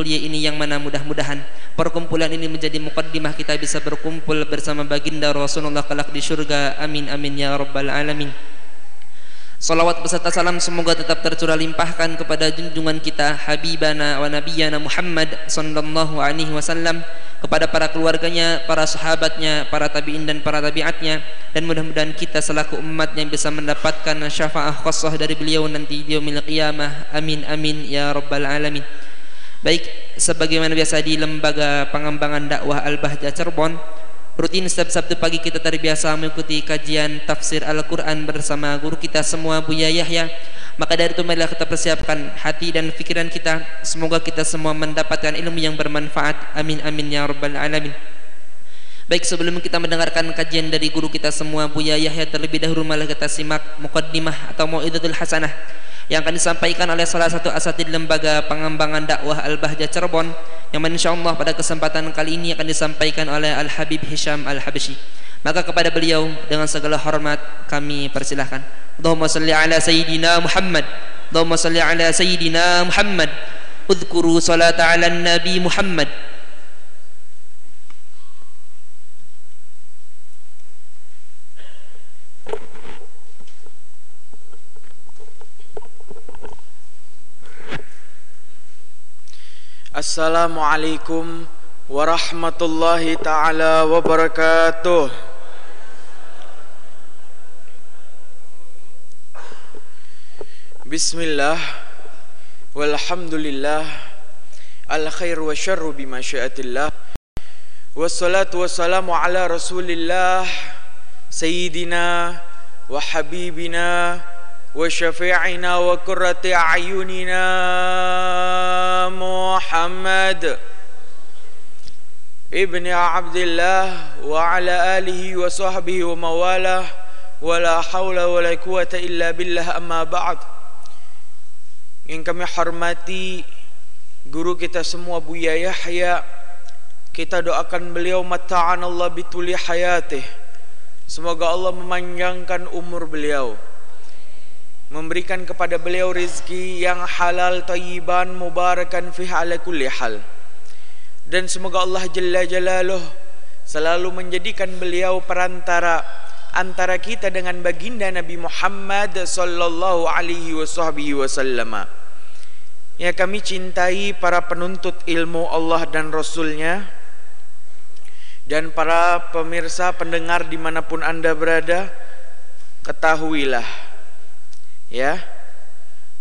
mulia ini yang mana mudah-mudahan perkumpulan ini menjadi mukaddimah kita bisa berkumpul bersama baginda Rasulullah kelak di surga amin amin ya rabbal alamin Salawat beserta salam semoga tetap tercurah limpahkan kepada junjungan kita Habibana wa Nabiyana Muhammad sallallahu alaihi wasallam kepada para keluarganya, para sahabatnya, para tabi'in dan para tabi'atnya dan mudah-mudahan kita selaku umat yang bisa mendapatkan syafaah khassah dari beliau nanti di yaumil qiyamah. Amin amin ya rabbal alamin. Baik, sebagaimana biasa di lembaga pengembangan dakwah Al-Bahjah Cirebon Rutin setiap Sabtu pagi kita terbiasa mengikuti kajian tafsir Al-Quran bersama guru kita semua Buya Yahya. Maka dari itu marilah kita persiapkan hati dan pikiran kita. Semoga kita semua mendapatkan ilmu yang bermanfaat. Amin amin ya rabbal alamin. Baik sebelum kita mendengarkan kajian dari guru kita semua Buya Yahya terlebih dahulu malah kita simak mukaddimah atau mau'idatul hasanah yang akan disampaikan oleh salah satu asatid lembaga pengembangan dakwah Al-Bahjah Cirebon yang insyaallah pada kesempatan kali ini akan disampaikan oleh Al Habib Hisham Al Habsyi. Maka kepada beliau dengan segala hormat kami persilahkan. Allahumma salli ala sayyidina Muhammad. Allahumma salli ala sayyidina Muhammad. Udhkuru salata ala nabi Muhammad. Assalamualaikum warahmatullahi taala wabarakatuh. Bismillah walhamdulillah al khair wa syarru bima syiatillah wassalatu wassalamu ala rasulillah sayyidina wa habibina وشفيعنا وكرة أعيننا محمد ابن عبد الله وعلى آله وصحبه ومواله ولا حول ولا قوة إلا بالله أما بعد yang kami hormati guru kita semua Buya Yahya kita doakan beliau mata'an Allah bituli hayatih semoga Allah memanjangkan umur beliau memberikan kepada beliau rezeki yang halal tayyiban mubarakan fi ala kulli hal. Dan semoga Allah jalla jalaluh selalu menjadikan beliau perantara antara kita dengan baginda Nabi Muhammad sallallahu alaihi wasallam ya kami cintai para penuntut ilmu Allah dan Rasulnya dan para pemirsa pendengar di mana pun anda berada ketahuilah ya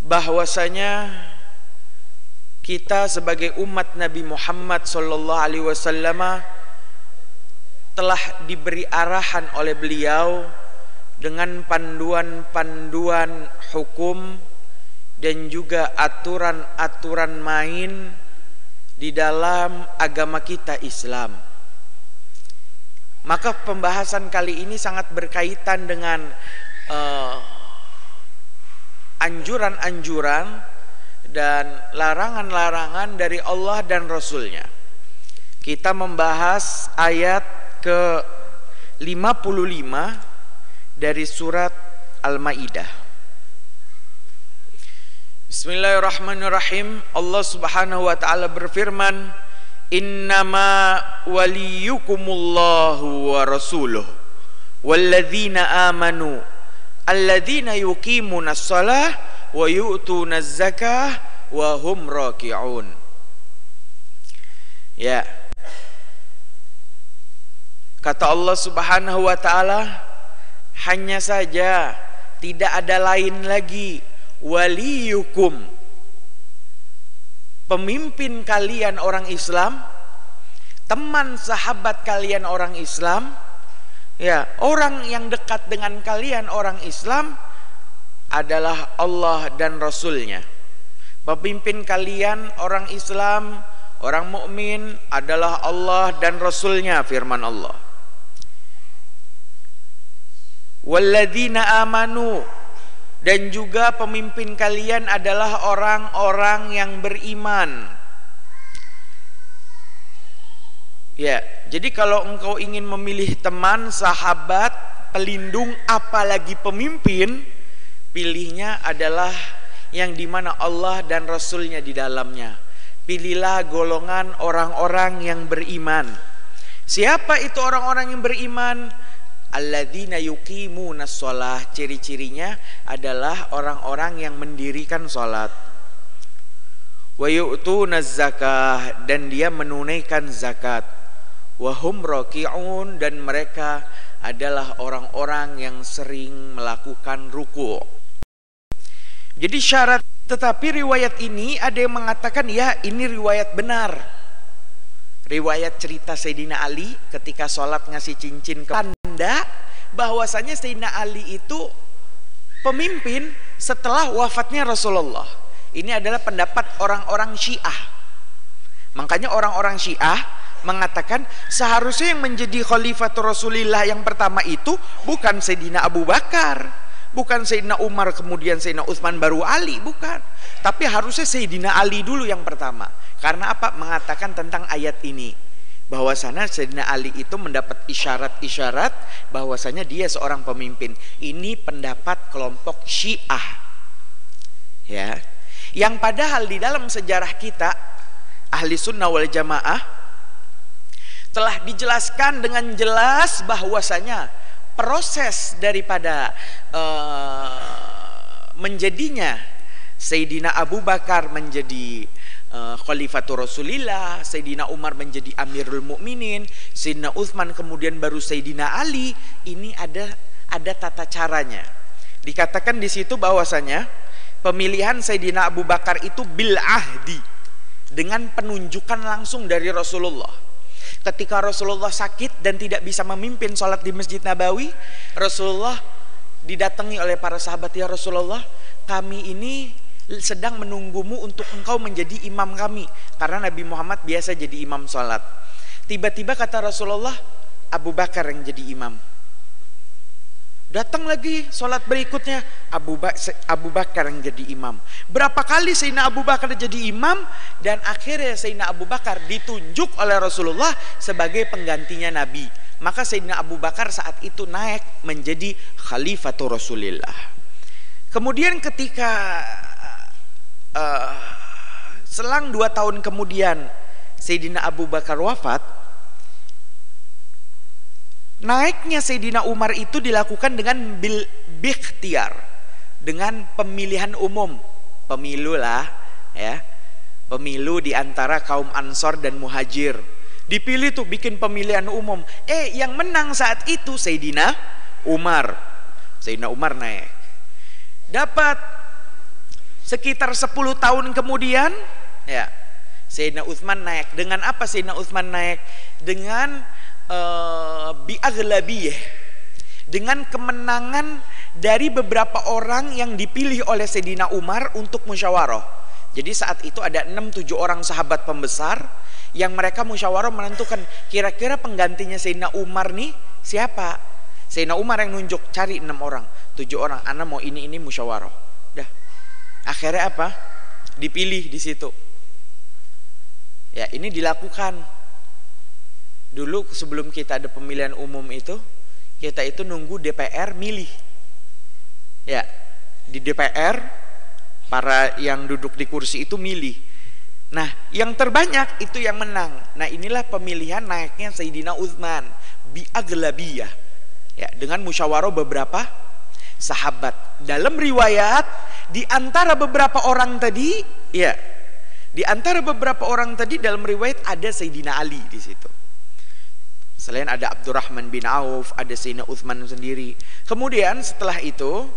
bahwasanya kita sebagai umat Nabi Muhammad sallallahu alaihi wasallam telah diberi arahan oleh beliau dengan panduan-panduan hukum dan juga aturan-aturan main di dalam agama kita Islam. Maka pembahasan kali ini sangat berkaitan dengan uh, anjuran-anjuran dan larangan-larangan dari Allah dan Rasulnya. Kita membahas ayat ke 55 dari surat Al-Maidah. Bismillahirrahmanirrahim. Allah Subhanahu wa taala berfirman, "Innama waliyukumullahu wa rasuluh walladzina amanu alladzina yuqimuna shalah wa yu'tuna zakah wa hum raki'un. Ya. Kata Allah Subhanahu wa taala hanya saja tidak ada lain lagi. Waliyukum. Pemimpin kalian orang Islam teman sahabat kalian orang Islam Ya, orang yang dekat dengan kalian orang Islam adalah Allah dan Rasulnya. Pemimpin kalian orang Islam, orang mukmin adalah Allah dan Rasulnya firman Allah. Walladzina amanu dan juga pemimpin kalian adalah orang-orang yang beriman. Ya, jadi kalau engkau ingin memilih teman, sahabat, pelindung, apalagi pemimpin, pilihnya adalah yang di mana Allah dan Rasulnya di dalamnya. pilihlah golongan orang-orang yang beriman. Siapa itu orang-orang yang beriman? Alladzina yuqimuna shalah. Ciri-cirinya adalah orang-orang yang mendirikan salat. Wa yu'tuna zakah dan dia menunaikan zakat. Wa hum raki'un dan mereka adalah orang-orang yang sering melakukan ruku'. Jadi syarat tetapi riwayat ini ada yang mengatakan ya ini riwayat benar. Riwayat cerita Sayyidina Ali ketika sholat ngasih cincin ke tanda bahwasanya Sayyidina Ali itu pemimpin setelah wafatnya Rasulullah. Ini adalah pendapat orang-orang Syiah. Makanya orang-orang Syiah mengatakan seharusnya yang menjadi khalifatul Rasulillah yang pertama itu bukan Sayyidina Abu Bakar, Bukan Sayyidina Umar kemudian Sayyidina Utsman baru Ali, bukan. Tapi harusnya Sayyidina Ali dulu yang pertama. Karena apa? Mengatakan tentang ayat ini. Bahwasanya Sayyidina Ali itu mendapat isyarat-isyarat bahwasanya dia seorang pemimpin. Ini pendapat kelompok Syiah. Ya. Yang padahal di dalam sejarah kita ahli sunnah wal jamaah telah dijelaskan dengan jelas bahwasanya proses daripada uh, menjadinya Sayyidina Abu Bakar menjadi uh, Khalifatul Rasulillah, Sayyidina Umar menjadi Amirul Mukminin, Sayyidina Utsman kemudian baru Sayyidina Ali, ini ada ada tata caranya. Dikatakan di situ bahwasanya pemilihan Sayyidina Abu Bakar itu bil ahdi dengan penunjukan langsung dari Rasulullah ketika Rasulullah sakit dan tidak bisa memimpin sholat di Masjid Nabawi, Rasulullah didatangi oleh para sahabat ya Rasulullah, kami ini sedang menunggumu untuk engkau menjadi imam kami karena Nabi Muhammad biasa jadi imam sholat. Tiba-tiba kata Rasulullah, Abu Bakar yang jadi imam. Datang lagi sholat berikutnya Abu, ba Abu Bakar yang jadi imam. Berapa kali Sayyidina Abu Bakar jadi imam dan akhirnya Sayyidina Abu Bakar ditunjuk oleh Rasulullah sebagai penggantinya Nabi. Maka Sayyidina Abu Bakar saat itu naik menjadi khalifatul Rasulillah. Kemudian ketika uh, selang dua tahun kemudian Sayyidina Abu Bakar wafat, Naiknya Sayyidina Umar itu dilakukan dengan bil bikhtiar dengan pemilihan umum, pemilu lah ya. Pemilu di antara kaum Ansor dan Muhajir. Dipilih tuh bikin pemilihan umum. Eh, yang menang saat itu Sayyidina Umar. Sayyidina Umar naik. Dapat sekitar 10 tahun kemudian ya. Sayyidina Utsman naik. Dengan apa Sayyidina Utsman naik? Dengan uh, biaglabiyah dengan kemenangan dari beberapa orang yang dipilih oleh Sayyidina Umar untuk musyawarah. Jadi saat itu ada 6 7 orang sahabat pembesar yang mereka musyawarah menentukan kira-kira penggantinya Sayyidina Umar nih siapa? Sayyidina Umar yang nunjuk cari 6 orang, 7 orang, anak mau ini ini musyawarah. Dah. Akhirnya apa? Dipilih di situ. Ya, ini dilakukan Dulu sebelum kita ada pemilihan umum itu, kita itu nunggu DPR milih. Ya, di DPR para yang duduk di kursi itu milih. Nah, yang terbanyak itu yang menang. Nah, inilah pemilihan naiknya Sayyidina Utsman bi aglabiyah. Ya, dengan musyawarah beberapa sahabat. Dalam riwayat di antara beberapa orang tadi, ya, di antara beberapa orang tadi dalam riwayat ada Sayyidina Ali di situ. Selain ada Abdurrahman bin Auf, ada Sayyidina Uthman sendiri. Kemudian setelah itu,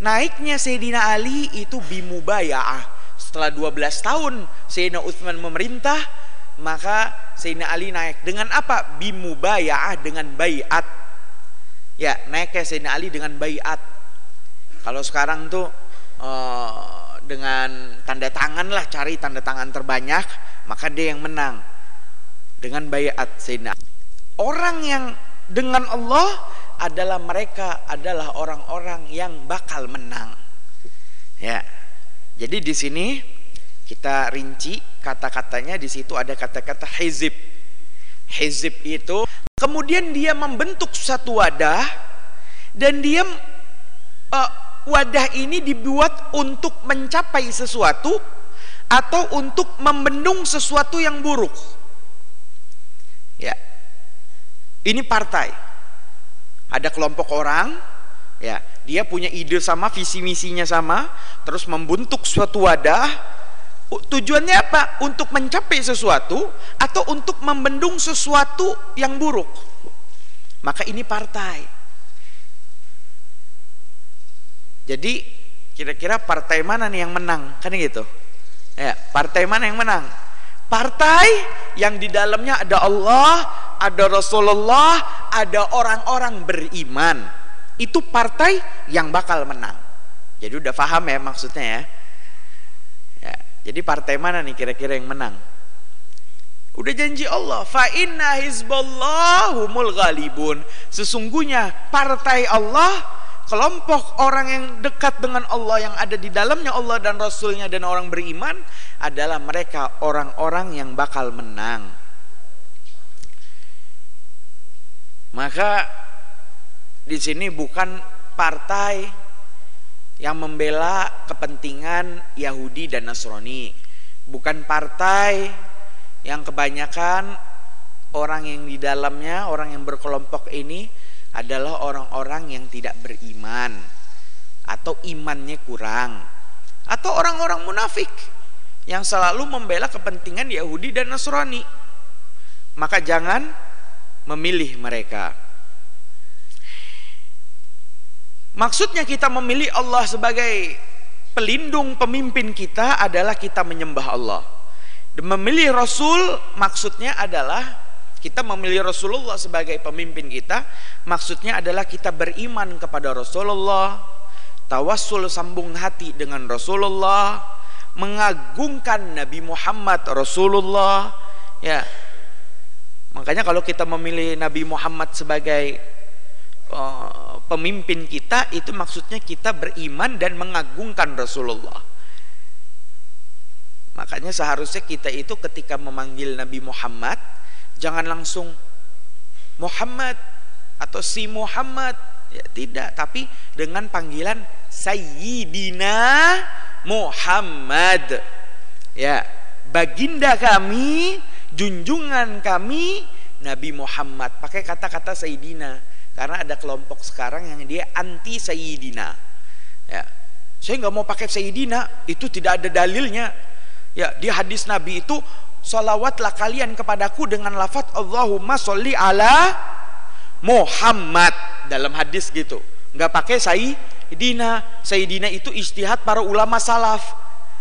naiknya Sayyidina Ali itu bimubaya'ah. Setelah 12 tahun Sayyidina Uthman memerintah, maka Sayyidina Ali naik. Dengan apa? Bimubaya'ah, dengan bayat. Ya, naiknya Sayyidina Ali dengan bayat. Kalau sekarang tuh uh, dengan tanda tangan lah, cari tanda tangan terbanyak, maka dia yang menang. Dengan bayat Sayyidina Ali. Orang yang dengan Allah adalah mereka adalah orang-orang yang bakal menang. Ya. Jadi di sini kita rinci kata-katanya di situ ada kata-kata hizib. Hizib itu kemudian dia membentuk satu wadah dan dia uh, wadah ini dibuat untuk mencapai sesuatu atau untuk membendung sesuatu yang buruk. Ya. Ini partai. Ada kelompok orang, ya, dia punya ide sama, visi misinya sama, terus membentuk suatu wadah. Tujuannya apa? Untuk mencapai sesuatu atau untuk membendung sesuatu yang buruk. Maka ini partai. Jadi kira-kira partai mana nih yang menang? Kan gitu. Ya, partai mana yang menang? Partai yang di dalamnya ada Allah, ada Rasulullah, ada orang-orang beriman. Itu partai yang bakal menang. Jadi udah paham ya maksudnya ya. ya jadi partai mana nih kira-kira yang menang? Udah janji Allah, fa inna hizballahumul ghalibun. Sesungguhnya partai Allah kelompok orang yang dekat dengan Allah yang ada di dalamnya Allah dan Rasulnya dan orang beriman adalah mereka orang-orang yang bakal menang. Maka di sini bukan partai yang membela kepentingan Yahudi dan Nasrani. Bukan partai yang kebanyakan orang yang di dalamnya orang yang berkelompok ini adalah orang-orang yang tidak beriman atau imannya kurang atau orang-orang munafik yang selalu membela kepentingan Yahudi dan Nasrani. Maka jangan memilih mereka. Maksudnya kita memilih Allah sebagai pelindung pemimpin kita adalah kita menyembah Allah. Memilih Rasul maksudnya adalah kita memilih Rasulullah sebagai pemimpin kita, maksudnya adalah kita beriman kepada Rasulullah, tawassul sambung hati dengan Rasulullah, mengagungkan Nabi Muhammad Rasulullah, ya. Makanya kalau kita memilih Nabi Muhammad sebagai uh, pemimpin kita, itu maksudnya kita beriman dan mengagungkan Rasulullah. Makanya seharusnya kita itu ketika memanggil Nabi Muhammad Jangan langsung Muhammad atau si Muhammad. Ya tidak, tapi dengan panggilan Sayyidina Muhammad. Ya, baginda kami, junjungan kami Nabi Muhammad. Pakai kata-kata Sayyidina karena ada kelompok sekarang yang dia anti Sayyidina. Ya. Saya nggak mau pakai Sayyidina, itu tidak ada dalilnya. Ya, di hadis Nabi itu Salawatlah kalian kepadaku dengan lafaz Allahumma sholli ala Muhammad dalam hadis gitu. Nggak pakai Sayyidina. Sayyidina itu istihad para ulama salaf.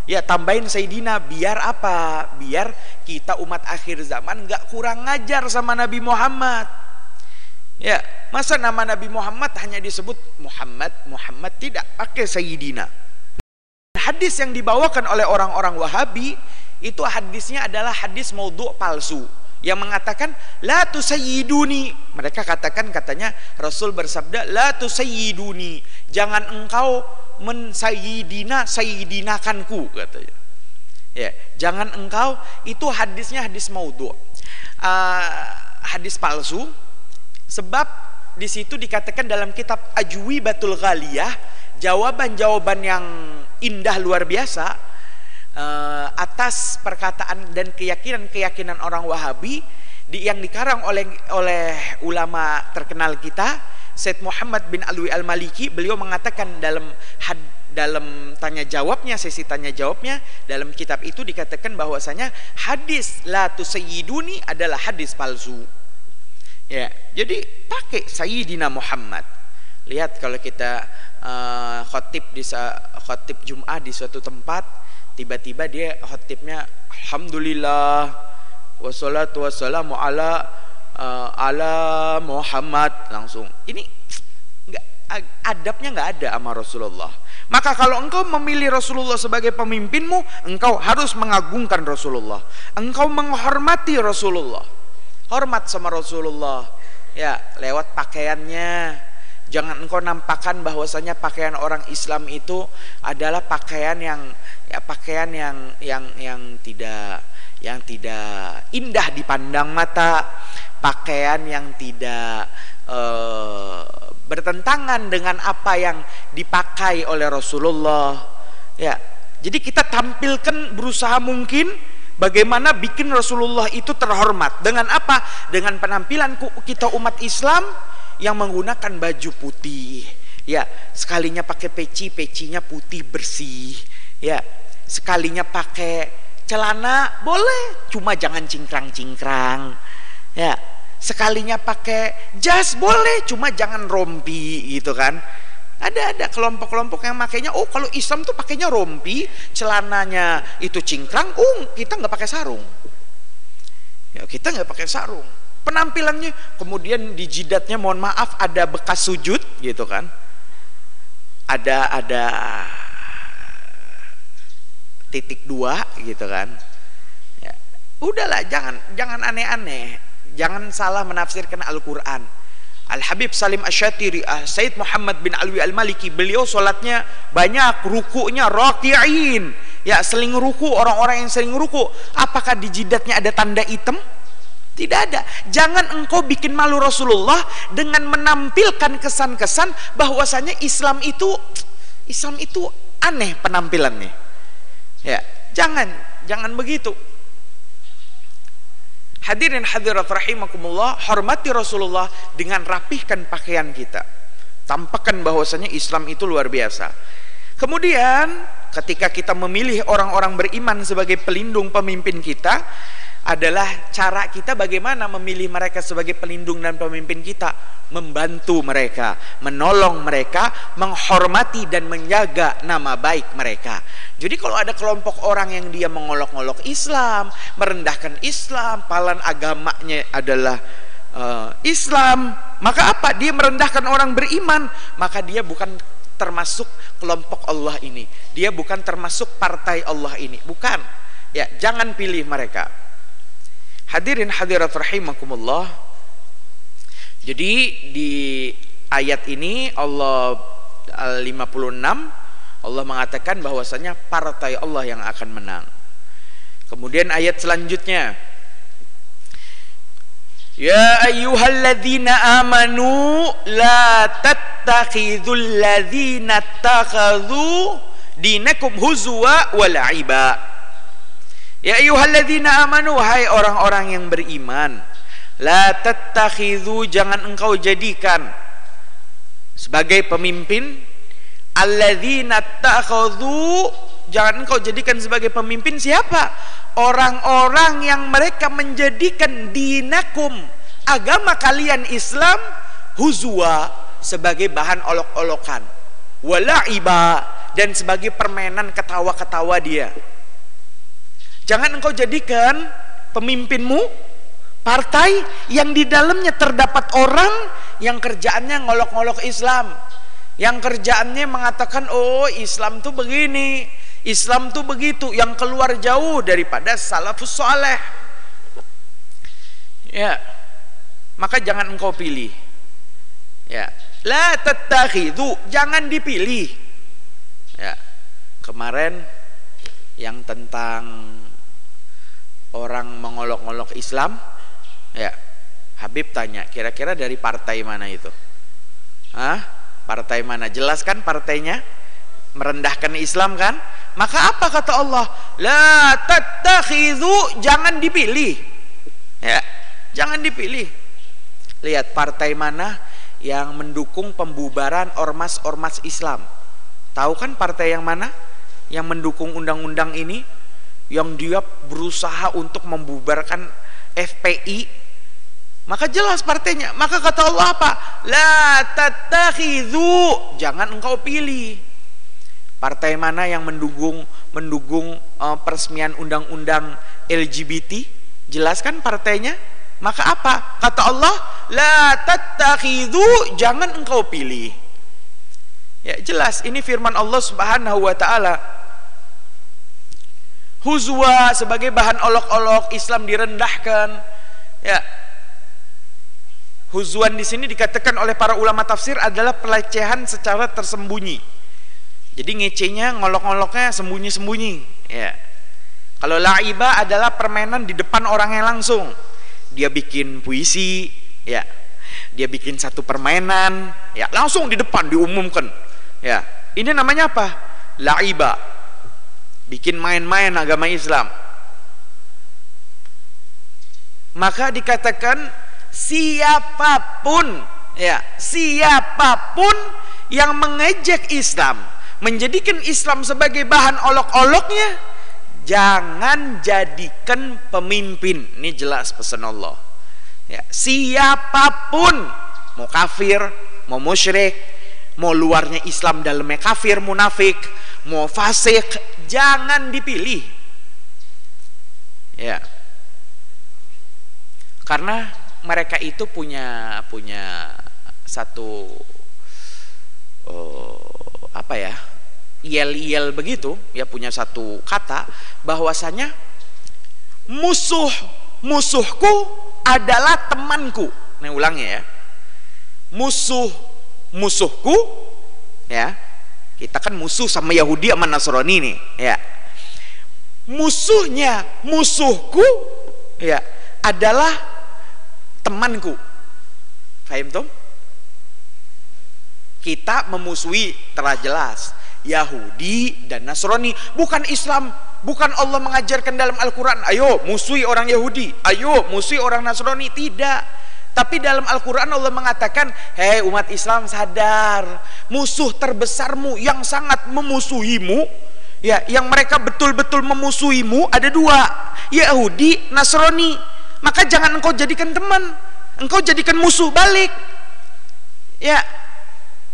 Ya tambahin Sayyidina biar apa? Biar kita umat akhir zaman nggak kurang ngajar sama Nabi Muhammad. Ya, masa nama Nabi Muhammad hanya disebut Muhammad, Muhammad tidak pakai Sayyidina. Hadis yang dibawakan oleh orang-orang Wahabi itu hadisnya adalah hadis maudhu palsu. Yang mengatakan la tusayyiduni. Mereka katakan katanya Rasul bersabda la tusayyiduni. Jangan engkau mensayidina sayyidinakanku katanya. Ya jangan engkau itu hadisnya hadis maudhu. Uh, hadis palsu sebab di situ dikatakan dalam kitab Ajwi Batul Ghaliyah jawaban-jawaban yang indah luar biasa uh, atas perkataan dan keyakinan-keyakinan orang Wahabi di, yang dikarang oleh oleh ulama terkenal kita Said Muhammad bin Alwi Al-Maliki. Beliau mengatakan dalam had, dalam tanya jawabnya sesi tanya jawabnya dalam kitab itu dikatakan bahwasanya hadis la tusayyiduni adalah hadis palsu. Ya jadi pakai sayyidina Muhammad. Lihat kalau kita uh, khotib di khotib Jum'ah di suatu tempat tiba-tiba dia khotibnya alhamdulillah wassalatu wassalamu ala uh, ala Muhammad langsung. Ini enggak adabnya enggak ada sama Rasulullah. Maka kalau engkau memilih Rasulullah sebagai pemimpinmu engkau harus mengagungkan Rasulullah. Engkau menghormati Rasulullah. Hormat sama Rasulullah. Ya lewat pakaiannya jangan engkau nampakkan bahwasanya pakaian orang Islam itu adalah pakaian yang ya pakaian yang yang yang tidak yang tidak indah dipandang mata, pakaian yang tidak uh, bertentangan dengan apa yang dipakai oleh Rasulullah. Ya, Jadi kita tampilkan berusaha mungkin bagaimana bikin Rasulullah itu terhormat. Dengan apa? Dengan penampilan kita umat Islam yang menggunakan baju putih. Ya, sekalinya pakai peci, pecinya putih bersih. Ya, sekalinya pakai celana boleh, cuma jangan cingkrang-cingkrang. Ya, sekalinya pakai jas boleh, cuma jangan rompi gitu kan ada ada kelompok-kelompok yang makainya oh kalau Islam tuh pakainya rompi, celananya itu cingkrang, oh kita nggak pakai sarung. Ya kita nggak pakai sarung. Penampilannya kemudian di jidatnya mohon maaf ada bekas sujud gitu kan. Ada ada titik dua gitu kan. Ya, udahlah jangan jangan aneh-aneh, jangan salah menafsirkan Al-Qur'an Al-Habib Salim Asyatiri, ah, Said Muhammad bin Alwi Al-Maliki, beliau solatnya banyak, rukunya raki'in. Ya, seling ruku, orang-orang yang sering ruku. Apakah di jidatnya ada tanda hitam? Tidak ada. Jangan engkau bikin malu Rasulullah dengan menampilkan kesan-kesan bahwasanya Islam itu Islam itu aneh penampilannya. Ya, jangan, jangan begitu. Hadirin hadirat rahimakumullah, hormati Rasulullah dengan rapihkan pakaian kita. Tampakkan bahwasanya Islam itu luar biasa. Kemudian ketika kita memilih orang-orang beriman sebagai pelindung pemimpin kita, adalah cara kita bagaimana memilih mereka sebagai pelindung dan pemimpin kita membantu mereka, menolong mereka, menghormati dan menjaga nama baik mereka. Jadi kalau ada kelompok orang yang dia mengolok-olok Islam, merendahkan Islam, palan agamanya adalah uh, Islam, maka apa? Dia merendahkan orang beriman, maka dia bukan termasuk kelompok Allah ini. Dia bukan termasuk partai Allah ini, bukan. Ya, jangan pilih mereka. Hadirin hadirat rahimakumullah. Jadi di ayat ini Allah Al-56 Allah mengatakan bahwasanya partai Allah yang akan menang. Kemudian ayat selanjutnya Ya ayyuhalladzina amanu la tattakhidhul ladzina takhadhu dinakum huzwa wa la'iba Ya ayyuhalladzina amanu hai orang-orang yang beriman la tattakhidhu jangan engkau jadikan sebagai pemimpin. Alladzina takhadhu jangan engkau jadikan sebagai pemimpin siapa? Orang-orang yang mereka menjadikan dinakum agama kalian Islam huzwa sebagai bahan olok-olokan walaiba dan sebagai permainan ketawa-ketawa dia Jangan engkau jadikan pemimpinmu partai yang di dalamnya terdapat orang yang kerjaannya ngolok-ngolok Islam. Yang kerjaannya mengatakan, oh Islam tuh begini, Islam tuh begitu, yang keluar jauh daripada salafus soleh. Ya, maka jangan engkau pilih. Ya, la tattakhidhu, jangan dipilih. Ya, kemarin yang tentang orang mengolok-olok Islam? Ya Habib tanya kira-kira dari partai mana itu? Hah? partai mana? Jelas kan partainya? Merendahkan Islam kan? Maka apa kata Allah? La tattakhidhu jangan dipilih. Ya jangan dipilih. Lihat partai mana yang mendukung pembubaran ormas-ormas Islam. Tahu kan partai yang mana? Yang mendukung undang-undang ini yang dia berusaha untuk membubarkan FPI maka jelas partainya. Maka kata Allah apa? La tattakhidhu. Jangan engkau pilih. Partai mana yang mendukung mendukung uh, peresmian undang-undang LGBT jelaskan partainya? Maka apa? Kata Allah la tattakhidhu. Jangan engkau pilih. Ya jelas. Ini firman Allah Subhanahu wa taala huzwa sebagai bahan olok-olok Islam direndahkan. Ya. Huzwan di sini dikatakan oleh para ulama tafsir adalah pelecehan secara tersembunyi. Jadi ngecenya ngolok-ngoloknya sembunyi-sembunyi. Ya. Kalau laiba adalah permainan di depan orangnya langsung. Dia bikin puisi ya. Dia bikin satu permainan ya. Langsung di depan diumumkan. Ya. Ini namanya apa? Laiba bikin main-main agama Islam. Maka dikatakan siapa pun ya siapa pun yang mengejek Islam menjadikan Islam sebagai bahan olok-oloknya jangan jadikan pemimpin. Ini jelas pesan Allah. Ya siapa pun mau kafir mau musyrik mau luarnya Islam dalamnya kafir munafik mau fasik jangan dipilih. Ya. Karena mereka itu punya punya satu uh, apa ya yel-yel begitu ya punya satu kata bahwasanya musuh musuhku adalah temanku. Nah ulangnya ya. Musuh musuhku ya kita kan musuh sama Yahudi sama Nasrani nih ya. Musuhnya musuhku ya adalah temanku. Fahim tuh? Kita memusuhi telah jelas Yahudi dan Nasrani. Bukan Islam bukan Allah mengajarkan dalam Al-Quran ayo musuhi orang Yahudi. Ayo musuhi orang Nasrani. Tidak tapi dalam Al-Quran Allah mengatakan hei umat Islam sadar. Musuh terbesarmu yang sangat memusuhimu ya yang mereka betul-betul memusuhimu ada dua Yahudi Nasrani. Maka jangan engkau jadikan teman. Engkau jadikan musuh balik. Ya.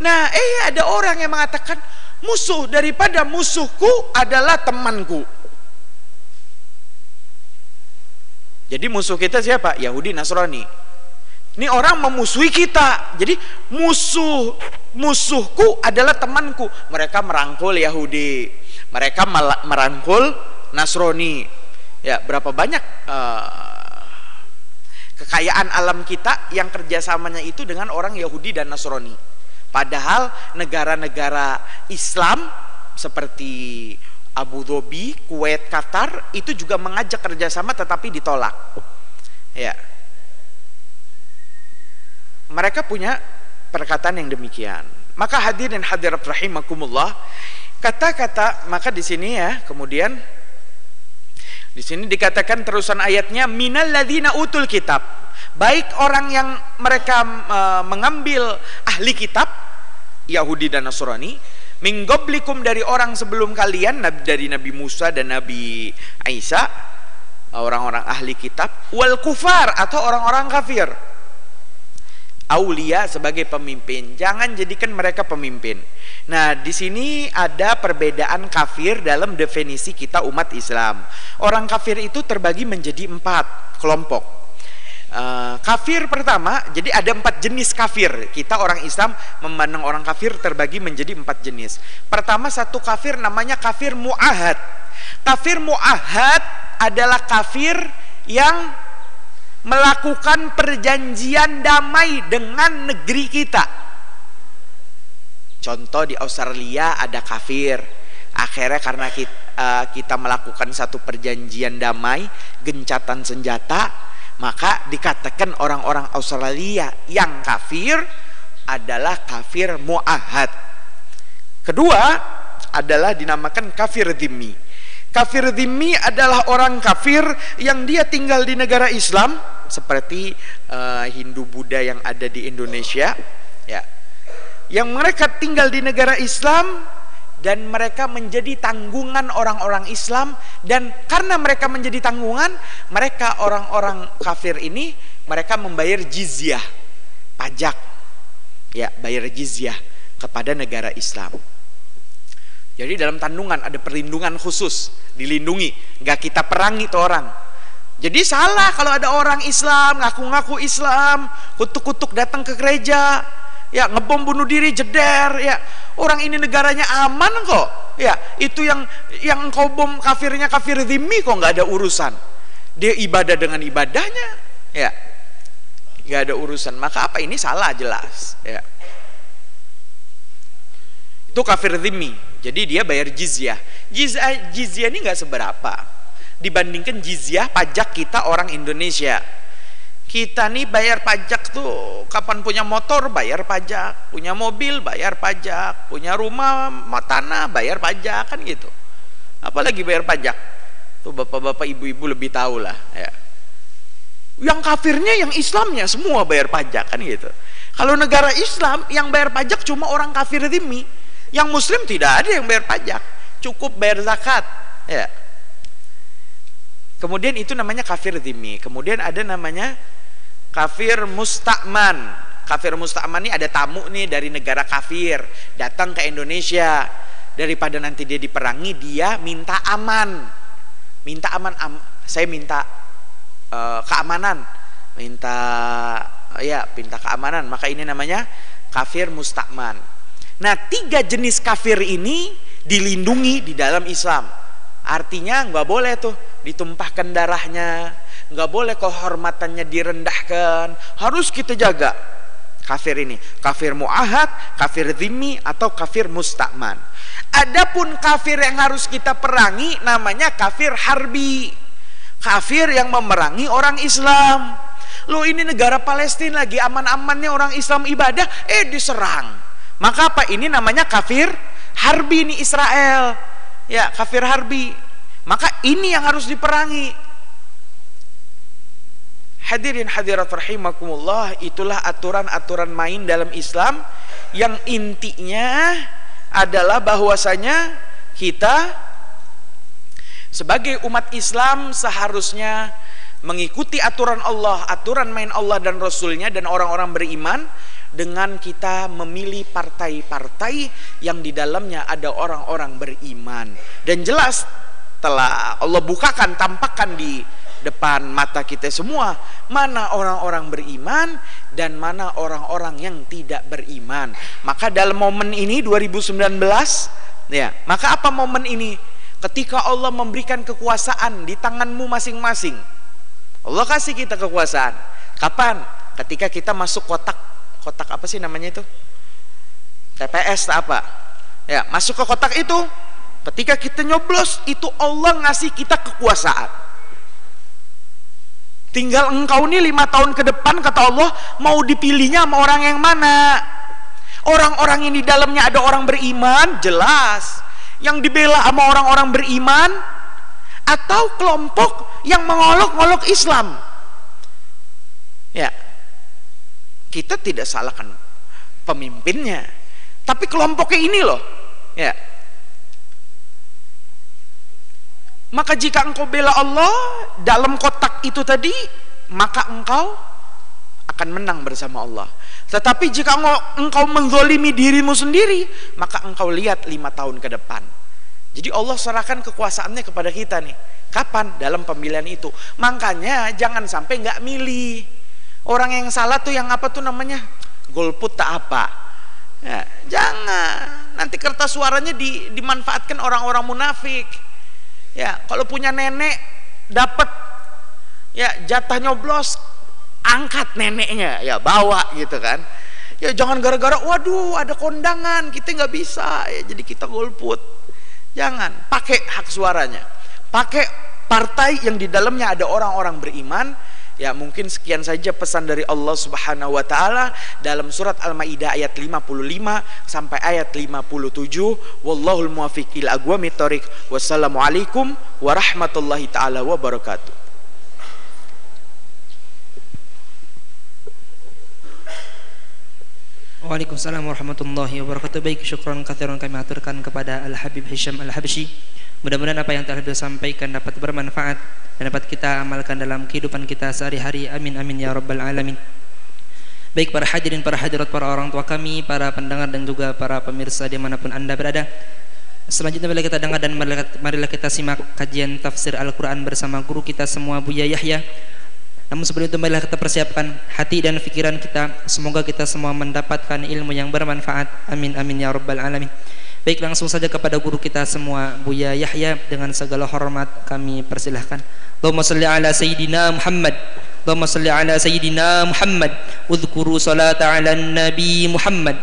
Nah eh ada orang yang mengatakan musuh daripada musuhku adalah temanku. Jadi musuh kita siapa? Yahudi Nasrani ini orang memusuhi kita. Jadi musuh musuhku adalah temanku. Mereka merangkul Yahudi. Mereka merangkul Nasrani. Ya berapa banyak uh, kekayaan alam kita yang kerjasamanya itu dengan orang Yahudi dan Nasrani. Padahal negara-negara Islam seperti Abu Dhabi, Kuwait, Qatar itu juga mengajak kerjasama tetapi ditolak. Ya mereka punya perkataan yang demikian maka hadirin hadirat rahimakumullah kata-kata maka di sini ya kemudian di sini dikatakan terusan ayatnya minal ladina utul kitab. Baik orang yang mereka e, mengambil ahli kitab Yahudi dan Nasrani, minggoblikum dari orang sebelum kalian dari Nabi Musa dan Nabi Isa, orang-orang ahli kitab, wal kufar atau orang-orang kafir. Aulia sebagai pemimpin, jangan jadikan mereka pemimpin. Nah, di sini ada perbedaan kafir dalam definisi kita umat Islam. Orang kafir itu terbagi menjadi empat kelompok. Uh, kafir pertama, jadi ada empat jenis kafir. Kita orang Islam memandang orang kafir terbagi menjadi empat jenis. Pertama satu kafir namanya kafir muahad. Kafir muahad adalah kafir yang melakukan perjanjian damai dengan negeri kita Contoh di Australia ada kafir. Akhirnya karena kita, uh, eh, kita melakukan satu perjanjian damai, gencatan senjata, maka dikatakan orang-orang Australia yang kafir adalah kafir muahad. Kedua adalah dinamakan kafir dhimmi. Kafir dhimmi adalah orang kafir yang dia tinggal di negara Islam seperti uh, Hindu Buddha yang ada di Indonesia, ya. Yang mereka tinggal di negara Islam dan mereka menjadi tanggungan orang-orang Islam dan karena mereka menjadi tanggungan mereka orang-orang kafir ini mereka membayar jizyah pajak ya bayar jizyah kepada negara Islam jadi dalam tandungan ada perlindungan khusus dilindungi. Nggak kita perangi tuh orang. Jadi salah kalau ada orang Islam ngaku-ngaku Islam kutuk-kutuk datang ke gereja ya ngebom bunuh diri jeder ya. Orang ini negaranya aman kok ya. Itu yang yang engkau bom kafirnya kafir zimmi kok nggak ada urusan. Dia ibadah dengan ibadahnya ya. Nggak ada urusan. Maka apa? Ini salah jelas ya itu kafir zimmi jadi dia bayar jizyah. Jizyah, jizyah ini nggak seberapa dibandingkan jizyah pajak kita orang Indonesia. Kita nih bayar pajak tuh kapan punya motor bayar pajak punya mobil bayar pajak punya rumah tanah bayar pajak kan gitu. Apalagi bayar pajak? Tuh bapak-bapak ibu-ibu lebih tahu lah ya. Yang kafirnya yang Islamnya semua bayar pajak kan gitu. Kalau negara Islam yang bayar pajak cuma orang kafir dimi yang muslim tidak ada yang bayar pajak. Cukup bayar zakat ya. Kemudian itu namanya kafir dimi kemudian ada namanya kafir mustakman kafir mustakman ini ada tamu nih dari negara kafir datang ke Indonesia. Daripada nanti dia diperangi dia minta aman. Minta aman am, saya minta uh, keamanan. Minta ya minta keamanan. Maka ini namanya kafir mustakman nah tiga jenis kafir ini dilindungi di dalam Islam. Artinya nggak boleh tuh ditumpahkan darahnya nggak boleh kehormatannya direndahkan. Harus kita jaga kafir ini. Kafir muahad kafir zimmi atau kafir mustakman adapun kafir yang harus kita perangi namanya kafir harbi. Kafir yang memerangi orang Islam. Lo ini negara Palestina lagi aman-amannya orang Islam ibadah, eh diserang. Maka apa? Ini namanya kafir harbi ini Israel. Ya, kafir harbi. Maka ini yang harus diperangi. Hadirin hadirat rahimakumullah, itulah aturan-aturan main dalam Islam yang intinya adalah bahwasanya kita sebagai umat Islam seharusnya mengikuti aturan Allah, aturan main Allah dan Rasulnya dan orang-orang beriman dengan kita memilih partai-partai yang di dalamnya ada orang-orang beriman. Dan jelas telah Allah bukakan, tampakkan di depan mata kita semua mana orang-orang beriman dan mana orang-orang yang tidak beriman. Maka dalam momen ini 2019 ya, maka apa momen ini? Ketika Allah memberikan kekuasaan di tanganmu masing-masing. Allah kasih kita kekuasaan. Kapan? Ketika kita masuk kotak kotak apa sih namanya itu? TPS apa? Ya, masuk ke kotak itu. Ketika kita nyoblos, itu Allah ngasih kita kekuasaan. Tinggal engkau nih lima tahun ke depan kata Allah mau dipilihnya sama orang yang mana? Orang-orang di dalamnya ada orang beriman, jelas yang dibela sama orang-orang beriman atau kelompok yang mengolok-olok Islam. Ya. Kita tidak salahkan pemimpinnya, tapi kelompoknya ini loh. Ya. Maka jika engkau bela Allah dalam kotak itu tadi, maka engkau akan menang bersama Allah. Tetapi jika engkau, engkau menzolimi dirimu sendiri, maka engkau lihat lima tahun ke depan. Jadi Allah serahkan kekuasaannya kepada kita nih. Kapan? Dalam pemilihan itu. Makanya jangan sampai nggak milih. Orang yang salah tuh yang apa tuh namanya? Golput tak apa. Ya, jangan. Nanti kertas suaranya di, dimanfaatkan orang-orang munafik. Ya, kalau punya nenek dapat ya jatah nyoblos angkat neneknya ya bawa gitu kan ya jangan gara-gara waduh ada kondangan kita nggak bisa ya jadi kita golput jangan pakai hak suaranya pakai partai yang di dalamnya ada orang-orang beriman Ya mungkin sekian saja pesan dari Allah Subhanahu wa taala dalam surat Al-Maidah ayat 55 sampai ayat 57. Wallahul muwaffiq ila aqwamit thoriq. Wassalamualaikum warahmatullahi taala wabarakatuh. Waalaikumsalam warahmatullahi wabarakatuh. Baik, syukran kathiran kami aturkan kepada Al-Habib Hisham Al-Habsyi. Mudah-mudahan apa yang telah beliau sampaikan dapat bermanfaat dan dapat kita amalkan dalam kehidupan kita sehari-hari. Amin amin ya rabbal alamin. Baik para hadirin, para hadirat, para orang tua kami, para pendengar dan juga para pemirsa di mana pun anda berada. Selanjutnya marilah kita dengar dan marilah kita simak kajian tafsir Al-Quran bersama guru kita semua Buya Yahya. Namun sebelum itu marilah kita persiapkan hati dan pikiran kita. Semoga kita semua mendapatkan ilmu yang bermanfaat. Amin amin ya rabbal alamin. Baik langsung saja kepada guru kita semua Buya Yahya dengan segala hormat kami persilahkan. Allahumma salli ala sayyidina Muhammad. Allahumma salli ala sayyidina Muhammad. Udhkuru salata ala nabi Muhammad.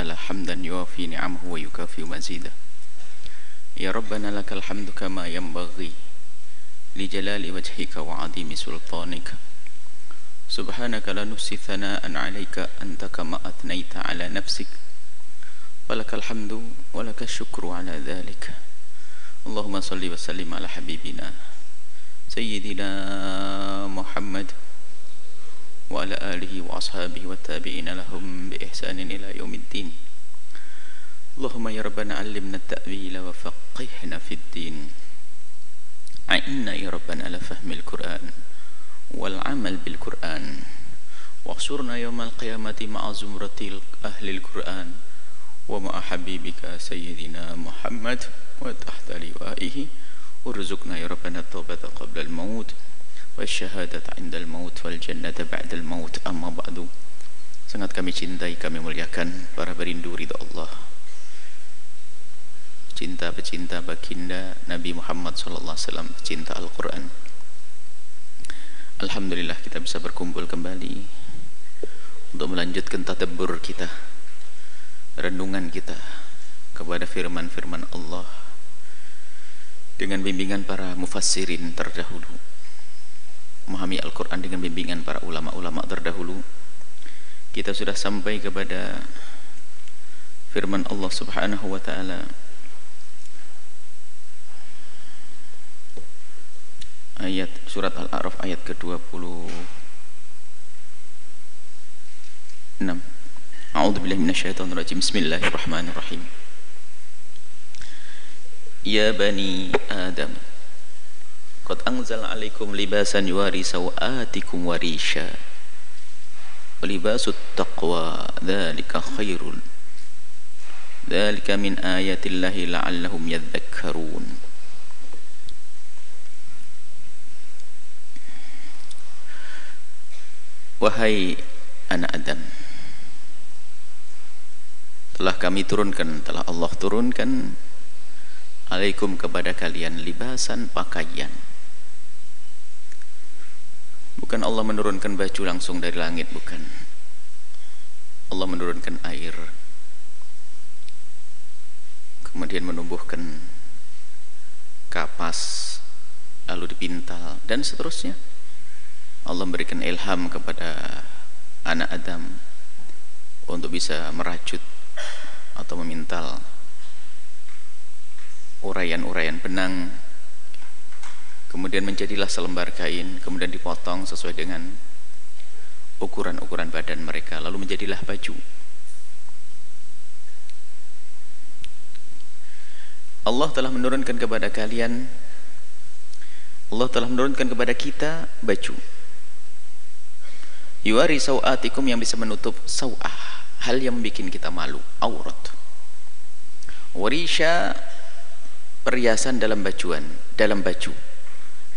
تعالى حمدا يوافي نعمه ويكافي مزيده. يا ربنا لك الحمد كما ينبغي لجلال وجهك وعظيم سلطانك. سبحانك لا نحصي ثناء عليك أنت كما أثنيت على نفسك. ولك الحمد ولك الشكر على ذلك. اللهم صل وسلم على حبيبنا سيدنا محمد. وعلى آله وأصحابه والتابعين لهم بإحسان إلى يوم الدين. اللهم يا ربنا علمنا التأويل وفقهنا في الدين. عئنا يا ربنا على فهم القرآن والعمل بالقرآن. واحشرنا يوم القيامة مع زمرة أهل القرآن ومع حبيبك سيدنا محمد وتحت لوائه. وارزقنا يا ربنا التوبة قبل الموت. والشهادة عند الموت والجنة بعد الموت أما بعد sangat kami cintai kami muliakan para perindu ridha Allah cinta pecinta baginda Nabi Muhammad sallallahu alaihi wasallam cinta Al-Qur'an Alhamdulillah kita bisa berkumpul kembali untuk melanjutkan tadabbur kita renungan kita kepada firman-firman Allah dengan bimbingan para mufassirin terdahulu memahami Al-Quran dengan bimbingan para ulama-ulama terdahulu kita sudah sampai kepada firman Allah subhanahu wa ta'ala. Ayat surat Al-A'raf ayat ke-26. A'udzu billahi minasyaitonir rajim Bismillahirrahmanirrahim. Ya bani Adam Qad anzal 'alaikum libasan yuwari sawatikum warisha Libasut taqwa dzalika khairul Dzalika min ayatillahi la'allahum yadhakkarun. Wahai anak Adam Telah kami turunkan Telah Allah turunkan Alaikum kepada kalian Libasan pakaian Bukan Allah menurunkan baju langsung dari langit Bukan. Allah menurunkan air. Kemudian menumbuhkan Kapas Lalu dipintal Dan seterusnya. Allah memberikan ilham kepada anak Adam untuk bisa merajut atau memintal urayan-urayan benang kemudian menjadilah selembar kain kemudian dipotong sesuai dengan ukuran-ukuran badan mereka. Lalu menjadilah baju. Allah telah menurunkan kepada kalian Allah telah menurunkan kepada kita baju. Yuwari sawatikum yang bisa menutup sawah hal yang membuat kita malu aurat. Warisha perhiasan dalam bajuan dalam baju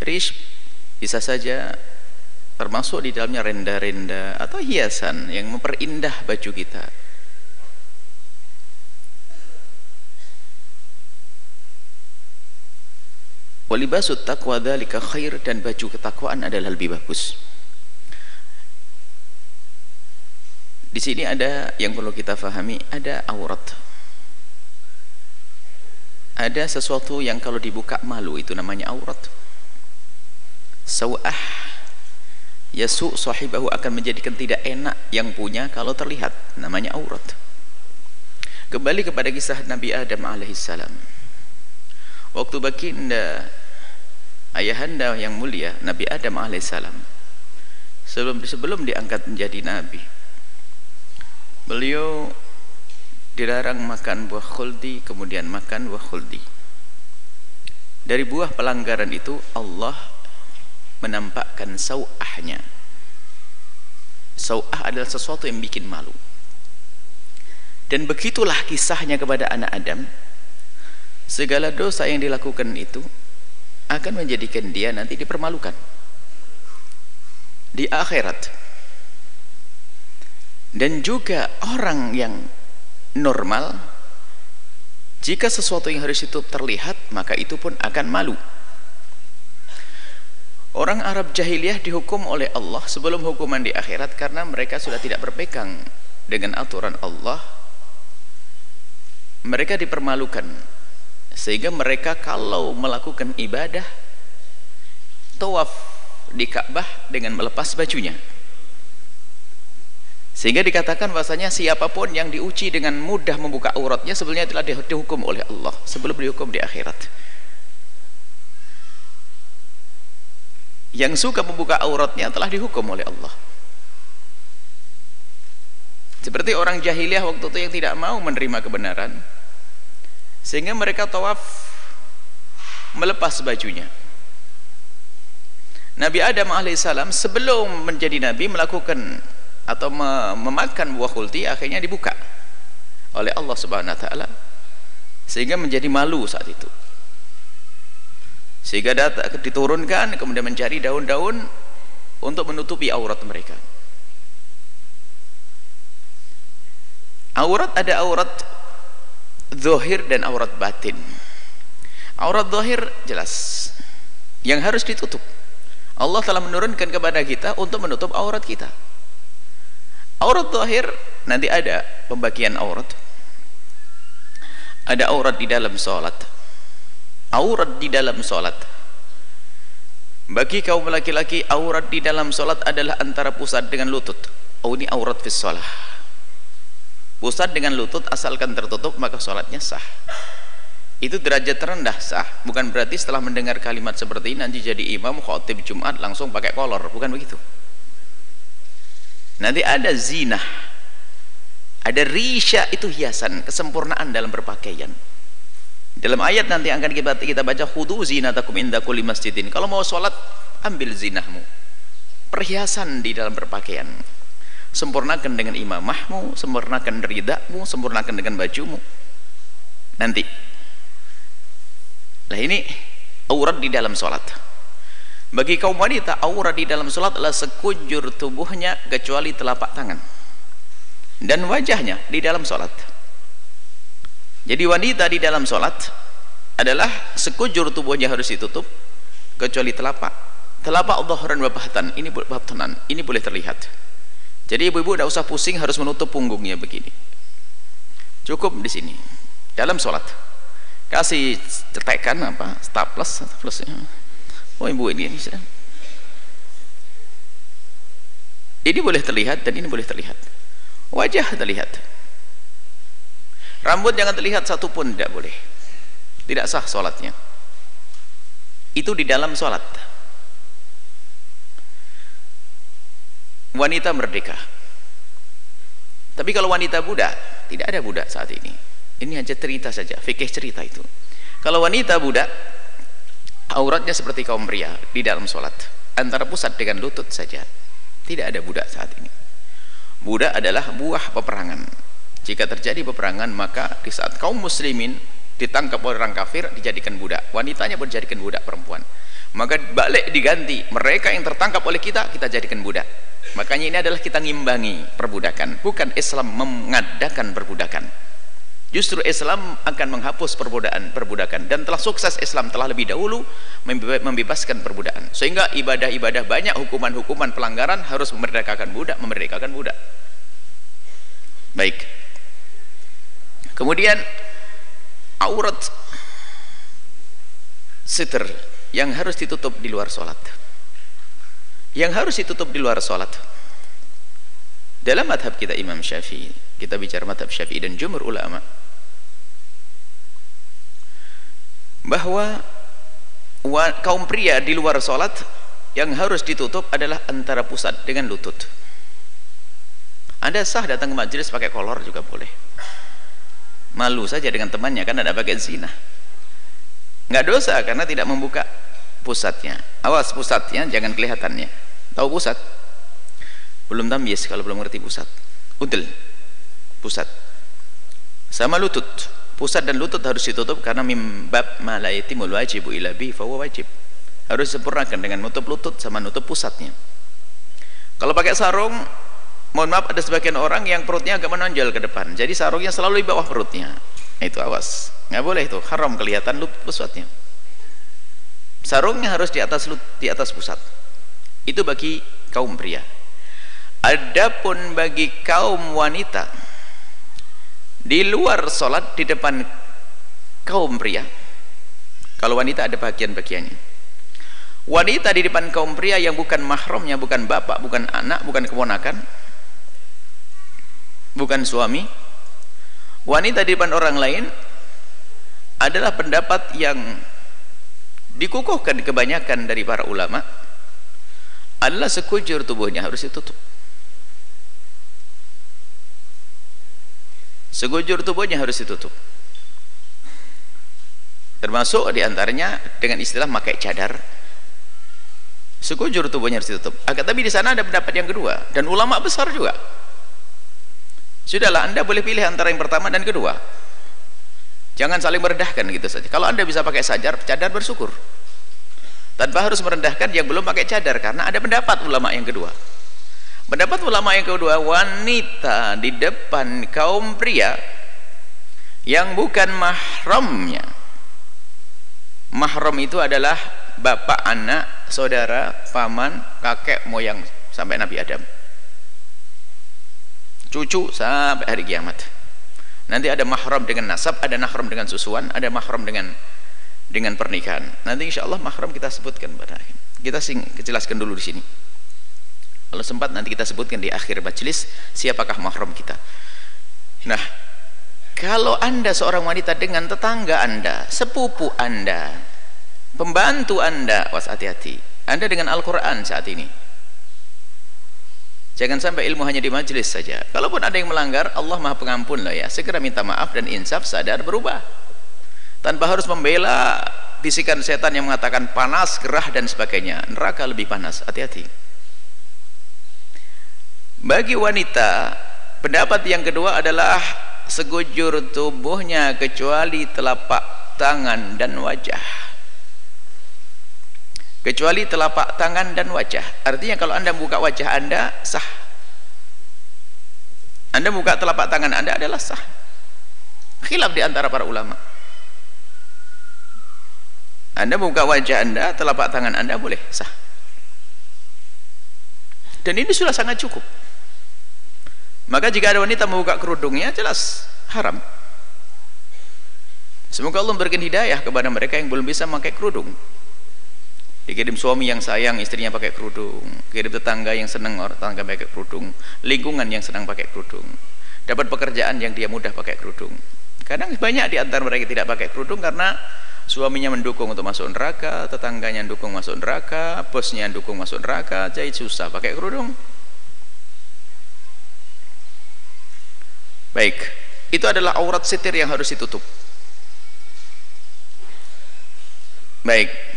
rish bisa saja termasuk di dalamnya renda-renda atau hiasan yang memperindah baju kita walibasut taqwa dhalika khair dan baju ketakwaan adalah lebih bagus Di sini ada yang perlu kita fahami, ada aurat. Ada sesuatu yang kalau dibuka malu itu namanya aurat. Sawah yasu sahibahu akan menjadikan tidak enak yang punya kalau terlihat namanya aurat. Kembali kepada kisah Nabi Adam alaihissalam. Waktu baginda ayahanda yang mulia Nabi Adam alaihissalam sebelum sebelum diangkat menjadi nabi beliau dilarang makan buah khuldi kemudian makan buah khuldi dari buah pelanggaran itu Allah menampakkan sawahnya sawah adalah sesuatu yang bikin malu. Dan begitulah kisahnya kepada anak Adam. Segala dosa yang dilakukan itu akan menjadikan dia nanti dipermalukan. Di akhirat. Dan juga orang yang normal jika sesuatu yang harus ditutup terlihat maka itu pun akan malu Orang Arab jahiliyah dihukum oleh Allah sebelum hukuman di akhirat karena mereka sudah tidak berpegang dengan aturan Allah. Mereka dipermalukan sehingga mereka kalau melakukan ibadah tawaf di Ka'bah dengan melepas bajunya. Sehingga dikatakan bahasanya siapa pun yang diuji dengan mudah membuka auratnya sebenarnya telah dihukum oleh Allah sebelum dihukum di akhirat. Yang suka membuka auratnya telah dihukum oleh Allah. Seperti orang jahiliyah waktu itu yang tidak mau menerima kebenaran. Sehingga mereka tawaf melepas bajunya. Nabi Adam alaihissalam sebelum menjadi Nabi melakukan atau memakan buah kulti akhirnya dibuka oleh Allah subhanahu wa ta'ala. Sehingga menjadi malu saat itu sehingga data diturunkan kemudian mencari daun-daun untuk menutupi aurat mereka. Aurat ada aurat zohir dan aurat batin. Aurat zohir jelas. Yang harus ditutup. Allah telah menurunkan kepada kita untuk menutup aurat kita. Aurat zohir nanti ada pembagian aurat. Ada aurat di dalam sholat aurat di dalam solat. Bagi kaum laki-laki aurat di dalam solat adalah antara pusat dengan lutut. Oh ini aurat fis pusat dengan lutut asalkan tertutup maka solatnya sah. Itu derajat terendah sah. Bukan berarti setelah mendengar kalimat seperti ini nanti jadi imam khotib jumat langsung pakai kolor. Bukan begitu. Nanti ada zina ada risya itu hiasan kesempurnaan dalam berpakaian dalam ayat nanti akan kita, baca khudu zinatakum inda kulli masjidin. Kalau mau sholat, ambil zinahmu. Perhiasan di dalam berpakaian. Sempurnakan dengan imamahmu, sempurnakan ridamu, sempurnakan dengan bajumu. Nanti. Nah ini aurat di dalam sholat. Bagi kaum wanita, aurat di dalam sholat adalah sekujur tubuhnya kecuali telapak tangan. Dan wajahnya di dalam sholat jadi wanita di dalam sholat adalah sekujur tubuhnya harus ditutup kecuali telapak. Telapak dhahran wa bahtan ini batanan ini boleh terlihat. Jadi ibu-ibu tidak usah pusing harus menutup punggungnya begini. Cukup di sini dalam sholat. Kasih cetekan apa staples staples ya. oh ibu ini ini sudah. Ini boleh terlihat dan ini boleh terlihat. Wajah terlihat rambut jangan terlihat satu pun tidak boleh. Tidak sah sholatnya itu di dalam sholat wanita merdeka. Tapi kalau wanita budak tidak ada budak saat ini. Ini hanya cerita saja fikih cerita itu. Kalau wanita budak auratnya seperti kaum pria di dalam sholat antara pusat dengan lutut saja. Tidak ada budak saat ini. Budak adalah buah peperangan jika terjadi peperangan maka di saat kaum muslimin ditangkap oleh orang kafir dijadikan budak. Wanitanya pun dijadikan budak perempuan. Maka balik diganti. Mereka yang tertangkap oleh kita kita jadikan budak. Makanya ini adalah kita ngimbangi perbudakan. Bukan Islam mengadakan perbudakan. Justru Islam akan menghapus perbudakan perbudakan. Dan telah sukses Islam telah lebih dahulu membebaskan perbudakan sehingga ibadah-ibadah banyak hukuman-hukuman pelanggaran harus memerdekakan budak memerdekakan budak. Baik kemudian aurat sitr yang harus ditutup di luar sholat. Yang harus ditutup di luar sholat. Dalam madhab kita Imam Syafi'i kita bicara madhab Syafi'i dan jumur ulama bahwa kaum pria di luar sholat yang harus ditutup adalah antara pusat dengan lutut. Anda sah datang ke majelis pakai kolor juga boleh malu saja dengan temannya kan ada bagian zina. Nggak dosa karena tidak membuka pusatnya. Awas pusatnya jangan kelihatannya. Tahu pusat? Belum tamyiz kalau belum ngerti pusat. Udel pusat. Sama lutut. Pusat dan lutut harus ditutup karena mimbab malayatimul wajibu ila bi wajib. Harus sempurnakan dengan nutup lutut sama nutup pusatnya. Kalau pakai sarung mohon maaf ada sebagian orang yang perutnya agak menonjol ke depan. Jadi sarungnya selalu di bawah perutnya. Itu awas. Nggak boleh itu. Haram kelihatan lutut pusatnya sarungnya harus di atas di atas pusat. Itu bagi kaum pria. Adapun bagi kaum wanita di luar sholat di depan kaum pria kalau wanita ada bagian-bagiannya wanita di depan kaum pria yang bukan mahramnya bukan bapak, bukan anak, bukan keponakan bukan suami wanita di depan orang lain adalah pendapat yang dikukuhkan kebanyakan dari para ulama adalah sekujur tubuhnya harus ditutup. Sekujur tubuhnya harus ditutup. Termasuk di antaranya dengan istilah pakai cadar. Sekujur tubuhnya harus ditutup. Tapi di sana ada pendapat yang kedua dan ulama besar juga sudahlah anda boleh pilih antara yang pertama dan kedua. Jangan saling merendahkan gitu saja. Kalau anda bisa pakai sajar cadar bersyukur. Tanpa harus merendahkan yang belum pakai cadar karena ada pendapat ulama yang kedua. Pendapat ulama yang kedua wanita di depan kaum pria yang bukan mahramnya. Mahram itu adalah bapak anak saudara paman kakek moyang sampai Nabi Adam cucu sampai hari kiamat. Nanti ada mahram dengan nasab ada mahram dengan susuan ada mahram dengan dengan pernikahan. Nanti insya Allah mahram kita sebutkan pada akhir. Kita sing jelaskan dulu di sini. Kalau sempat nanti kita sebutkan di akhir majelis siapakah mahram kita? Nah kalau anda seorang wanita dengan tetangga anda sepupu anda pembantu anda was hati-hati. Anda dengan Al-Quran saat ini Jangan sampai ilmu hanya di majelis saja. Kalaupun ada yang melanggar, Allah Maha Pengampun lah ya. Segera minta maaf dan insaf, sadar, berubah. Tanpa harus membela bisikan setan yang mengatakan panas, gerah dan sebagainya. Neraka lebih panas. Hati-hati. Bagi wanita, pendapat yang kedua adalah segujur tubuhnya kecuali telapak tangan dan wajah kecuali telapak tangan dan wajah. Artinya kalau anda buka wajah anda sah. Anda buka telapak tangan anda adalah sah. Khilaf di antara para ulama. Anda buka wajah anda telapak tangan anda boleh sah. Dan ini sudah sangat cukup. Maka jika ada wanita membuka kerudungnya jelas. Haram. Semoga Allah memberikan hidayah kepada mereka yang belum bisa memakai kerudung dikirim suami yang sayang istrinya pakai kerudung. Kirim tetangga yang senang orang tetangga pakai kerudung. Lingkungan yang senang pakai kerudung. Dapat pekerjaan yang dia mudah pakai kerudung. Kadang banyak di antara mereka tidak pakai kerudung karena suaminya mendukung untuk masuk neraka tetangganya mendukung masuk neraka bosnya mendukung masuk neraka jadi susah pakai kerudung. Baik itu adalah aurat setir yang harus ditutup. Baik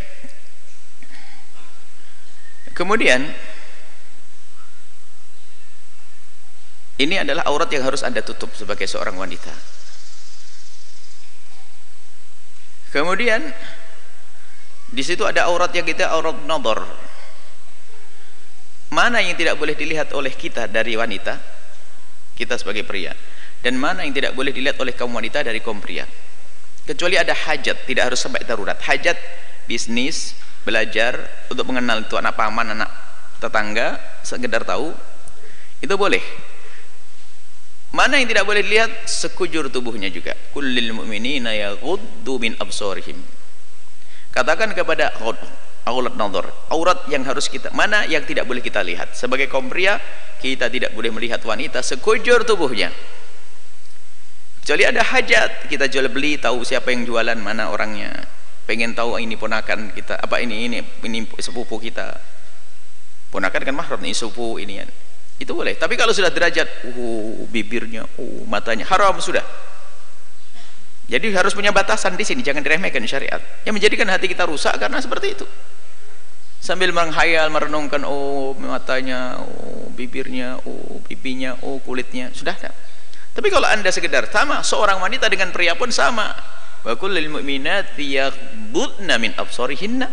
kemudian ini adalah aurat yang harus anda tutup sebagai seorang wanita. Kemudian di situ ada aurat yang kita aurat nador mana yang tidak boleh dilihat oleh kita dari wanita? Kita sebagai pria. Dan mana yang tidak boleh dilihat oleh kaum wanita dari kaum pria? Kecuali ada hajat tidak harus sampai darurat. Hajat bisnis belajar untuk mengenal itu anak paman anak tetangga sekedar tahu itu boleh. Mana yang tidak boleh dilihat? Sekujur tubuhnya juga. Kullil mu'minina yaghuddu min absarihim katakan kepada aurat nadhar aurat yang harus kita mana yang tidak boleh kita lihat? Sebagai kaum pria kita tidak boleh melihat wanita sekujur tubuhnya. Kecuali ada hajat kita jual beli tahu siapa yang jualan mana orangnya pengen tahu ini ponakan kita apa ini ini ini sepupu kita. Ponakan kan mahram ini sepupu ini ya. itu boleh tapi kalau sudah derajat uh bibirnya uh matanya haram sudah. Jadi harus punya batasan di sini jangan diremehkan syariat. Yang menjadikan hati kita rusak karena seperti itu. Sambil menghayal merenungkan oh matanya oh bibirnya oh pipinya oh kulitnya sudah tak tapi kalau anda sekedar sama seorang wanita dengan pria pun sama wa kullil mu'minati yaghdudna min absarihinna.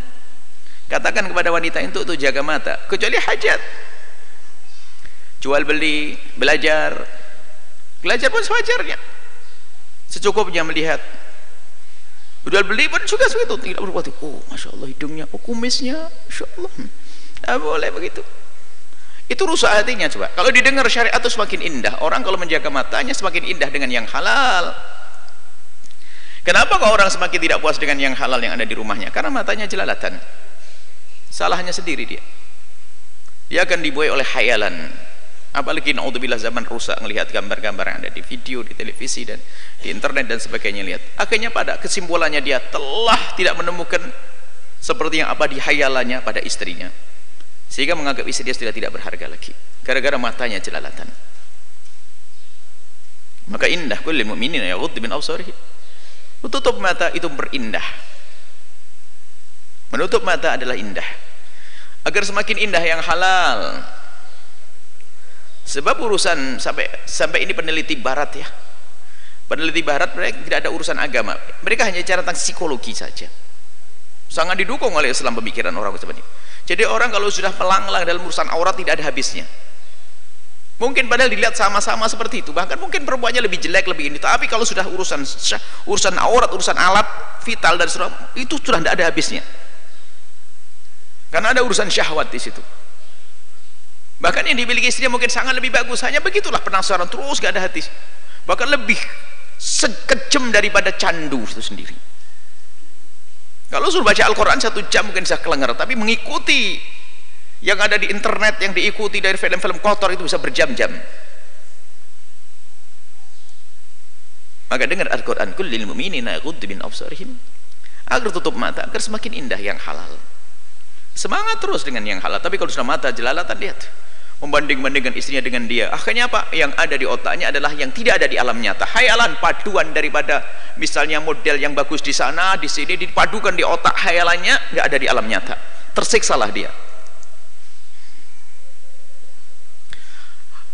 Katakan kepada wanita itu untuk jaga mata kecuali hajat. Jual beli belajar. Belajar pun sewajarnya. Secukupnya melihat. Udah beli pun juga segitu tidak berbuat. Oh masya Allah hidungnya oh kumisnya masya Allah. Tidak boleh begitu. Itu rusak hatinya coba. Kalau didengar syariat itu semakin indah. Orang kalau menjaga matanya semakin indah dengan yang halal kenapa kok orang semakin tidak puas dengan yang halal yang ada di rumahnya? Karena matanya jelalatan. Salahnya sendiri dia. Dia akan dibuai oleh hayalan apalagi naudzubillah zaman rusak melihat gambar-gambar yang ada di video di televisi dan di internet dan sebagainya. Lihat. Akhirnya pada kesimpulannya dia telah tidak menemukan seperti yang apa dihayalannya pada istrinya. Sehingga menganggap istri dia sudah tidak berharga lagi. Gara-gara matanya jelalatan. Maka indah kulli mu'minin yaghuddu min absarihi menutup mata itu berindah. Menutup mata adalah indah. Agar semakin indah yang halal. Sebab urusan sampai sampai ini peneliti barat ya. Peneliti barat mereka tidak ada urusan agama. Mereka hanya cara tentang psikologi saja. Sangat didukung oleh Islam pemikiran orang seperti ini jadi orang kalau sudah pelanglang dalam urusan aurat tidak ada habisnya mungkin padahal dilihat sama-sama seperti itu. Bahkan mungkin perempuannya lebih jelek lebih ini. Tapi kalau sudah urusan urusan aurat urusan alat vital dan sudah itu sudah tidak ada habisnya. Karena ada urusan syahwat di situ. Bahkan yang dimiliki istrinya mungkin sangat lebih bagus. Hanya begitulah penasaran. Terus gak ada hati. Bahkan lebih sekejam daripada candu itu sendiri. Kalau suruh baca Al-Quran satu jam mungkin bisa kelengar. Tapi mengikuti yang ada di internet yang diikuti dari film-film kotor itu bisa berjam-jam. Maka dengar Al-Quran kullil mu'minina yaghuddu min absarihim. Agar tutup mata agar semakin indah yang halal. Semangat terus dengan yang halal tapi kalau sudah mata jelalatan lihat. Membanding-bandingkan istrinya dengan dia. Akhirnya apa? Yang ada di otaknya adalah yang tidak ada di alam nyata. Hayalan paduan daripada misalnya model yang bagus di sana di sini dipadukan di otak. Hayalannya nggak ada di alam nyata. Tersiksalah dia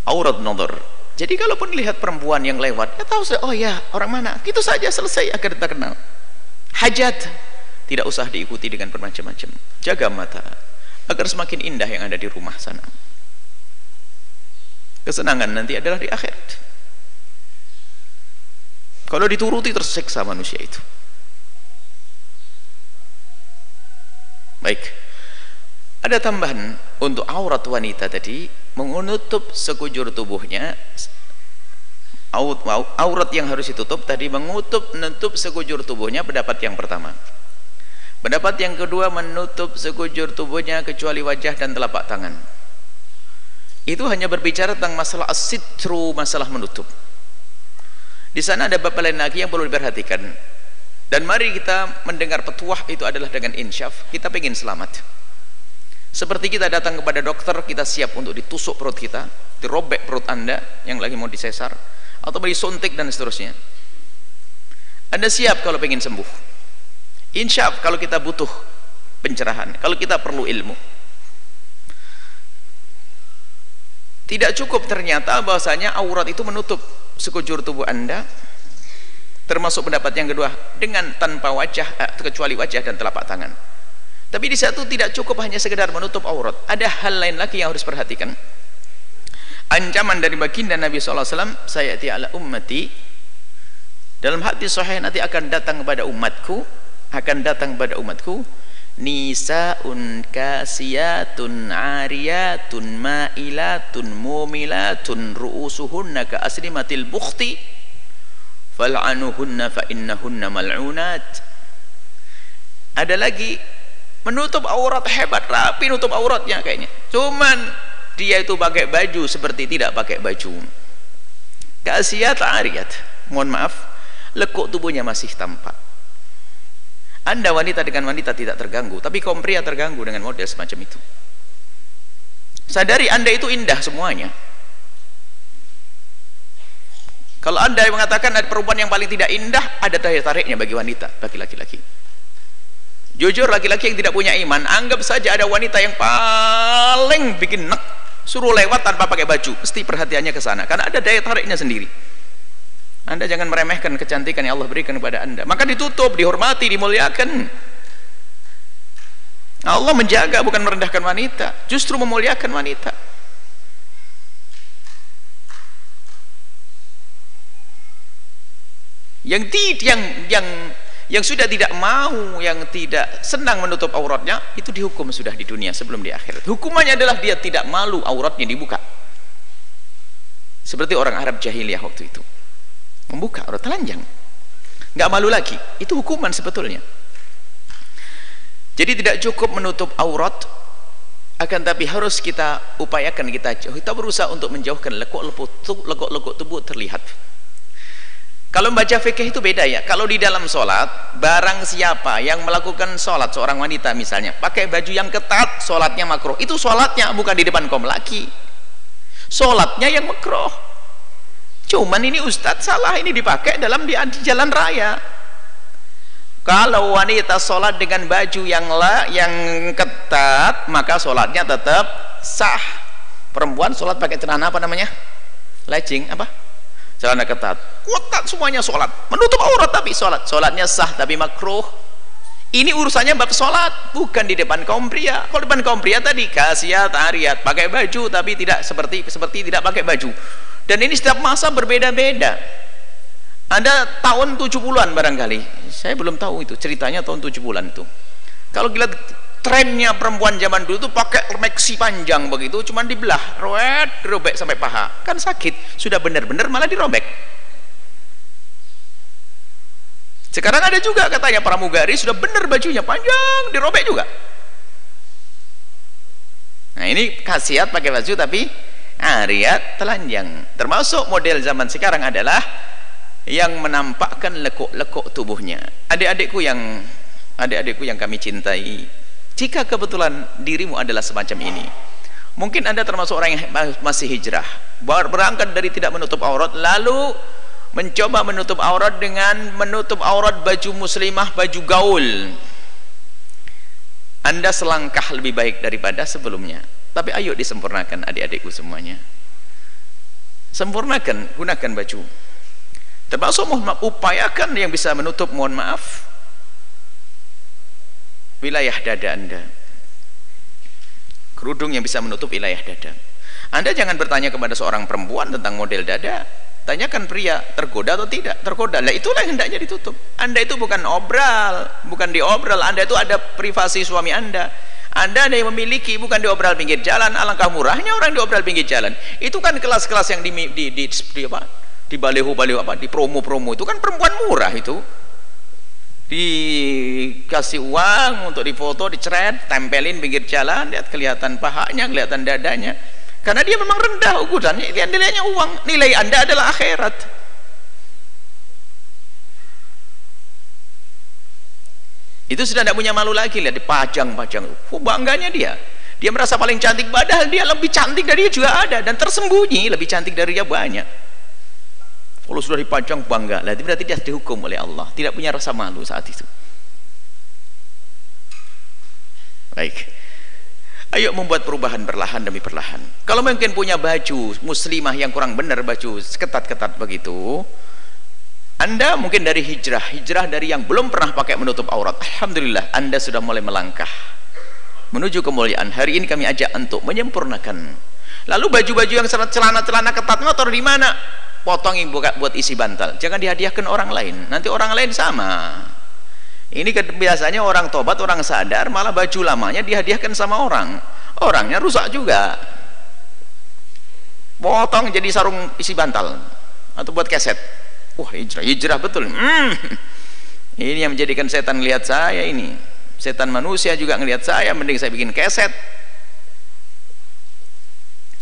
aurat nodor jadi kalaupun lihat perempuan yang lewat ya tahu oh ya orang mana? Itu saja selesai agar kita kenal. Hajat tidak usah diikuti dengan bermacam-macam. Jaga mata agar semakin indah yang ada di rumah sana. Kesenangan nanti adalah di akhirat. Kalau dituruti tersiksa manusia itu. Baik. Ada tambahan untuk aurat wanita tadi menutup sekujur tubuhnya. Aurat yang harus ditutup tadi menutup menutup sekujur tubuhnya pendapat yang pertama. Pendapat yang kedua menutup sekujur tubuhnya kecuali wajah dan telapak tangan. Itu hanya berbicara tentang masalah asitru masalah menutup. Di sana ada bab lain lagi yang perlu diperhatikan. Dan mari kita mendengar petuah itu adalah dengan insyaf. Kita ingin selamat seperti kita datang kepada dokter kita siap untuk ditusuk perut kita dirobek perut anda yang lagi mau disesar atau disuntik dan seterusnya. Anda siap kalau ingin sembuh? Insyaf kalau kita butuh pencerahan kalau kita perlu ilmu. Tidak cukup ternyata bahwasanya aurat itu menutup sekujur tubuh anda termasuk pendapat yang kedua dengan tanpa wajah eh, kecuali wajah dan telapak tangan tapi di satu tidak cukup hanya sekedar menutup aurat. Ada hal lain lagi yang harus perhatikan. Ancaman dari baginda Nabi SAW saya ala ummati. Dalam hati sahih nanti akan datang kepada umatku akan datang kepada umatku nisaun kasiyatun ariyatun ma'ilatun mumilatun ru'usuhunna ka aslimatil bukhti fal'anuhunna fa innahunna mal'unat. Ada lagi menutup aurat hebat rapi nutup auratnya kayaknya cuman dia itu pakai baju seperti tidak pakai baju kasiyat ariyat mohon maaf lekuk tubuhnya masih tampak anda wanita dengan wanita tidak terganggu, tapi kaum pria terganggu dengan model semacam itu. Sadari Anda itu indah semuanya. Kalau Anda mengatakan ada perempuan yang paling tidak indah, ada daya tariknya bagi wanita, bagi laki-laki. Jujur laki-laki yang tidak punya iman, anggap saja ada wanita yang paling bikin nek, suruh lewat tanpa pakai baju, mesti perhatiannya ke sana karena ada daya tariknya sendiri. Anda jangan meremehkan kecantikan yang Allah berikan kepada Anda. Maka ditutup, dihormati, dimuliakan. Allah menjaga bukan merendahkan wanita, justru memuliakan wanita. yang tidak yang yang yang sudah tidak mau yang tidak senang menutup auratnya itu dihukum sudah di dunia sebelum di akhirat. Hukumannya adalah dia tidak malu auratnya dibuka. Seperti orang Arab jahiliyah waktu itu. Membuka aurat telanjang. Nggak malu lagi. Itu hukuman sebetulnya. Jadi tidak cukup menutup aurat akan tapi harus kita upayakan kita kita berusaha untuk menjauhkan lekuk-lekuk lekuk-lekuk tubuh terlihat kalau membaca fikih itu beda ya. Kalau di dalam sholat barang siapa yang melakukan sholat seorang wanita misalnya pakai baju yang ketat sholatnya makruh. Itu sholatnya bukan di depan kaum laki. Sholatnya yang makruh. Cuman ini ustadz salah ini dipakai dalam di, di jalan raya. Kalau wanita sholat dengan baju yang la, yang ketat maka sholatnya tetap sah. Perempuan sholat pakai celana apa namanya? Legging apa celana ketat. Ketat semuanya sholat. Menutup aurat tapi sholat. Sholatnya sah tapi makruh. Ini urusannya bab sholat bukan di depan kaum pria. Kalau depan kaum pria tadi kasiat ariat pakai baju tapi tidak seperti seperti tidak pakai baju. Dan ini setiap masa berbeda-beda. Ada tahun 70-an barangkali. Saya belum tahu itu ceritanya tahun 70-an itu. Kalau lihat trennya perempuan zaman dulu itu pakai maxi panjang begitu cuman dibelah roet dirobek sampai paha. Kan sakit sudah benar-benar malah dirobek. Sekarang ada juga katanya pramugari sudah benar bajunya panjang dirobek juga. Nah ini khasiat pakai baju tapi ariat telanjang. Termasuk model zaman sekarang adalah yang menampakkan lekuk-lekuk tubuhnya. Adik-adikku yang adik-adikku yang kami cintai jika kebetulan dirimu adalah semacam ini mungkin anda termasuk orang yang masih hijrah. Berangkat dari tidak menutup aurat lalu mencoba menutup aurat dengan menutup aurat baju muslimah baju gaul. Anda selangkah lebih baik daripada sebelumnya. Tapi ayo disempurnakan adik-adikku semuanya. Sempurnakan gunakan baju. Termasuk upayakan yang bisa menutup mohon maaf wilayah dada anda. Kerudung yang bisa menutup wilayah dada. Anda jangan bertanya kepada seorang perempuan tentang model dada. Tanyakan pria tergoda atau tidak? Tergoda. Lah itulah yang hendaknya ditutup. Anda itu bukan obral bukan diobral. Anda itu ada privasi suami anda. Anda ada yang memiliki bukan diobral pinggir jalan. Alangkah murahnya orang diobral pinggir jalan. Itu kan kelas-kelas yang di, di, di, di apa? Di baleho-baleho apa? Di promo-promo. Itu kan perempuan murah itu dikasih uang untuk difoto diceret tempelin pinggir jalan lihat kelihatan pahanya kelihatan dadanya. Karena dia memang rendah ukurannya lihat nilainya uang. Nilai anda adalah akhirat. Itu sudah tidak punya malu lagi lihat dipajang-pajang oh, bangganya dia. Dia merasa paling cantik padahal dia lebih cantik dari dia juga ada. Dan tersembunyi lebih cantik dari dia banyak kalau sudah dipajang bangga. Lah berarti dia dihukum oleh Allah. Tidak punya rasa malu saat itu. Baik. Ayo membuat perubahan perlahan demi perlahan. Kalau mungkin punya baju muslimah yang kurang benar baju ketat-ketat begitu anda mungkin dari hijrah hijrah dari yang belum pernah pakai menutup aurat. Alhamdulillah anda sudah mulai melangkah menuju kemuliaan. Hari ini kami ajak untuk menyempurnakan. Lalu baju-baju yang celana-celana ketat taruh di mana potongin buat isi bantal. Jangan dihadiahkan orang lain. Nanti orang lain sama. Ini biasanya orang tobat orang sadar malah baju lamanya dihadiahkan sama orang. Orangnya rusak juga. Potong jadi sarung isi bantal atau buat keset. Wah hijrah hijrah betul. Hmm. ini yang menjadikan setan lihat saya ini. Setan manusia juga ngelihat saya mending saya bikin keset.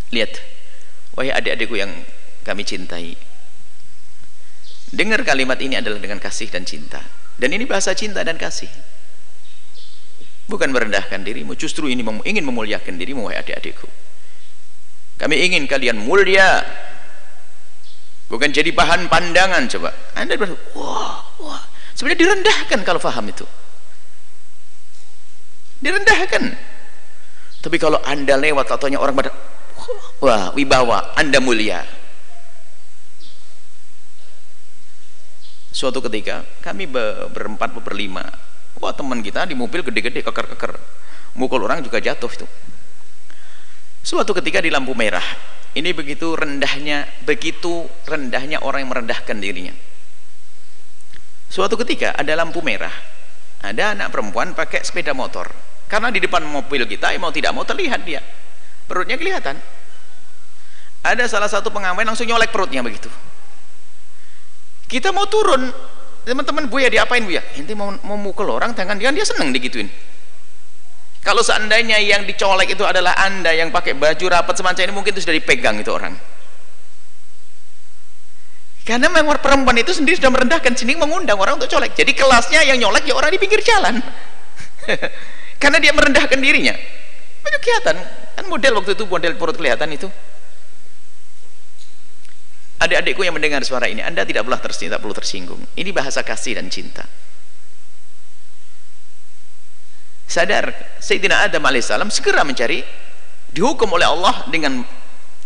Lihat wahai adik-adikku yang kami cintai. Dengar kalimat ini adalah dengan kasih dan cinta. Dan ini bahasa cinta dan kasih. Bukan merendahkan dirimu justru ini ingin memuliakan dirimu wahai adik-adikku. Kami ingin kalian mulia. Bukan jadi bahan pandangan coba. Anda berkata wah wah. Sebenarnya direndahkan kalau faham itu. Direndahkan. Tapi kalau anda lewat ataunya orang pada wah wibawa anda mulia suatu ketika kami berempat berlima. Wah teman kita di mobil gede-gede keker-keker. Mukul orang juga jatuh itu. Suatu ketika di lampu merah. Ini begitu rendahnya begitu rendahnya orang yang merendahkan dirinya. Suatu ketika ada lampu merah. Ada anak perempuan pakai sepeda motor. Karena di depan mobil kita mau tidak mau terlihat dia. Perutnya kelihatan. Ada salah satu pengamen langsung nyolek perutnya begitu kita mau turun. Teman-teman bu ya diapain bu ya? Inti mau, mau mukul orang tangan dia dia seneng digituin. Kalau seandainya yang dicolek itu adalah anda yang pakai baju rapat semacam ini mungkin itu sudah dipegang itu orang. Karena memang perempuan itu sendiri sudah merendahkan sini mengundang orang untuk colek. Jadi kelasnya yang nyolek ya orang di pinggir jalan. Karena dia merendahkan dirinya. Banyak kelihatan. Kan model waktu itu model perut kelihatan itu adik-adikku yang mendengar suara ini anda tidak perlu tersinggung, tidak perlu tersinggung. Ini bahasa kasih dan cinta. Sadar Sayyidina Adam alaihissalam segera mencari dihukum oleh Allah dengan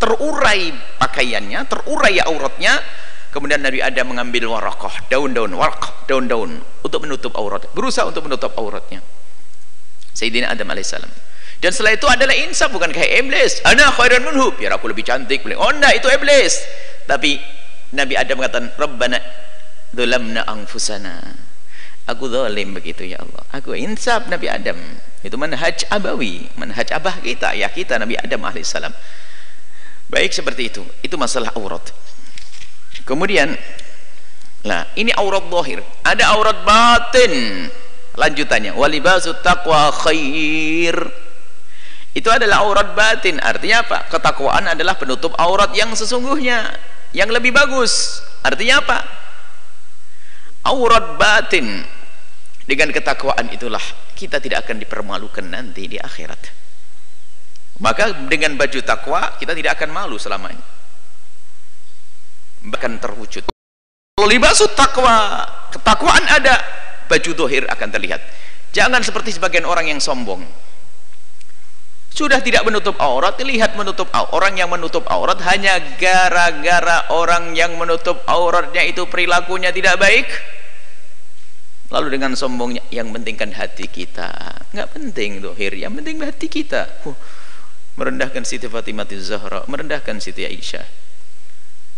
terurai pakaiannya terurai auratnya. Kemudian Nabi Adam mengambil warakoh daun-daun warakoh daun-daun untuk menutup aurat berusaha untuk menutup auratnya. Sayyidina Adam alaihissalam. Dan setelah itu adalah insaf bukan kayak iblis. Ana khairan minhu. Biar aku lebih cantik oh enggak itu iblis tapi Nabi Adam mengatakan Rabbana dhulamna anfusana. Aku zalim begitu ya Allah. Aku insaf Nabi Adam. Itu manhaj abawi manhaj abah kita ya kita Nabi Adam alaihissalam baik seperti itu. Itu masalah aurat. Kemudian nah ini aurat zahir. Ada aurat batin. Lanjutannya walibasu taqwa khair. Itu adalah aurat batin. Artinya apa? Ketakwaan adalah penutup aurat yang sesungguhnya yang lebih bagus. Artinya apa? Aurat batin. Dengan ketakwaan itulah kita tidak akan dipermalukan nanti di akhirat. Maka dengan baju takwa kita tidak akan malu selamanya. Bahkan terwujud. Kalau libasut takwa ketakwaan ada baju dohir akan terlihat. Jangan seperti sebagian orang yang sombong sudah tidak menutup aurat lihat menutup aurat orang yang menutup aurat hanya gara-gara orang yang menutup auratnya itu perilakunya tidak baik. Lalu dengan sombongnya yang pentingkan hati kita. Nggak penting dohir yang penting hati kita. Merendahkan Siti Fatimah Zahra merendahkan Siti Aisyah.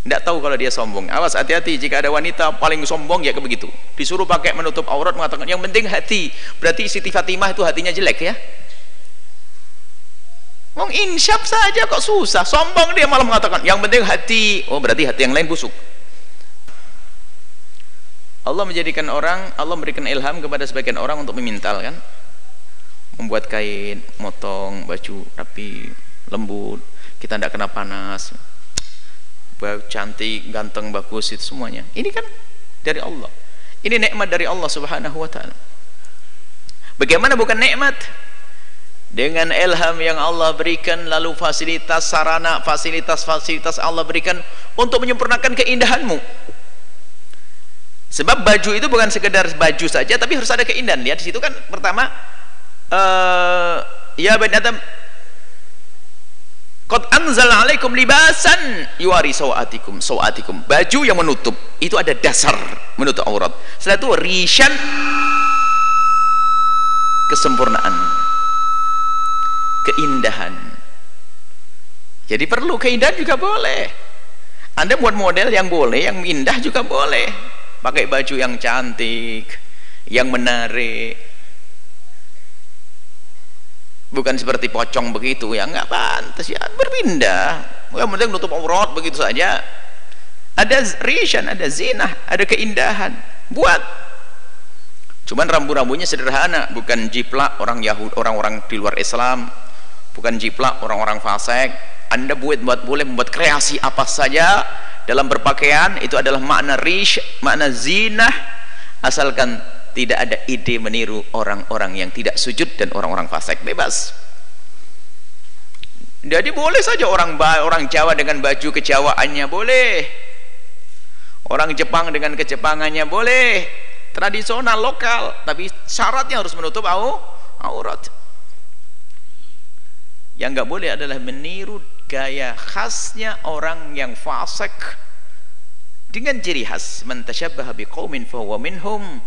Tidak tahu kalau dia sombong. Awas hati-hati. Jika ada wanita paling sombong ya begitu. Disuruh pakai menutup aurat mengatakan yang penting hati. Berarti Siti Fatimah itu hatinya jelek ya Wong insyaf saja kok susah sombong dia malah mengatakan yang penting hati oh berarti hati yang lain busuk Allah menjadikan orang Allah memberikan ilham kepada sebagian orang untuk memintal kan membuat kain motong baju rapi lembut kita tidak kena panas cantik, ganteng, bagus itu semuanya. Ini kan dari Allah. Ini nikmat dari Allah Subhanahu wa taala. Bagaimana bukan nikmat? Dengan ilham yang Allah berikan lalu fasilitas sarana, fasilitas-fasilitas Allah berikan untuk menyempurnakan keindahanmu. Sebab baju itu bukan sekedar baju saja tapi harus ada keindahan. Lihat di situ kan pertama uh, ya bani Adam Qad anzal alaikum libasan yuari sawatikum sawatikum. Baju yang menutup itu ada dasar menutup aurat. Setelah itu rishan kesempurnaan. Keindahan. Jadi perlu keindahan juga boleh. Anda buat model yang boleh, yang indah juga boleh. Pakai baju yang cantik, yang menarik, bukan seperti pocong begitu ya nggak pantas ya. Berpindah. Yang penting nutup aurat begitu saja. Ada rishan ada zina ada keindahan. Buat. Cuman rambu-rambunya sederhana bukan jiplak orang Yahud orang-orang di luar Islam bukan jiplak orang-orang fasik. Anda buat buat boleh membuat kreasi apa saja. Dalam berpakaian itu adalah makna rish makna zina asalkan tidak ada ide meniru orang-orang yang tidak sujud dan orang-orang fasik. Bebas. Jadi boleh saja orang orang Jawa dengan baju kejawaannya boleh. Orang Jepang dengan kejepangannya boleh. Tradisional lokal. Tapi syaratnya harus menutup au, aurat yang nggak boleh adalah meniru gaya khasnya orang yang fasik. Dengan ciri khas man tashabbaha biqaumin fahuwa minhum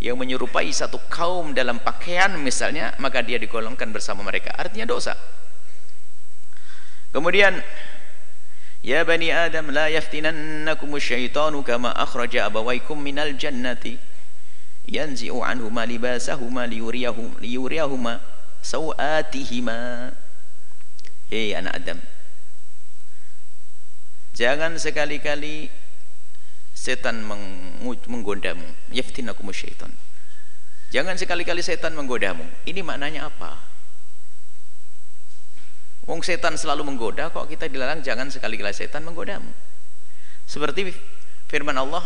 yang menyerupai satu kaum dalam pakaian misalnya maka dia digolongkan bersama mereka. Artinya dosa. Kemudian ya bani adam la yaftinannakum syaitanu kama akhraja abawaikum minal jannati yanzi'u anhuma libasahuma liyuriyahum liyuriyahuma sawatihima hei anak Adam. Jangan sekali-kali setan menggodamu. Yaftinakum syaitan. Jangan sekali-kali setan menggodamu. Ini maknanya apa? Wong setan selalu menggoda kok kita dilarang jangan sekali-kali setan menggodamu? Seperti firman Allah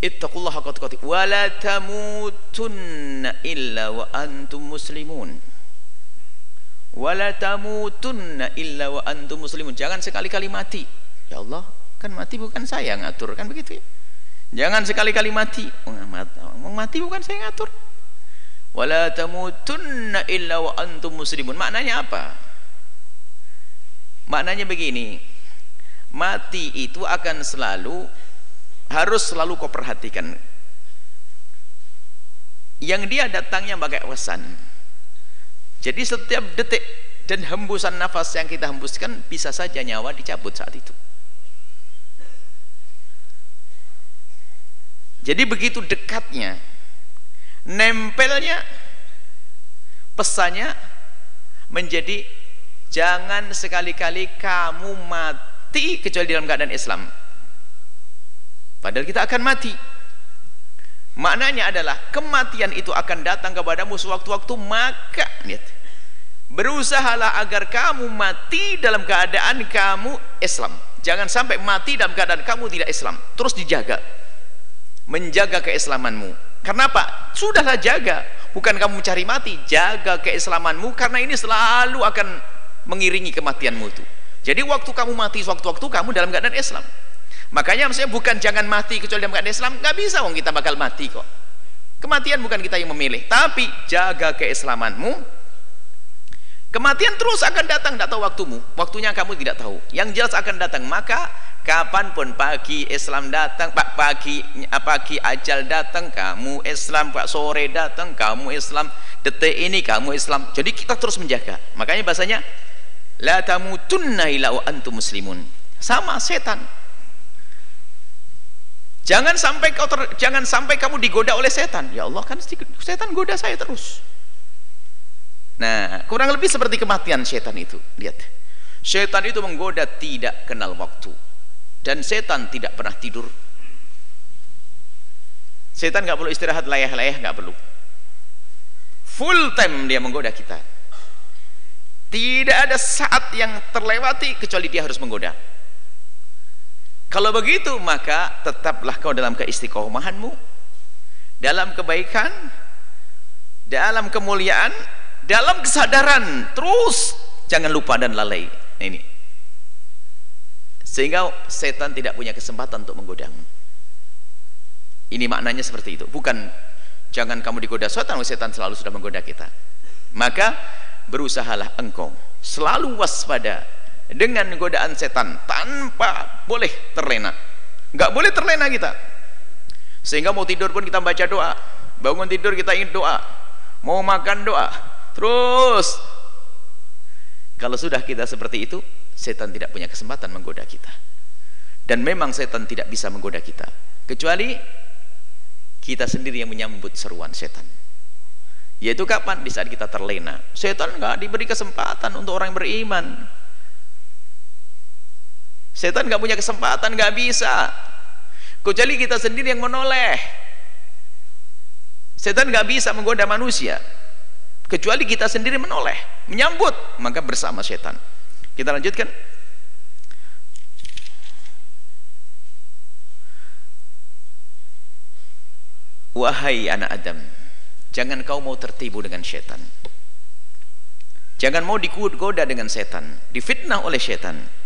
ittaqullaha haqqa tuqatih wa la tamutunna illa wa antum muslimun wa la tamutunna illa wa antum muslimun. Jangan sekali-kali mati. Ya Allah kan mati bukan saya ngatur kan begitu ya? Jangan sekali-kali mati. Mau mati bukan saya ngatur. Wa la tamutunna illa wa antum muslimun. Maknanya apa? Maknanya begini. Mati itu akan selalu harus selalu kau perhatikan. Yang dia datangnya bagai pesan jadi setiap detik dan hembusan nafas yang kita hembuskan bisa saja nyawa dicabut saat itu jadi begitu dekatnya nempelnya pesannya menjadi jangan sekali-kali kamu mati kecuali dalam keadaan Islam Padahal kita akan mati. Maknanya adalah kematian itu akan datang kepadamu sewaktu-waktu maka lihat berusahalah agar kamu mati dalam keadaan kamu Islam. Jangan sampai mati dalam keadaan kamu tidak Islam. Terus dijaga. Menjaga keislamanmu. Kenapa? Sudahlah jaga. Bukan kamu mencari mati, jaga keislamanmu karena ini selalu akan mengiringi kematianmu itu. Jadi waktu kamu mati, sewaktu-waktu kamu dalam keadaan Islam makanya maksudnya bukan jangan mati kecuali dalam keadaan Islam nggak bisa wong kita bakal mati kok. Kematian bukan kita yang memilih tapi jaga keislamanmu. Kematian terus akan datang tidak tahu waktumu. Waktunya kamu tidak tahu. Yang jelas akan datang. Maka kapan pun pagi Islam datang pak pagi pagi ajal datang kamu Islam pak sore datang kamu Islam detik ini kamu Islam. Jadi kita terus menjaga. Makanya bahasanya la tamutunna illa antum muslimun. Sama setan Jangan sampai kau ter, jangan sampai kamu digoda oleh setan. Ya Allah kan setan goda saya terus. Nah, kurang lebih seperti kematian setan itu. Lihat. Setan itu menggoda tidak kenal waktu. Dan setan tidak pernah tidur. Setan nggak perlu istirahat layah-layah nggak perlu. Full time dia menggoda kita. Tidak ada saat yang terlewati kecuali dia harus menggoda. Kalau begitu maka tetaplah kau dalam keistiqomahanmu dalam kebaikan dalam kemuliaan dalam kesadaran. Terus jangan lupa dan lalai. Nah, ini. Sehingga setan tidak punya kesempatan untuk menggodamu ini maknanya seperti itu. Bukan jangan kamu digoda setan setan selalu sudah menggoda kita. Maka berusahalah engkau selalu waspada dengan godaan setan tanpa boleh terlena. Nggak boleh terlena kita. Sehingga mau tidur pun kita baca doa. Bangun tidur kita ingin doa. Mau makan doa. Terus. Kalau sudah kita seperti itu setan tidak punya kesempatan menggoda kita. Dan memang setan tidak bisa menggoda kita. Kecuali kita sendiri yang menyambut seruan setan. Yaitu kapan? di saat kita terlena. Setan nggak diberi kesempatan untuk orang yang beriman Setan nggak punya kesempatan, nggak bisa. Kecuali kita sendiri yang menoleh. Setan nggak bisa menggoda manusia. Kecuali kita sendiri menoleh, menyambut, maka bersama setan. Kita lanjutkan. Wahai anak Adam, jangan kau mau tertipu dengan setan. Jangan mau digoda dengan setan, difitnah oleh setan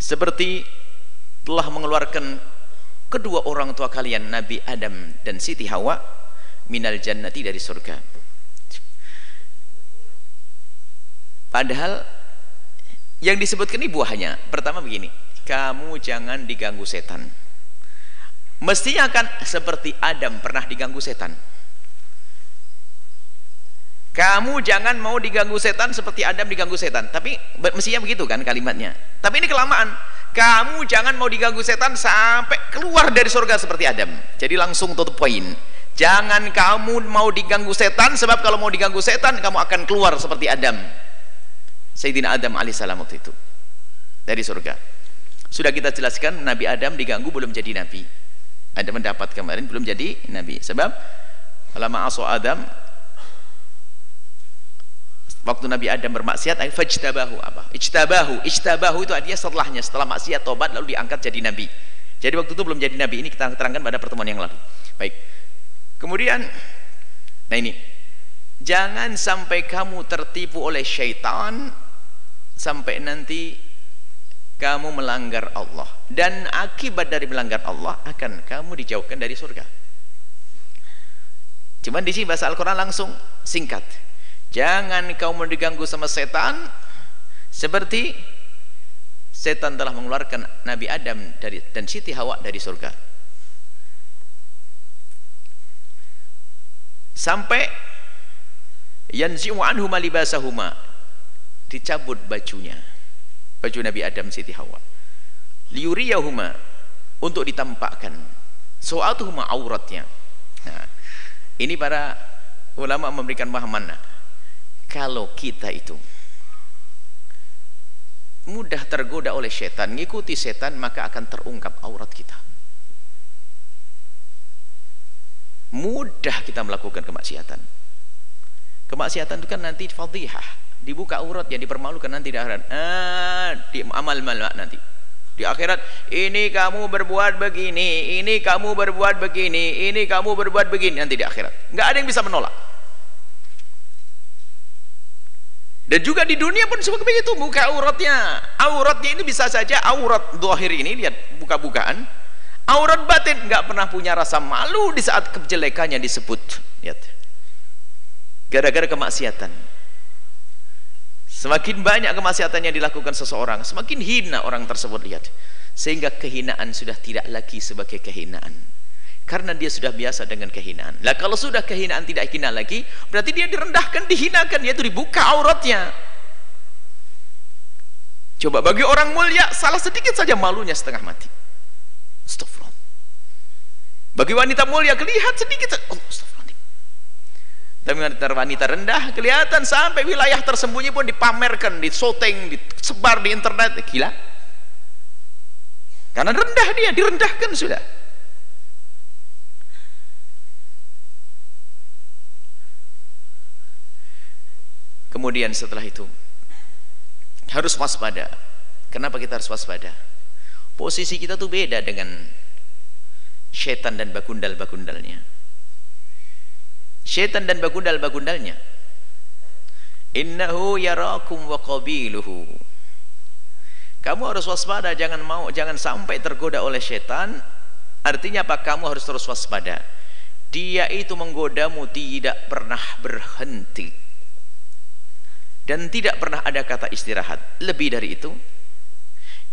seperti telah mengeluarkan kedua orang tua kalian Nabi Adam dan Siti Hawa minal jannati dari surga. Padahal yang disebutkan ini buahnya. Pertama begini kamu jangan diganggu setan. Mestinya akan seperti Adam pernah diganggu setan kamu jangan mau diganggu setan seperti Adam diganggu setan. Tapi mestinya begitu kan kalimatnya. Tapi ini kelamaan. Kamu jangan mau diganggu setan sampai keluar dari surga seperti Adam. Jadi langsung tutup poin. Jangan kamu mau diganggu setan sebab kalau mau diganggu setan kamu akan keluar seperti Adam. Sayyidina Adam alaihissalam waktu itu. Dari surga. Sudah kita jelaskan Nabi Adam diganggu belum jadi Nabi. Ada mendapat kemarin belum jadi Nabi. Sebab lama aso Adam waktu Nabi Adam bermaksiat fajtabahu apa? Ijtabahu. Ijtabahu itu artinya setelahnya. Setelah maksiat tobat lalu diangkat jadi nabi. Jadi waktu itu belum jadi nabi. Ini kita terangkan pada pertemuan yang lalu. Baik. Kemudian nah ini. Jangan sampai kamu tertipu oleh syaitan sampai nanti kamu melanggar Allah. Dan akibat dari melanggar Allah akan kamu dijauhkan dari surga. Cuman di sini bahasa Al-Quran langsung singkat jangan kau mau diganggu sama setan. Seperti setan telah mengeluarkan Nabi Adam dari dan Siti Hawa dari surga. Sampai yanzi'u anhuma libasahuma dicabut bajunya baju Nabi Adam Siti Hawa. Liuriyahuma untuk ditampakkan. Soatuhuma auratnya. Nah, ini para ulama memberikan pemahaman kalau kita itu mudah tergoda oleh setan ngikuti setan maka akan terungkap aurat kita. Mudah kita melakukan kemaksiatan. Kemaksiatan itu kan nanti fadihah dibuka aurat yang dipermalukan nanti di akhirat. Ah, di amal mal nanti. Di akhirat ini kamu berbuat begini ini kamu berbuat begini ini kamu berbuat begini nanti di akhirat. Nggak ada yang bisa menolak Dan juga di dunia pun seperti begitu, buka auratnya. Auratnya ini bisa saja aurat dohir ini, lihat buka-bukaan. Aurat batin nggak pernah punya rasa malu di saat kejelekannya disebut. Lihat. Gara-gara kemaksiatan. Semakin banyak kemaksiatan yang dilakukan seseorang, semakin hina orang tersebut lihat. Sehingga kehinaan sudah tidak lagi sebagai kehinaan karena dia sudah biasa dengan kehinaan. Lah kalau sudah kehinaan tidak hina lagi berarti dia direndahkan dihinakan yaitu dibuka auratnya. Coba bagi orang mulia salah sedikit saja malunya setengah mati. Astagfirullah. Bagi wanita mulia kelihatan sedikit oh, astagfirullah. Tapi wanita rendah kelihatan sampai wilayah tersembunyi pun dipamerkan disoteng disebar di internet. Gila. Karena rendah dia direndahkan sudah kemudian setelah itu harus waspada. Kenapa kita harus waspada? Posisi kita tuh beda dengan setan dan bagundal-bagundalnya. Setan dan bagundal-bagundalnya. Innahu yarakum wa qabiluhu. Kamu harus waspada jangan mau jangan sampai tergoda oleh setan. Artinya apa? Kamu harus terus waspada. Dia itu menggodamu tidak pernah berhenti dan tidak pernah ada kata istirahat. Lebih dari itu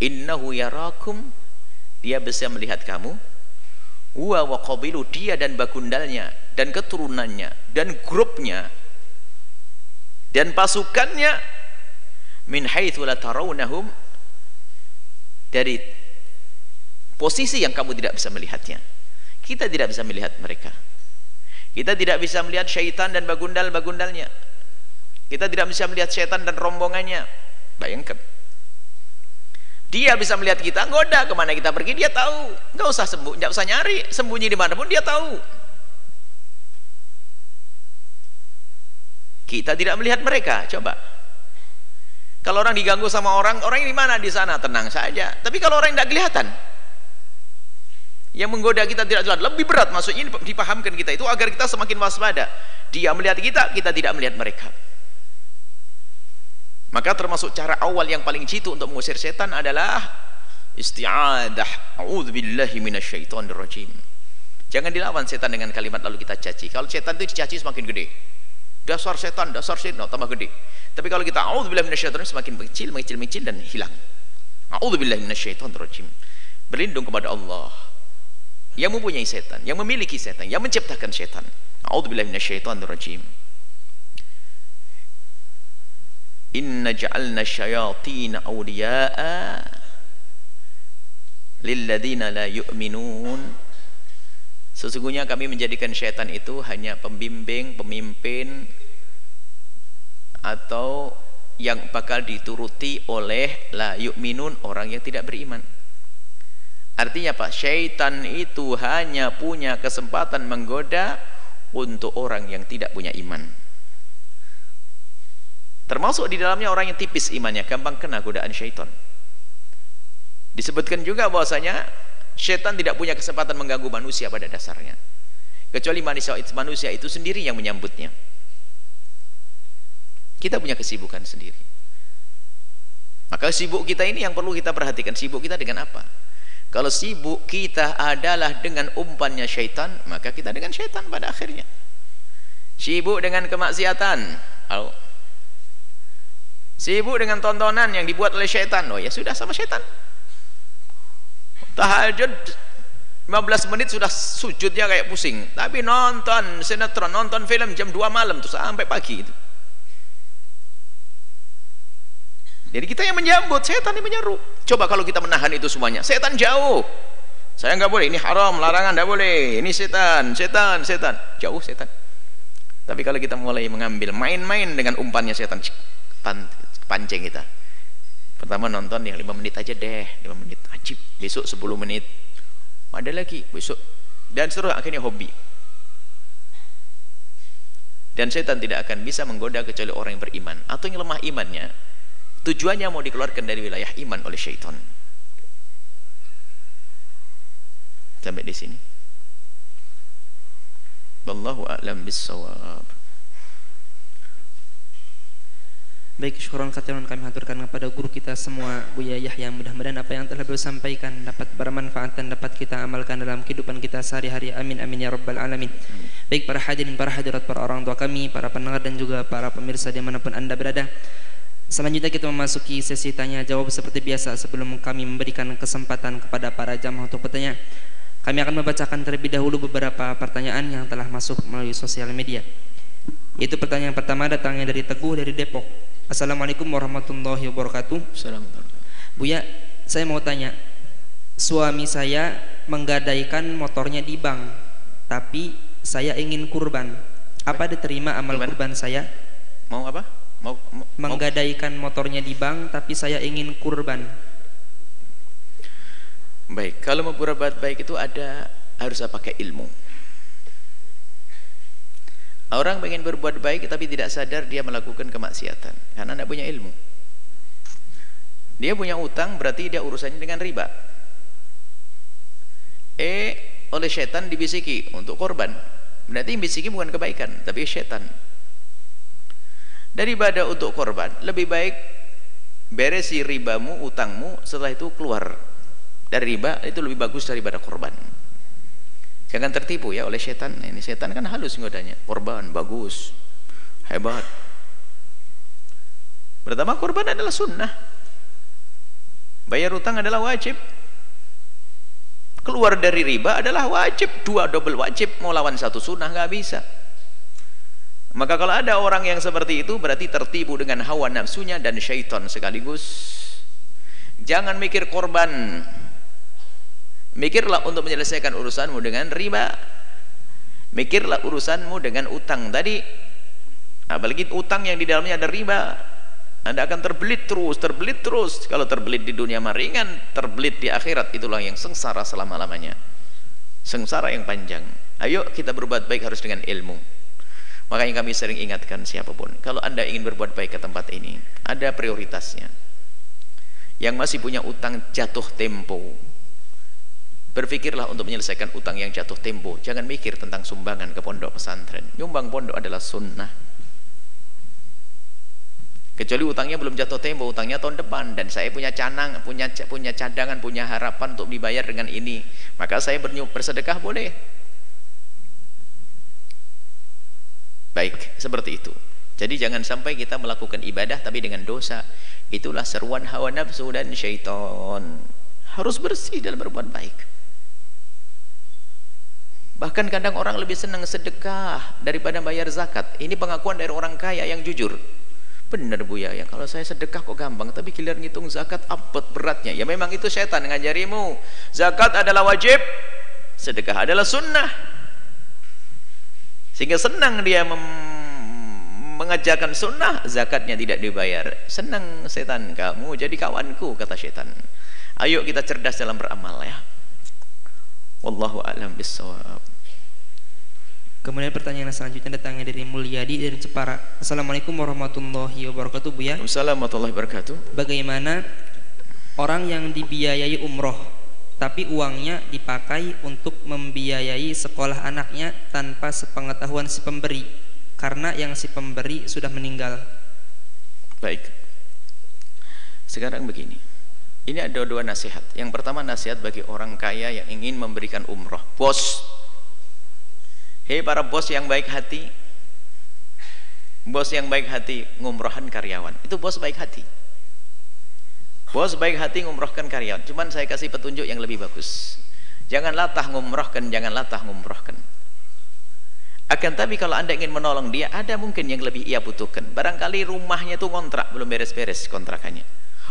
innahu yarakum. Dia bisa melihat kamu. Wa wa qabilu dia dan bagundalnya dan keturunannya dan grupnya dan pasukannya. Min haitsu la dari posisi yang kamu tidak bisa melihatnya. Kita tidak bisa melihat mereka. Kita tidak bisa melihat syaitan dan bagundal-bagundalnya kita tidak bisa melihat setan dan rombongannya. Bayangkan. Dia bisa melihat kita, goda ke mana kita pergi, dia tahu. Nggak usah sembuh, nggak usah nyari, sembunyi di mana pun dia tahu. Kita tidak melihat mereka, coba. Kalau orang diganggu sama orang, orang di mana di sana tenang saja. Tapi kalau orang tidak kelihatan, yang menggoda kita tidak jelas, lebih berat maksudnya dipahamkan kita itu agar kita semakin waspada. Dia melihat kita, kita tidak melihat mereka. Maka termasuk cara awal yang paling jitu untuk mengusir setan adalah isti'adah. A'udzubillahi minasyaitonirrajim. Jangan dilawan setan dengan kalimat lalu kita caci. Kalau setan itu dicaci semakin gede. Dasar setan, dasar setan, tambah gede. Tapi kalau kita a'udzubillahi minasyaitonirrajim semakin kecil, mengecil, mengecil dan hilang. A'udzubillahi minasyaitonirrajim. Berlindung kepada Allah yang mempunyai setan, yang memiliki setan, yang menciptakan setan. A'udzubillahi minasyaitonirrajim. Inna ja'alna syayatin awliya'a lilladzina la yu'minun. Sesungguhnya kami menjadikan syaitan itu hanya pembimbing pemimpin atau yang bakal dituruti oleh la yu'minun orang yang tidak beriman. Artinya Pak syaitan itu hanya punya kesempatan menggoda untuk orang yang tidak punya iman termasuk di dalamnya orang yang tipis imannya gampang kena godaan syaitan disebutkan juga bahwasanya syaitan tidak punya kesempatan mengganggu manusia pada dasarnya kecuali manusia, manusia itu sendiri yang menyambutnya kita punya kesibukan sendiri. Maka sibuk kita ini yang perlu kita perhatikan. Sibuk kita dengan apa? Kalau sibuk kita adalah dengan umpannya syaitan, maka kita dengan syaitan pada akhirnya. Sibuk dengan kemaksiatan. Sibuk dengan tontonan yang dibuat oleh syaitan. Oh ya sudah sama syaitan. Tahajud 15 menit sudah sujudnya kayak pusing. Tapi nonton sinetron, nonton film jam 2 malam tuh sampai pagi itu. Jadi kita yang menyambut, setan yang menyeru. Coba kalau kita menahan itu semuanya, setan jauh. Saya nggak boleh, ini haram, larangan, nggak boleh. Ini setan, setan, setan, jauh setan. Tapi kalau kita mulai mengambil main-main dengan umpannya setan, pancing kita. Pertama nonton ya 5 menit aja deh, 5 menit ajib. Besok 10 menit. Ada lagi besok dan seterusnya akhirnya hobi. Dan setan tidak akan bisa menggoda kecuali orang yang beriman atau yang lemah imannya tujuannya mau dikeluarkan dari wilayah iman oleh syaitan sampai di sini wallahu a'lam bissawab Baik, syukuran katiran kami haturkan kepada guru kita semua Buya Yahya Mudah-mudahan apa yang telah beliau sampaikan dapat bermanfaat dan dapat kita amalkan dalam kehidupan kita sehari-hari Amin amin ya rabbal alamin Baik para hadirin, para hadirat, para orang tua kami Para pendengar dan juga para pemirsa di mana pun anda berada Selanjutnya kita memasuki sesi tanya jawab seperti biasa sebelum kami memberikan kesempatan kepada para jamaah untuk bertanya. Kami akan membacakan terlebih dahulu beberapa pertanyaan yang telah masuk melalui sosial media. Itu pertanyaan pertama datangnya dari Teguh dari Depok. Assalamualaikum warahmatullahi wabarakatuh. Assalamualaikum. Buya, saya mau tanya. Suami saya menggadaikan motornya di bank, tapi saya ingin kurban. Apa diterima amal kurban saya? Mau apa? mau, mau menggadaikan motornya di bank tapi saya ingin kurban baik kalau mau berbuat baik itu ada harus pakai ilmu orang ingin berbuat baik tapi tidak sadar dia melakukan kemaksiatan. Karena tidak punya ilmu. Dia punya utang berarti dia urusannya dengan riba. Eh oleh setan dibisiki untuk korban. Berarti bisiki bukan kebaikan tapi setan. Daripada untuk korban lebih baik beresi ribamu utangmu setelah itu keluar. Dari riba itu lebih bagus daripada korban jangan tertipu ya oleh setan. Ini setan kan halus ngodanya. Korban bagus hebat. Pertama korban adalah sunnah. Bayar utang adalah wajib. Keluar dari riba adalah wajib. Dua double wajib mau lawan satu sunnah nggak bisa. Maka kalau ada orang yang seperti itu berarti tertipu dengan hawa nafsunya dan syaitan sekaligus. Jangan mikir korban. Mikirlah untuk menyelesaikan urusanmu dengan riba. Mikirlah urusanmu dengan utang tadi. Apalagi utang yang di dalamnya ada riba. Anda akan terbelit terus, terbelit terus. Kalau terbelit di dunia maringan, terbelit di akhirat itulah yang sengsara selama-lamanya. Sengsara yang panjang. Ayo kita berbuat baik harus dengan ilmu. Makanya kami sering ingatkan siapa pun, kalau Anda ingin berbuat baik ke tempat ini, ada prioritasnya. Yang masih punya utang jatuh tempo, berpikirlah untuk menyelesaikan utang yang jatuh tempo. Jangan mikir tentang sumbangan ke pondok pesantren. Nyumbang pondok adalah sunnah. Kecuali utangnya belum jatuh tempo, utangnya tahun depan dan saya punya canang, punya punya cadangan, punya harapan untuk dibayar dengan ini. Maka saya bersedekah boleh baik seperti itu jadi jangan sampai kita melakukan ibadah tapi dengan dosa itulah seruan hawa nafsu dan syaitan harus bersih dalam berbuat baik bahkan kadang orang lebih senang sedekah daripada bayar zakat. Ini pengakuan dari orang kaya yang jujur. Benar Bu ya, ya kalau saya sedekah kok gampang tapi giliran ngitung zakat abot beratnya. Ya memang itu setan ngajarimu. Zakat adalah wajib sedekah adalah sunnah. Sehingga senang dia mengajarkan sunnah zakatnya tidak dibayar. Senang setan kamu. Jadi kawanku kata setan. Ayo kita cerdas dalam beramal ya. Wallahu a'lam bissawab Kemudian pertanyaan selanjutnya datangnya dari Mulyadi dari Jepara. Assalamualaikum warahmatullahi wabarakatuh Bu ya. Assalamualaikum warahmatullahi wabarakatuh. Bagaimana orang yang dibiayai umroh tapi uangnya dipakai untuk membiayai sekolah anaknya tanpa sepengetahuan si pemberi karena yang si pemberi sudah meninggal. Baik. Sekarang begini. Ini ada dua nasihat. Yang pertama nasihat bagi orang kaya yang ingin memberikan umroh. Bos, Hei para bos yang baik hati. Bos yang baik hati ngumrohkan karyawan. Itu bos baik hati. Bos baik hati ngumrohkan karyawan. Cuman saya kasih petunjuk yang lebih bagus. Jangan latah ngumrohkan Jangan latah ngumrohkan. Akan tapi kalau anda ingin menolong dia Ada mungkin yang lebih ia butuhkan. Barangkali rumahnya itu kontrak Belum beres-beres kontrakannya.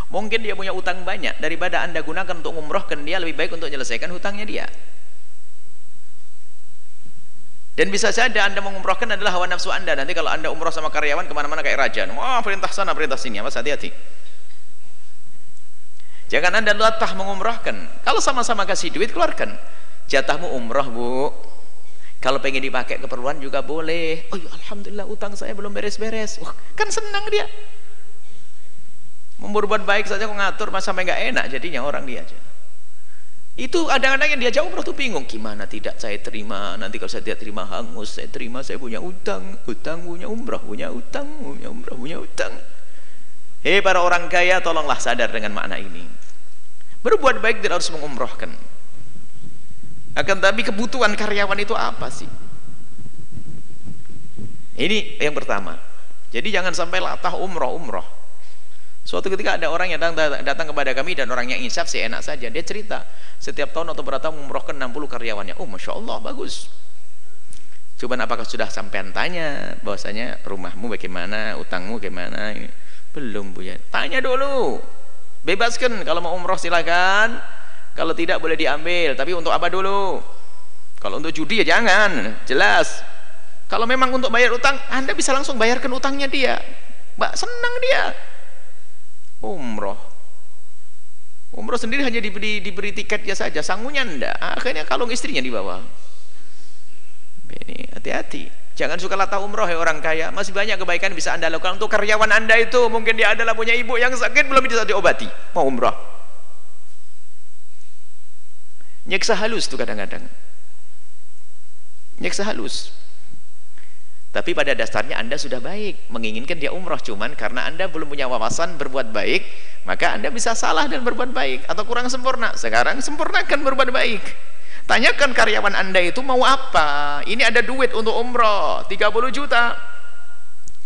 Mungkin dia punya utang banyak. Daripada anda gunakan untuk ngumrohkan dia Lebih baik untuk menyelesaikan hutangnya dia dan bisa saja anda mengumrohkan adalah hawa nafsu anda. Nanti kalau anda umroh sama karyawan ke mana-mana kayak raja. Wah perintah sana perintah sini. Awas hati-hati. Jangan anda latah mengumrohkan. Kalau sama-sama kasih duit keluarkan. Jatahmu umroh bu. Kalau pengen dipakai keperluan juga boleh. Oh ya Alhamdulillah utang saya belum beres-beres. Wah kan senang dia. Membuat baik saja kok ngatur masa sampai nggak enak jadinya orang dia aja itu kadang-kadang yang dia jauh tuh bingung gimana tidak saya terima? Nanti kalau saya tidak terima hangus. Saya terima saya punya utang. Utang punya umrah punya utang punya umrah punya utang. Hei para orang kaya tolonglah sadar dengan makna ini. Berbuat baik tidak harus mengumrohkan akan tapi kebutuhan karyawan itu apa sih? Ini yang pertama. Jadi jangan sampai latah umroh umroh Suatu ketika ada orang yang datang, datang kepada kami dan orangnya insaf sih enak saja. Dia cerita setiap tahun atau berapa tahun mengumrohkan 60 karyawannya. Oh masya Allah bagus. Cuman apakah sudah sampai tanya bahwasanya rumahmu bagaimana, utangmu bagaimana? Belum punya. Tanya dulu. Bebaskan kalau mau umroh silakan. Kalau tidak boleh diambil. Tapi untuk apa dulu? Kalau untuk judi ya jangan. Jelas. Kalau memang untuk bayar utang, Anda bisa langsung bayarkan utangnya dia. Mbak senang dia umroh. Umroh sendiri hanya diberi, diberi tiketnya saja sangunya ndak. Akhirnya kalung istrinya dibawa. Ini hati-hati. Jangan suka latah umroh ya orang kaya. Masih banyak kebaikan bisa anda lakukan. Untuk karyawan anda itu mungkin dia adalah punya ibu yang sakit belum bisa diobati. Mau umroh. Nyeksa halus tuh kadang-kadang. Nyeksa halus tapi pada dasarnya anda sudah baik menginginkan dia umroh. Cuman karena anda belum punya wawasan berbuat baik maka anda bisa salah dan berbuat baik atau kurang sempurna. Sekarang sempurnakan berbuat baik. Tanyakan karyawan anda itu mau apa? Ini ada duit untuk umroh 30 juta.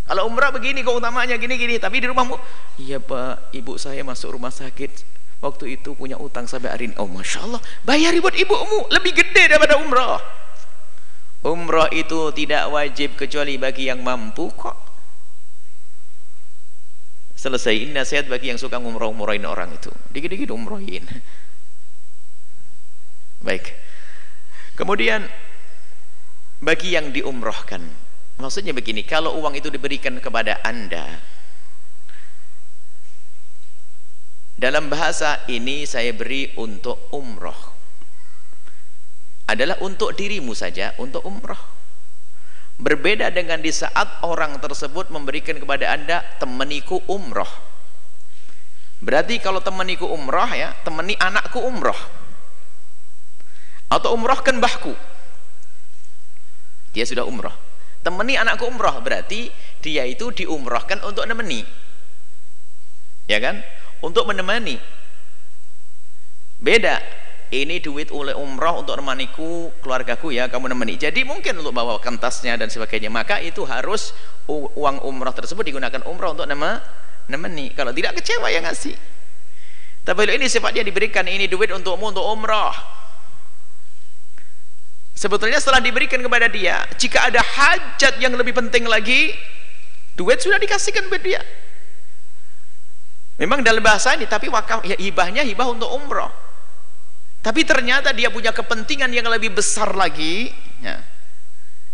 Kalau umrah begini kok utamanya gini-gini tapi di rumahmu iya pak ibu saya masuk rumah sakit. Waktu itu punya utang sampai hari ini. Oh masya Allah bayar buat ibumu. Lebih gede daripada umrah umroh itu tidak wajib kecuali bagi yang mampu kok. Selesai. Ini nasihat bagi yang suka ngumroh-umrohin orang itu. Dikit-dikit umrohin. Baik. Kemudian bagi yang diumrohkan maksudnya begini kalau uang itu diberikan kepada anda dalam bahasa ini saya beri untuk umroh adalah untuk dirimu saja untuk umrah berbeda dengan di saat orang tersebut memberikan kepada anda temeniku umrah berarti kalau temeniku umrah ya temani anakku umrah atau umrahkan bahku dia sudah umrah temani anakku umrah berarti dia itu diumrahkan untuk nemeni. Ya kan? Untuk menemani. Beda ini duit oleh umroh untuk nemaniku keluargaku ya kamu nemani jadi mungkin untuk bawa kentasnya dan sebagainya. Maka itu harus uang umroh tersebut digunakan umroh untuk nama nemani kalau tidak kecewa ya ngasih tapi ini sifatnya diberikan ini duit untukmu untuk umroh. Sebetulnya setelah diberikan kepada dia jika ada hajat yang lebih penting lagi duit sudah dikasihkan buat dia. Memang dalam bahasa ini tapi wakaf ya, hibahnya hibah untuk umroh tapi ternyata dia punya kepentingan yang lebih besar lagi ya.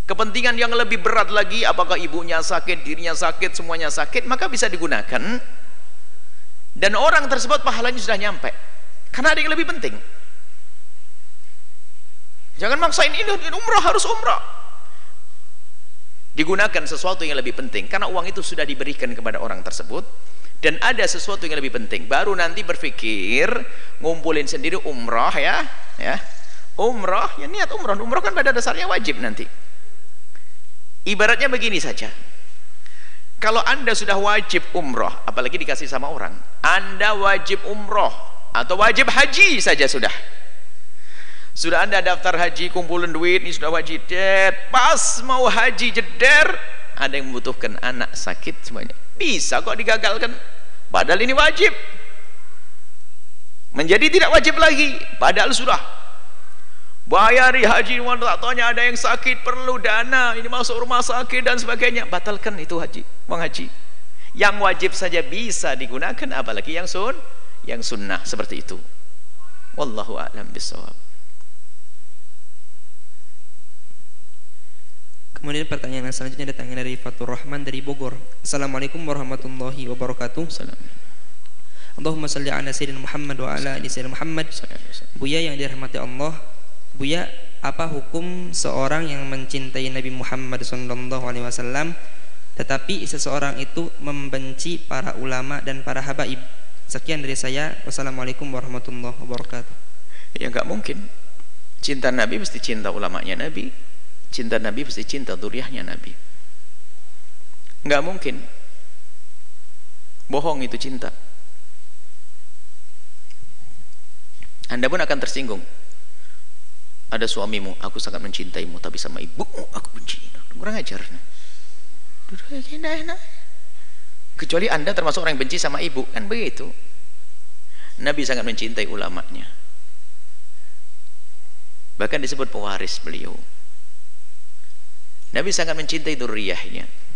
kepentingan yang lebih berat lagi apakah ibunya sakit, dirinya sakit, semuanya sakit maka bisa digunakan. Dan orang tersebut pahalanya sudah nyampe karena ada yang lebih penting. Jangan maksain ini umroh harus umroh digunakan sesuatu yang lebih penting karena uang itu sudah diberikan kepada orang tersebut dan ada sesuatu yang lebih penting. Baru nanti berpikir ngumpulin sendiri umroh ya ya. Umroh ya niat umroh. Umroh kan pada dasarnya wajib nanti. Ibaratnya begini saja. Kalau anda sudah wajib umroh apalagi dikasih sama orang anda wajib umroh atau wajib haji saja sudah. Sudah anda daftar haji kumpulin duit ini sudah wajib pas mau haji jeder ada yang membutuhkan anak sakit semuanya bisa kok digagalkan. Padahal ini wajib. Menjadi tidak wajib lagi. Padahal sudah. Bayari haji tak tanya ada yang sakit perlu dana ini masuk rumah sakit dan sebagainya. Batalkan itu haji uang haji. Yang wajib saja bisa digunakan apalagi yang sun yang sunnah seperti itu. Wallahu a'lam bisawab Kemudian pertanyaan yang selanjutnya datangnya dari Fatur Rahman dari Bogor. Assalamualaikum warahmatullahi wabarakatuh. Salam. Allahumma salli ala sayyidina Muhammad wa ala ali sayyidina Muhammad. Buya yang dirahmati Allah. Buya, apa hukum seorang yang mencintai Nabi Muhammad sallallahu alaihi wasallam tetapi seseorang itu membenci para ulama dan para habaib? Sekian dari saya. Wassalamualaikum warahmatullahi wabarakatuh. Ya enggak mungkin. Cinta Nabi mesti cinta ulamanya Nabi cinta Nabi pasti cinta duriahnya Nabi. Nggak mungkin. Bohong itu cinta. Anda pun akan tersinggung. Ada suamimu aku sangat mencintaimu tapi sama ibumu aku benci. Kurang ajar. Kecuali anda termasuk orang yang benci sama ibu kan begitu? Nabi sangat mencintai ulamanya. Bahkan disebut pewaris beliau Nabi sangat mencintai duriyahnya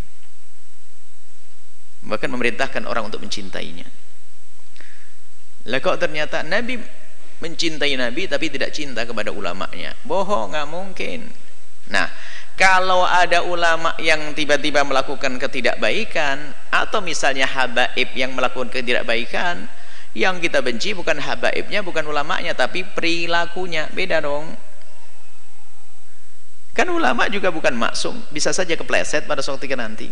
bahkan memerintahkan orang untuk mencintainya. Lah ternyata Nabi mencintai Nabi tapi tidak cinta kepada ulamanya. Bohong nggak mungkin. Nah kalau ada ulama yang tiba-tiba melakukan ketidakbaikan atau misalnya habaib yang melakukan ketidakbaikan yang kita benci bukan habaibnya bukan ulamanya tapi perilakunya. Beda dong Kan ulama juga bukan maksum, bisa saja kepleset pada suatu ketika nanti.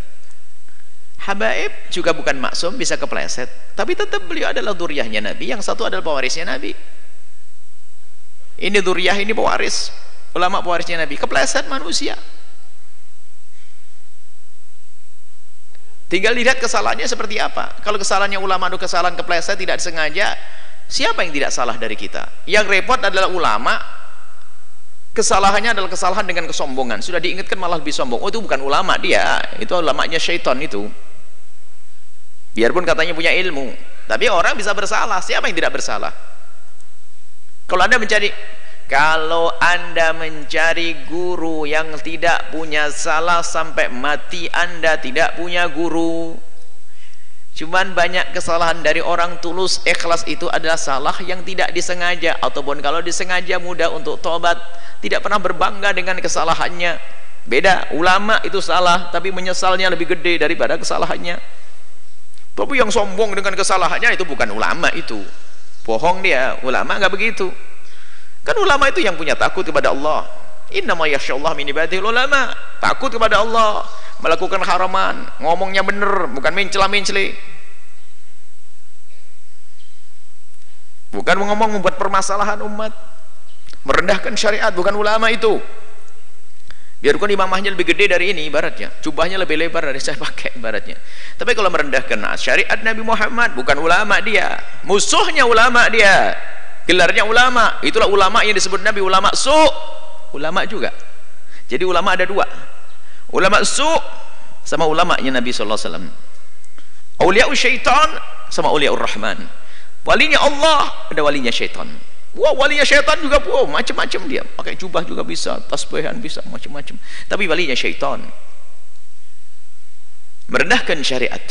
Habaib juga bukan maksum, bisa kepleset. Tapi tetap beliau adalah duriahnya Nabi, yang satu adalah pewarisnya Nabi. Ini duriah, ini pewaris. Ulama pewarisnya Nabi, kepleset manusia. Tinggal lihat kesalahannya seperti apa. Kalau kesalahannya ulama itu kesalahan kepleset tidak sengaja, siapa yang tidak salah dari kita? Yang repot adalah ulama kesalahannya adalah kesalahan dengan kesombongan. Sudah diingatkan malah lebih sombong. Oh itu bukan ulama dia. Itu ulamanya syaitan itu. Biarpun katanya punya ilmu tapi orang bisa bersalah. Siapa yang tidak bersalah? Kalau anda mencari kalau anda mencari guru yang tidak punya salah sampai mati anda tidak punya guru cuman banyak kesalahan dari orang tulus ikhlas itu adalah salah yang tidak disengaja. Ataupun kalau disengaja mudah untuk tobat tidak pernah berbangga dengan kesalahannya. Beda ulama itu salah tapi menyesalnya lebih gede daripada kesalahannya. Tapi yang sombong dengan kesalahannya itu bukan ulama itu. Bohong dia ulama nggak begitu. Kan ulama itu yang punya takut kepada Allah. Innama yasyallah min ibadil ulama. Takut kepada Allah melakukan haraman. Ngomongnya bener bukan mencela-mencela bukan ngomong membuat permasalahan umat. Merendahkan syariat bukan ulama itu. Biarpun imamahnya lebih gede dari ini ibaratnya. Jubahnya lebih lebar dari saya pakai ibaratnya. Tapi kalau merendahkan syariat Nabi Muhammad bukan ulama dia. Musuhnya ulama dia. Gelarnya ulama. Itulah ulama yang disebut Nabi. Ulama su. Ulama juga. Jadi ulama ada dua. Ulama su sama ulamanya Nabi SAW awliya'u syaitan sama awliya'ur rahman walinya Allah ada walinya syaitan. Wah walinya syaitan juga wow, macam-macam dia. Pakai jubah juga bisa tasbihan bisa macam-macam. Tapi walinya syaitan. Merendahkan syariat.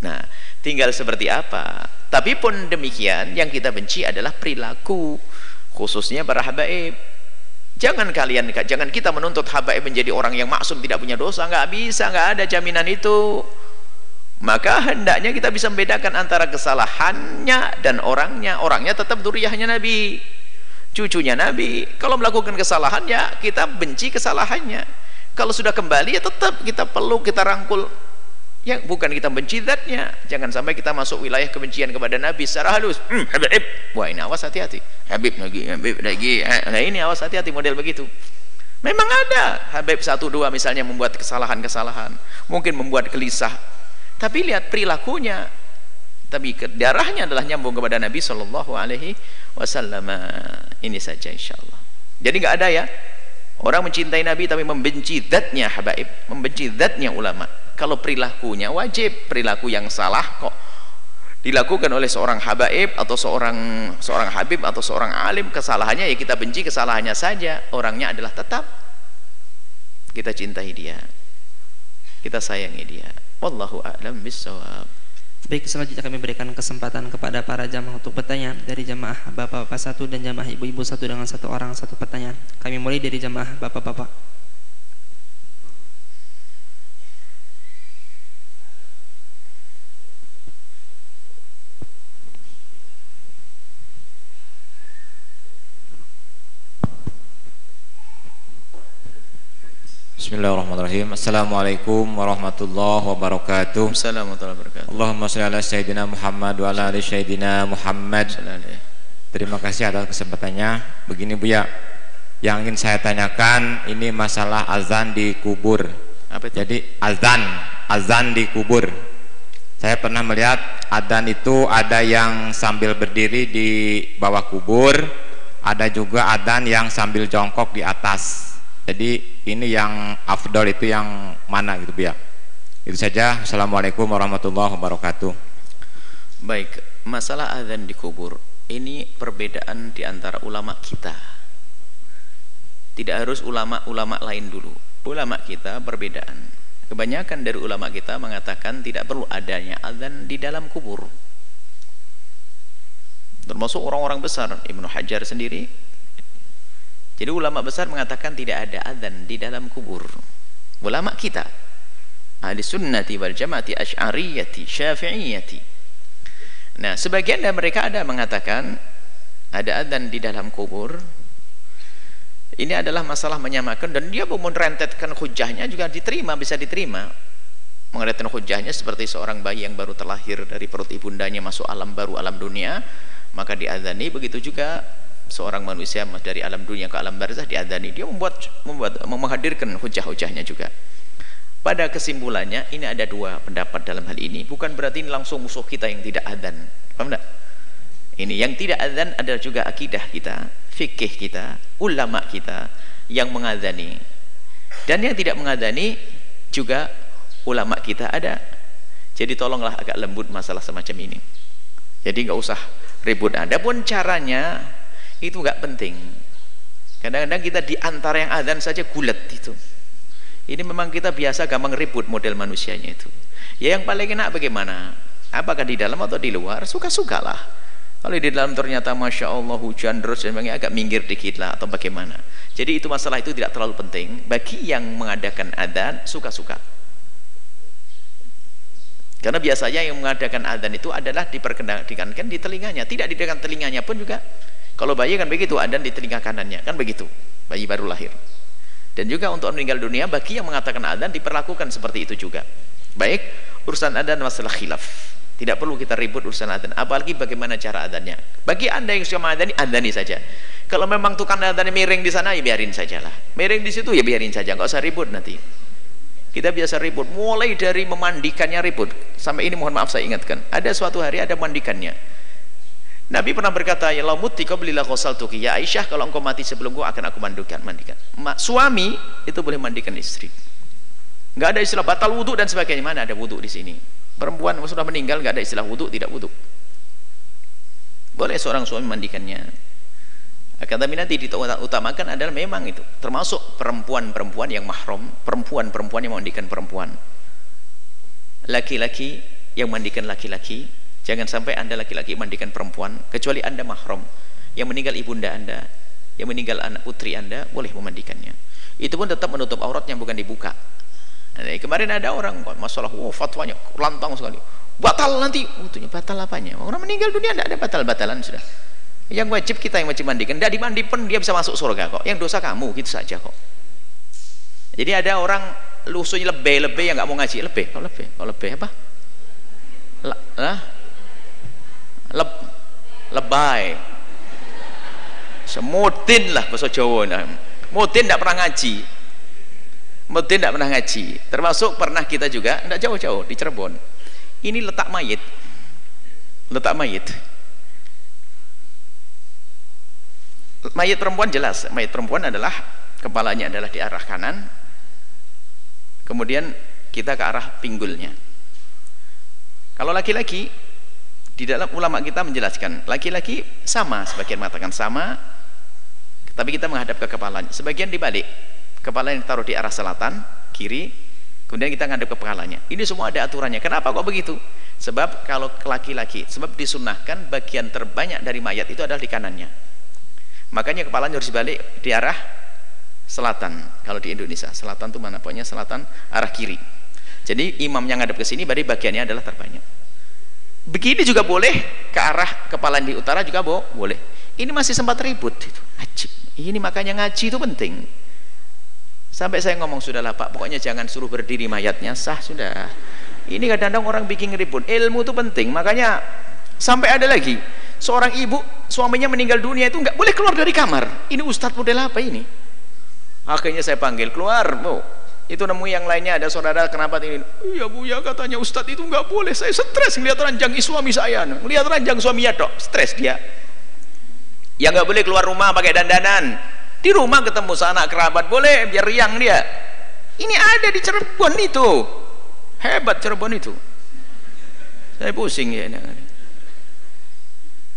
Nah tinggal seperti apa? Tapi pun demikian yang kita benci adalah perilaku khususnya para habaib. Jangan kalian jangan kita menuntut habaib menjadi orang yang maksum tidak punya dosa. Nggak bisa nggak ada jaminan itu maka hendaknya kita bisa membedakan antara kesalahannya dan orangnya. Orangnya tetap duriahnya Nabi cucunya Nabi. Kalau melakukan kesalahan ya kita benci kesalahannya. Kalau sudah kembali ya tetap kita peluk kita rangkul. Ya bukan kita benci zatnya. Jangan sampai kita masuk wilayah kebencian kepada Nabi secara halus. Hmm, Habib. Wah ini awas hati-hati. Habib lagi Habib lagi. Eh, nah ini awas hati-hati model begitu. Memang ada. Habib satu dua misalnya membuat kesalahan-kesalahan. Mungkin membuat gelisah tapi lihat perilakunya. Tapi darahnya adalah nyambung kepada Nabi Shallallahu Alaihi Wasallam. Ini saja insya Allah jadi nggak ada ya. Orang mencintai Nabi tapi membenci zatnya habaib membenci zatnya ulama. Kalau perilakunya wajib perilaku yang salah kok. Dilakukan oleh seorang habaib atau seorang seorang habib atau seorang alim kesalahannya ya kita benci kesalahannya saja. Orangnya adalah tetap. Kita cintai dia. Kita sayangi dia wallahu a'lam bissawab Baik, selanjutnya kami berikan kesempatan kepada para jamaah untuk bertanya dari jamaah bapak-bapak satu dan jamaah ibu-ibu satu dengan satu orang satu pertanyaan. Kami mulai dari jamaah bapak-bapak. Bismillahirrahmanirrahim. Assalamualaikum warahmatullahi wabarakatuh. Assalamualaikum warahmatullahi wabarakatuh. Allahumma shalli ala sayyidina Muhammad wa ala ali sayyidina Muhammad. Terima kasih atas kesempatannya. Begini Bu ya. Yang ingin saya tanyakan ini masalah azan di kubur. Apa itu? Jadi azan, azan di kubur. Saya pernah melihat adzan itu ada yang sambil berdiri di bawah kubur, ada juga adzan yang sambil jongkok di atas jadi ini yang afdol itu yang mana gitu biar itu saja. Assalamualaikum warahmatullahi wabarakatuh. Baik masalah azan di kubur ini perbedaan di antara ulama kita. Tidak harus ulama-ulama lain dulu. Ulama kita perbedaan. Kebanyakan dari ulama kita mengatakan tidak perlu adanya azan di dalam kubur. Termasuk orang-orang besar Ibnu Hajar sendiri jadi ulama besar mengatakan tidak ada adzan di dalam kubur. Ulama kita ahli sunnati wal jamaati asy'ariyati syafi'iyati. Nah, sebagian dari mereka ada mengatakan ada adzan di dalam kubur. Ini adalah masalah menyamakan dan dia pun merentetkan hujahnya juga diterima, bisa diterima. Mengeratkan hujahnya seperti seorang bayi yang baru terlahir dari perut ibundanya masuk alam baru alam dunia, maka diadzani begitu juga seorang manusia dari alam dunia ke alam barzah diadani. Dia membuat membuat menghadirkan hujah-hujahnya juga. Pada kesimpulannya ini ada dua pendapat dalam hal ini. Bukan berarti ini langsung musuh kita yang tidak adzan. Paham tak? ini yang tidak adzan adalah juga akidah kita fikih kita ulama kita yang mengadzani. Dan yang tidak mengadzani juga ulama kita ada. Jadi tolonglah agak lembut masalah semacam ini. Jadi nggak usah ribut. Ada pun caranya itu nggak penting. Kadang-kadang kita di antara yang adzan saja gulat itu. Ini memang kita biasa gampang ribut model manusianya itu. Ya yang paling enak bagaimana? Apakah di dalam atau di luar? Suka-suka lah. Kalau di dalam ternyata Masya Allah hujan terus dan agak minggir dikit lah atau bagaimana. Jadi itu masalah itu tidak terlalu penting. Bagi yang mengadakan adzan suka-suka. Karena biasanya yang mengadakan adzan itu adalah diperkenalkan di telinganya. Tidak di dekat telinganya pun juga kalau bayi kan begitu, ada di telinga kanannya, kan begitu. Bayi baru lahir. Dan juga untuk meninggal dunia, bagi yang mengatakan adan diperlakukan seperti itu juga. Baik, urusan adan masalah khilaf. Tidak perlu kita ribut urusan adan. Apalagi bagaimana cara adannya. Bagi anda yang suka mengadani, adani saja. Kalau memang tukang adan miring di sana, ya biarin sajalah. Miring di situ, ya biarin saja. Nggak usah ribut nanti. Kita biasa ribut, mulai dari memandikannya ribut. Sampai ini mohon maaf saya ingatkan. Ada suatu hari ada mandikannya Nabi pernah berkata, "Ya lamuti qablila tuki Ya Aisyah, kalau engkau mati sebelum gua akan aku mandikan, mandikan. Ma, suami itu boleh mandikan istri. Enggak ada istilah batal wudhu dan sebagainya. Mana ada wudhu di sini? Perempuan sudah meninggal enggak ada istilah wudhu, tidak wudhu. Boleh seorang suami mandikannya. Akan tapi nanti diutamakan adalah memang itu termasuk perempuan-perempuan yang mahram, perempuan-perempuan yang memandikan perempuan. laki-laki yang mandikan laki-laki jangan sampai anda laki-laki mandikan perempuan kecuali anda mahram yang meninggal ibunda anda yang meninggal anak putri anda boleh memandikannya. Itu pun tetap menutup auratnya bukan dibuka. Nah, kemarin ada orang masalah oh, fatwanya lantang sekali. Batal nanti. Utuhnya oh, batal apanya? Orang meninggal dunia tidak ada batal-batalan sudah. Yang wajib kita yang wajib mandikan. Tidak dimandi pun dia bisa masuk surga kok. Yang dosa kamu gitu saja kok. Jadi ada orang lusuhnya lebih-lebih yang nggak mau ngaji. Lebih kalau lebih kalau lebih apa? Lah leb lebay. Semutin lah bahasa Jawa nah. mutin tidak pernah ngaji. Mutin tidak pernah ngaji. Termasuk pernah kita juga tidak jauh-jauh di Cirebon. Ini letak mayit. Letak mayit. Mayit perempuan jelas. Mayit perempuan adalah kepalanya adalah di arah kanan. Kemudian kita ke arah pinggulnya. Kalau laki-laki di dalam ulama kita menjelaskan laki-laki sama sebagian mengatakan sama tapi kita menghadap ke kepalanya. Sebagian dibalik kepala yang ditaruh di arah selatan kiri kemudian kita menghadap ke kepalanya. Ini semua ada aturannya. Kenapa kok begitu? Sebab kalau laki-laki sebab disunahkan bagian terbanyak dari mayat itu adalah di kanannya. Makanya kepalanya harus dibalik di arah selatan kalau di Indonesia. Selatan itu mana? Pokoknya selatan arah kiri. Jadi imam yang ngadep ke sini berarti bagiannya adalah terbanyak begini juga boleh ke arah kepala di utara juga bo boleh. Ini masih sempat ribut itu. Ini makanya ngaji itu penting. Sampai saya ngomong sudahlah pak pokoknya jangan suruh berdiri mayatnya. Sah sudah. Ini kadang-kadang orang bikin ribut. Ilmu itu penting. Makanya sampai ada lagi seorang ibu suaminya meninggal dunia itu nggak boleh keluar dari kamar. Ini ustadz model apa ini? Akhirnya saya panggil keluar bu itu nemu yang lainnya ada saudara kenapa ini? Iya bu ya katanya ustadz itu nggak boleh. Saya stres ngeliat ranjang suami saya ngeliat ranjang suaminya dok. Stres dia. Ya nggak boleh keluar rumah pakai dandanan. Di rumah ketemu sanak kerabat boleh biar riang dia. Ini ada di Cirebon itu. Hebat Cirebon itu. Saya pusing ya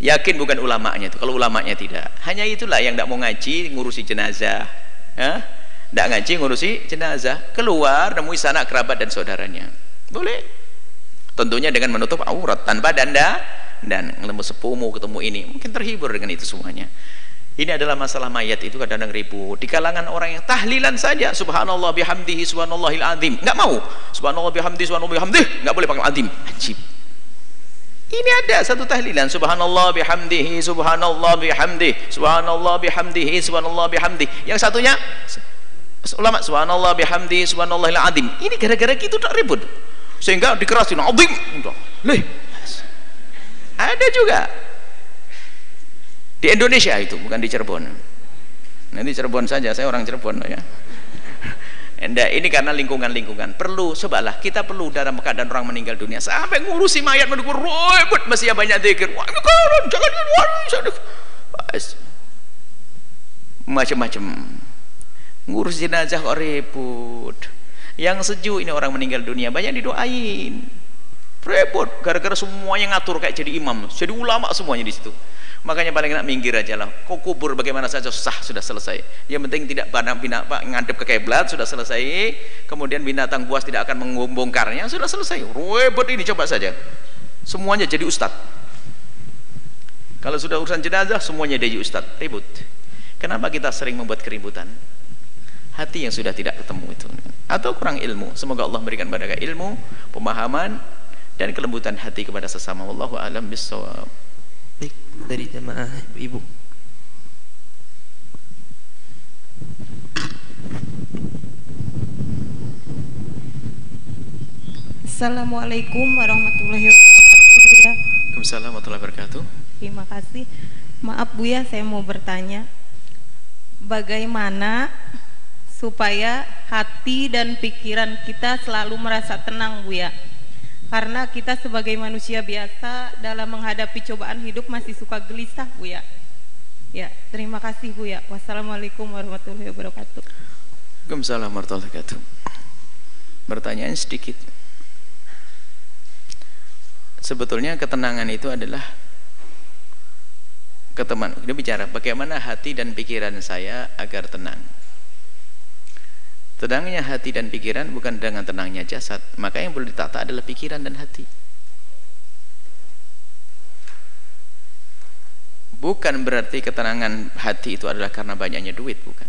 yakin bukan ulamanya itu. Kalau ulamanya tidak. Hanya itulah yang tidak mau ngaji ngurusi jenazah. Ya? Tidak ngaji ngurusi jenazah. Keluar nemui sanak kerabat dan saudaranya. Boleh. Tentunya dengan menutup aurat tanpa danda. Dan ketemu sepumu ketemu ini. Mungkin terhibur dengan itu semuanya. Ini adalah masalah mayat itu kadang-kadang ribut. Di kalangan orang yang tahlilan saja subhanallah bihamdihi subhanallahil azim. Enggak mau. Subhanallah bihamdihi subhanallah bihamdihi. Enggak boleh pakai azim. Ajib. Ini ada satu tahlilan. Subhanallah bihamdihi subhanallah bihamdihi. Subhanallah bihamdihi subhanallah bihamdihi. Yang satunya ulama subhanallah bihamdi subhanallahil azim. Ini gara-gara gitu tak ribut. Sehingga dikerasin azim. Leh ada juga. Di Indonesia itu bukan di Cirebon. Nanti Cirebon saja saya orang Cirebon ya. Enda, ini karena lingkungan-lingkungan. Perlu cobalah. Kita perlu dalam keadaan orang meninggal dunia. Sampai ngurusi mayat menunggu ribut masih banyak zikir. Jangan macam-macam ngurus jenazah kok repot yang sejuk ini orang meninggal dunia banyak didoain. Repot gara-gara semuanya ngatur kayak jadi imam. Jadi ulama semuanya di situ. Makanya paling enak minggir aja lah. Kok kubur bagaimana saja sah sudah selesai. Yang penting tidak pada bina pak ngadep ke kiblat sudah selesai. Kemudian binatang buas tidak akan membongkarnya sudah selesai. Repot ini coba saja. Semuanya jadi ustadz kalau sudah urusan jenazah semuanya jadi ustadz ribut. Kenapa kita sering membuat keributan hati yang sudah tidak ketemu itu atau kurang ilmu semoga Allah memberikan kepada ilmu pemahaman dan kelembutan hati kepada sesama wallahu alam bisawab baik dari jemaah ibu Assalamualaikum warahmatullahi wabarakatuh Bu ya. Waalaikumsalam warahmatullahi wabarakatuh. Terima kasih. Maaf Bu ya, saya mau bertanya. Bagaimana supaya hati dan pikiran kita selalu merasa tenang Bu ya. Karena kita sebagai manusia biasa dalam menghadapi cobaan hidup masih suka gelisah Bu ya. Ya terima kasih Bu ya. Wassalamualaikum warahmatullahi wabarakatuh. Waalaikumsalam warahmatullahi wabarakatuh. Pertanyaan sedikit. Sebetulnya ketenangan itu adalah keteman dia bicara bagaimana hati dan pikiran saya agar tenang tenangnya hati dan pikiran bukan dengan tenangnya jasad. Maka yang perlu ditata adalah pikiran dan hati. Bukan berarti ketenangan hati itu adalah karena banyaknya duit bukan.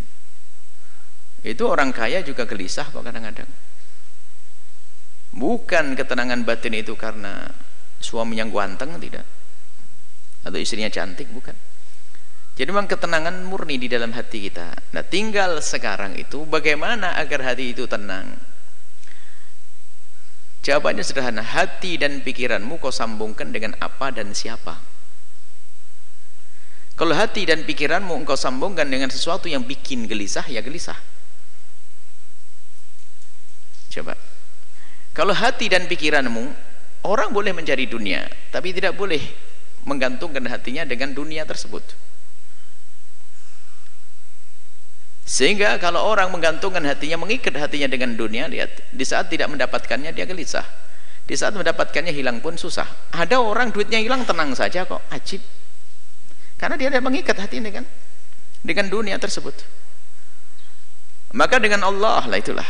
Itu orang kaya juga gelisah kok kadang-kadang. Bukan ketenangan batin itu karena suami yang ganteng tidak. Atau istrinya cantik bukan jadi memang ketenangan murni di dalam hati kita. Nah tinggal sekarang itu bagaimana agar hati itu tenang? Jawabannya sederhana hati dan pikiranmu kau sambungkan dengan apa dan siapa? Kalau hati dan pikiranmu engkau sambungkan dengan sesuatu yang bikin gelisah ya gelisah. Coba. Kalau hati dan pikiranmu orang boleh mencari dunia tapi tidak boleh menggantungkan hatinya dengan dunia tersebut sehingga kalau orang menggantungkan hatinya mengikat hatinya dengan dunia lihat di saat tidak mendapatkannya dia gelisah. Di saat mendapatkannya hilang pun susah. Ada orang duitnya hilang tenang saja kok. Ajib. Karena dia tidak mengikat hatinya dengan dengan dunia tersebut. Maka dengan Allah lah itulah.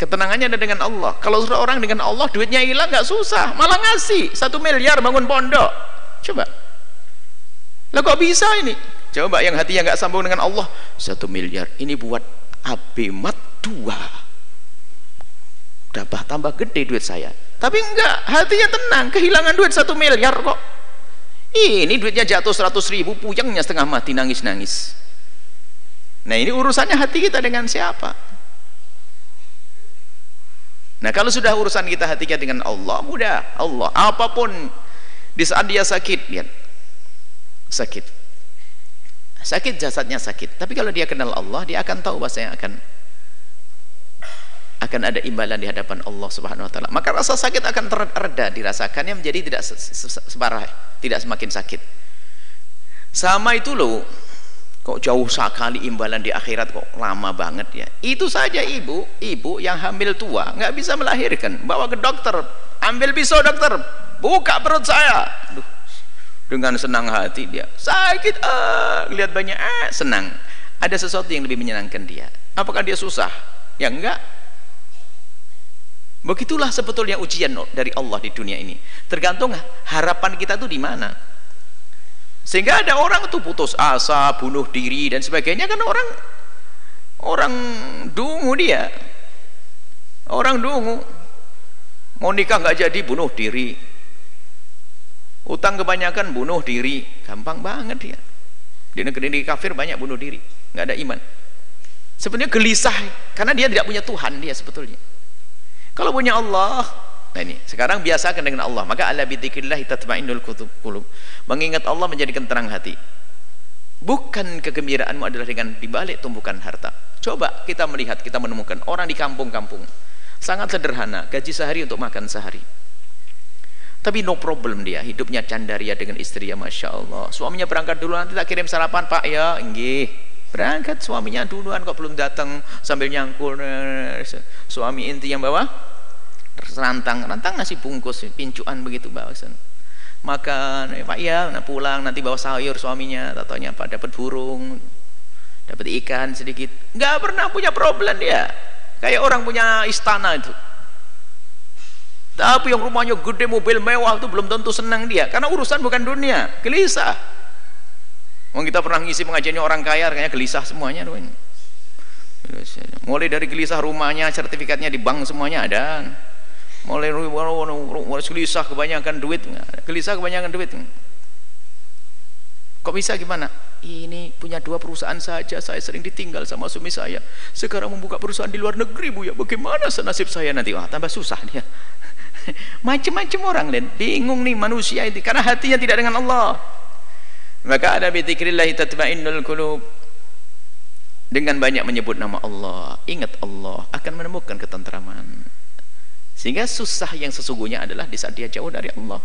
Ketenangannya ada dengan Allah. Kalau orang dengan Allah duitnya hilang nggak susah. Malah ngasih. Satu miliar bangun pondok. Coba. Lah kok bisa ini Coba yang hatinya nggak sambung dengan Allah, satu miliar ini buat abimat dua. Dapat tambah gede duit saya. Tapi enggak, hatinya tenang, kehilangan duit satu miliar kok. Ini duitnya jatuh seratus ribu, puyengnya setengah mati nangis-nangis. Nah ini urusannya hati kita dengan siapa? Nah kalau sudah urusan kita hatinya dengan Allah, mudah. Allah, apa pun di saat dia sakit, lihat sakit sakit jasadnya sakit. Tapi kalau dia kenal Allah dia akan tahu bahasa yang akan akan ada imbalan di hadapan Allah Subhanahu wa taala. Maka rasa sakit akan terreda dirasakannya menjadi tidak separah tidak semakin sakit. Sama itu loh. Kok jauh sekali imbalan di akhirat kok lama banget ya. Itu saja ibu. Ibu yang hamil tua nggak bisa melahirkan. Bawa ke dokter. Ambil pisau dokter. Buka perut saya. Duh, dengan senang hati dia. Sakit ah lihat banyak ah senang. Ada sesuatu yang lebih menyenangkan dia. Apakah dia susah? Ya enggak. Begitulah sebetulnya ujian dari Allah di dunia ini. Tergantung harapan kita tuh di mana. Sehingga ada orang tuh putus asa bunuh diri dan sebagainya. Kan orang orang dungu dia. Orang dungu. Mau nikah nggak jadi bunuh diri utang kebanyakan bunuh diri. Gampang banget dia. Di negeri kafir banyak bunuh diri. Nggak ada iman. Sebenarnya gelisah. Karena dia tidak punya Tuhan dia sebetulnya. Kalau punya Allah nah ini sekarang biasakan dengan Allah. Maka ala bidzikrillah tatmainnul qulub mengingat Allah menjadikan tenang hati. Bukan kegembiraanmu adalah dengan dibalik tumbukan harta. Coba kita melihat kita menemukan orang di kampung-kampung. Sangat sederhana gaji sehari untuk makan sehari tapi no problem dia. Hidupnya candaria dengan istri ya Masya Allah. Suaminya berangkat dulu nanti tak kirim sarapan pak. Ya enggih berangkat suaminya duluan kok belum datang. Sambil nyangkul suami inti yang bawa rantang. Rantang nasi bungkus pincuan begitu bawa makan eh, pak ya nah pulang. Nanti bawa sayur suaminya. Tatanya pak dapat burung dapat ikan sedikit. Nggak pernah punya problem dia. Kayak orang punya istana itu tapi yang rumahnya gede mobil mewah itu belum tentu senang dia. Karena urusan bukan dunia gelisah. Mau kita pernah ngisi pengajiannya orang kaya kayaknya gelisah semuanya mulai dari gelisah rumahnya sertifikatnya di bank semuanya ada. Mulai gelisah kebanyakan duit gelisah kebanyakan duit. Kok bisa gimana? Ini punya dua perusahaan saja saya sering ditinggal sama suami saya. Sekarang membuka perusahaan di luar negeri bu ya. Bagaimana nasib saya nanti? Wah tambah susah dia macam-macam orang lain. Bingung nih manusia itu karena hatinya tidak dengan Allah. Maka ada bidzikrillah tatmainnul qulub. Dengan banyak menyebut nama Allah. Ingat Allah akan menemukan ketentraman. Sehingga susah yang sesungguhnya adalah di saat dia jauh dari Allah.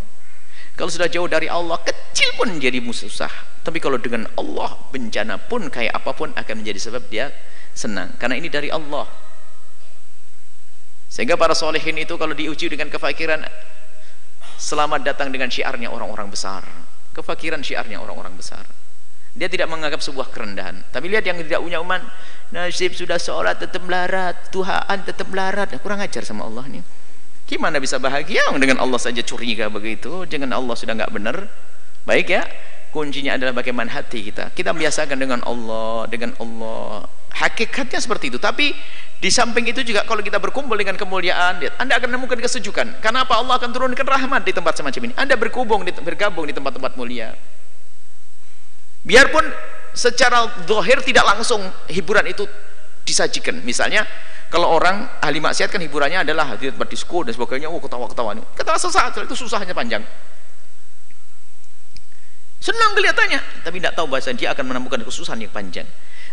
Kalau sudah jauh dari Allah kecil pun jadi susah. Tapi kalau dengan Allah bencana pun kayak apa pun akan menjadi sebab dia senang. Karena ini dari Allah sehingga para solehin itu kalau diuji dengan kefakiran selamat datang dengan syiarnya orang-orang besar. Kefakiran syiarnya orang-orang besar. Dia tidak menganggap sebuah kerendahan. Tapi lihat yang tidak punya iman nasib sudah sholat tetap melarat Tuhan tetap melarat. Ya, kurang ajar sama Allah nih. Gimana bisa bahagia dengan Allah saja curiga begitu? Dengan Allah sudah nggak benar? Baik ya kuncinya adalah bagaimana hati kita. Kita biasakan dengan Allah dengan Allah. Hakikatnya seperti itu. Tapi di samping itu juga kalau kita berkumpul dengan kemuliaan anda akan menemukan kesejukan. Karena apa? Allah akan turunkan rahmat di tempat semacam ini. Anda berkubung bergabung di tempat-tempat mulia. Biarpun secara zahir tidak langsung hiburan itu disajikan. Misalnya kalau orang ahli maksiat kan hiburannya adalah di tempat disko dan sebagainya. Oh ketawa-ketawa. Ketawa sesaat itu susahnya panjang senang kelihatannya tapi tidak tahu bahasa dia akan menemukan kesusahan yang panjang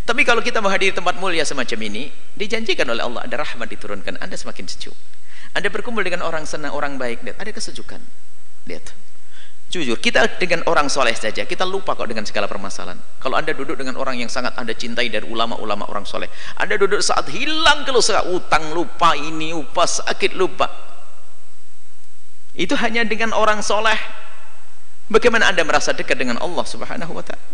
tapi kalau kita menghadiri tempat mulia semacam ini dijanjikan oleh Allah ada rahmat diturunkan anda semakin sejuk anda berkumpul dengan orang senang orang baik lihat ada kesejukan lihat Jujur, kita dengan orang soleh saja, kita lupa kok dengan segala permasalahan. Kalau anda duduk dengan orang yang sangat anda cintai dari ulama-ulama orang soleh, anda duduk saat hilang kalau utang lupa ini, upah sakit lupa. Itu hanya dengan orang soleh. Bagaimana anda merasa dekat dengan Allah Subhanahu Wa Taala?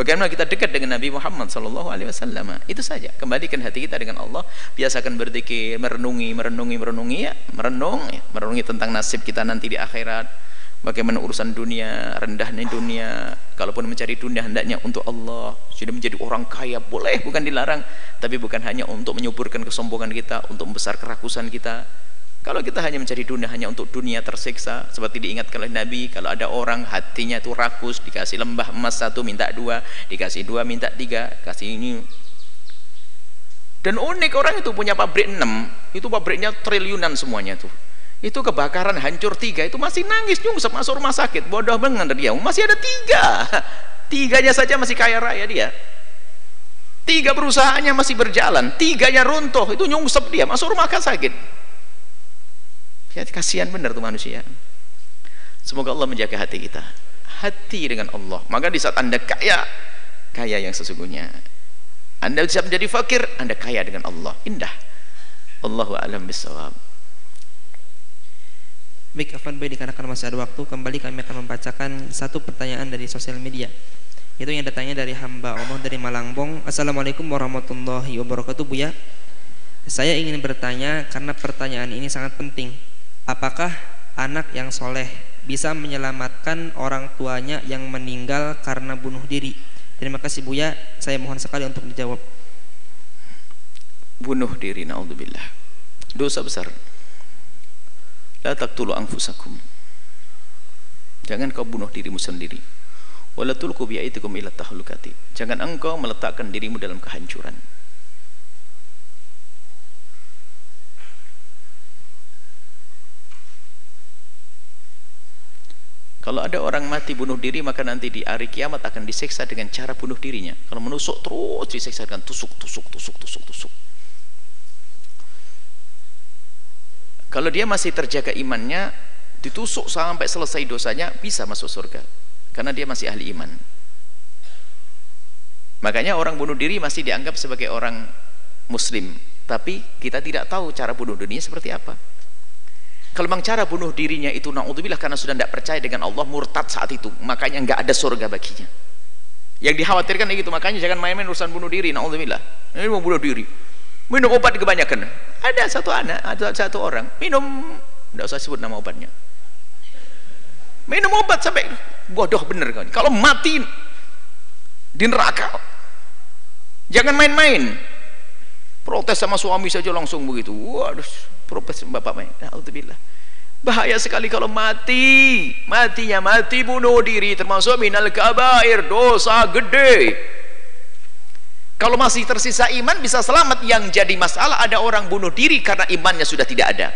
Bagaimana kita dekat dengan Nabi Muhammad Sallallahu Alaihi Wasallam? Itu saja. Kembalikan hati kita dengan Allah. Biasakan berzikir, merenungi, merenungi, merenungi ya, merenung, ya. merenungi tentang nasib kita nanti di akhirat bagaimana urusan dunia rendahnya dunia kalaupun mencari dunia hendaknya untuk Allah sudah menjadi orang kaya boleh bukan dilarang tapi bukan hanya untuk menyuburkan kesombongan kita untuk membesar kerakusan kita kalau kita hanya mencari dunia hanya untuk dunia tersiksa seperti diingatkan oleh Nabi kalau ada orang hatinya itu rakus dikasih lembah emas satu minta dua dikasih dua minta tiga kasih ini. Dan unik orang itu punya pabrik enam itu pabriknya triliunan semuanya tuh itu kebakaran hancur tiga itu masih nangis nyungsep masuk rumah sakit bodoh banget dia. Masih ada tiga. Tiganya saja masih kaya raya dia. Tiga perusahaannya masih berjalan tiganya runtuh itu nyungsep dia masuk rumah sakit kasihan benar tuh manusia semoga Allah menjaga hati kita hati dengan Allah maka di saat anda kaya kaya yang sesungguhnya anda bisa menjadi fakir anda kaya dengan Allah indah Allahu a'lam bisawab Baik, Afan Boy dikarenakan masih ada waktu, kembali kami akan membacakan satu pertanyaan dari sosial media. Itu yang datangnya dari hamba Allah dari Malangbong. Assalamualaikum warahmatullahi wabarakatuh, Buya. Saya ingin bertanya karena pertanyaan ini sangat penting. Apakah anak yang soleh bisa menyelamatkan orang tuanya yang meninggal karena bunuh diri? Terima kasih Buya, saya mohon sekali untuk dijawab. Bunuh diri, naudzubillah. Dosa besar La taqtulu anfusakum. Jangan kau bunuh dirimu sendiri. Wala tulqu bi'aitikum ila tahlukati. Jangan engkau meletakkan dirimu dalam kehancuran. Kalau ada orang mati bunuh diri maka nanti di hari kiamat akan diseksa dengan cara bunuh dirinya. Kalau menusuk terus diseksa dengan tusuk, tusuk, tusuk, tusuk, tusuk. Kalau dia masih terjaga imannya, ditusuk sampai selesai dosanya, bisa masuk surga. Karena dia masih ahli iman. Makanya orang bunuh diri masih dianggap sebagai orang muslim. Tapi kita tidak tahu cara bunuh dirinya seperti apa. Kalau memang cara bunuh dirinya itu na'udzubillah karena sudah tidak percaya dengan Allah murtad saat itu, makanya nggak ada surga baginya. Yang dikhawatirkan itu, makanya jangan main-main urusan bunuh diri, na'udzubillah. Ini mau bunuh diri. Minum obat kebanyakan. Ada satu anak atau satu orang. Minum. Tidak usah sebut nama obatnya. Minum obat sampai bodoh bener kan kalau mati di neraka jangan main-main. Protes sama suami saja langsung begitu. Waduh protes bapak main Alhamdulillah bahaya sekali kalau mati matinya mati bunuh diri termasuk minal kabair dosa gede kalau masih tersisa iman bisa selamat. Yang jadi masalah ada orang bunuh diri karena imannya sudah tidak ada.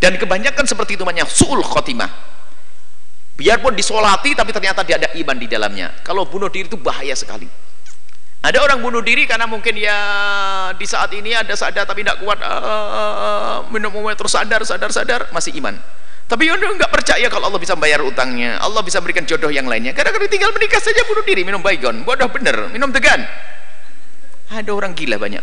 Dan kebanyakan seperti itu namanya su'ul khotimah. Biarpun disolati tapi ternyata tidak ada iman di dalamnya. Kalau bunuh diri itu bahaya sekali. Ada orang bunuh diri karena mungkin ya di saat ini ada sadar tapi tidak kuat uh, minum obat terus sadar sadar sadar masih iman. Tapi dia nggak percaya kalau Allah bisa bayar utangnya, Allah bisa berikan jodoh yang lainnya. Kadang-kadang tinggal menikah saja bunuh diri, minum baygon, bodoh bener, minum tegan ada orang gila banyak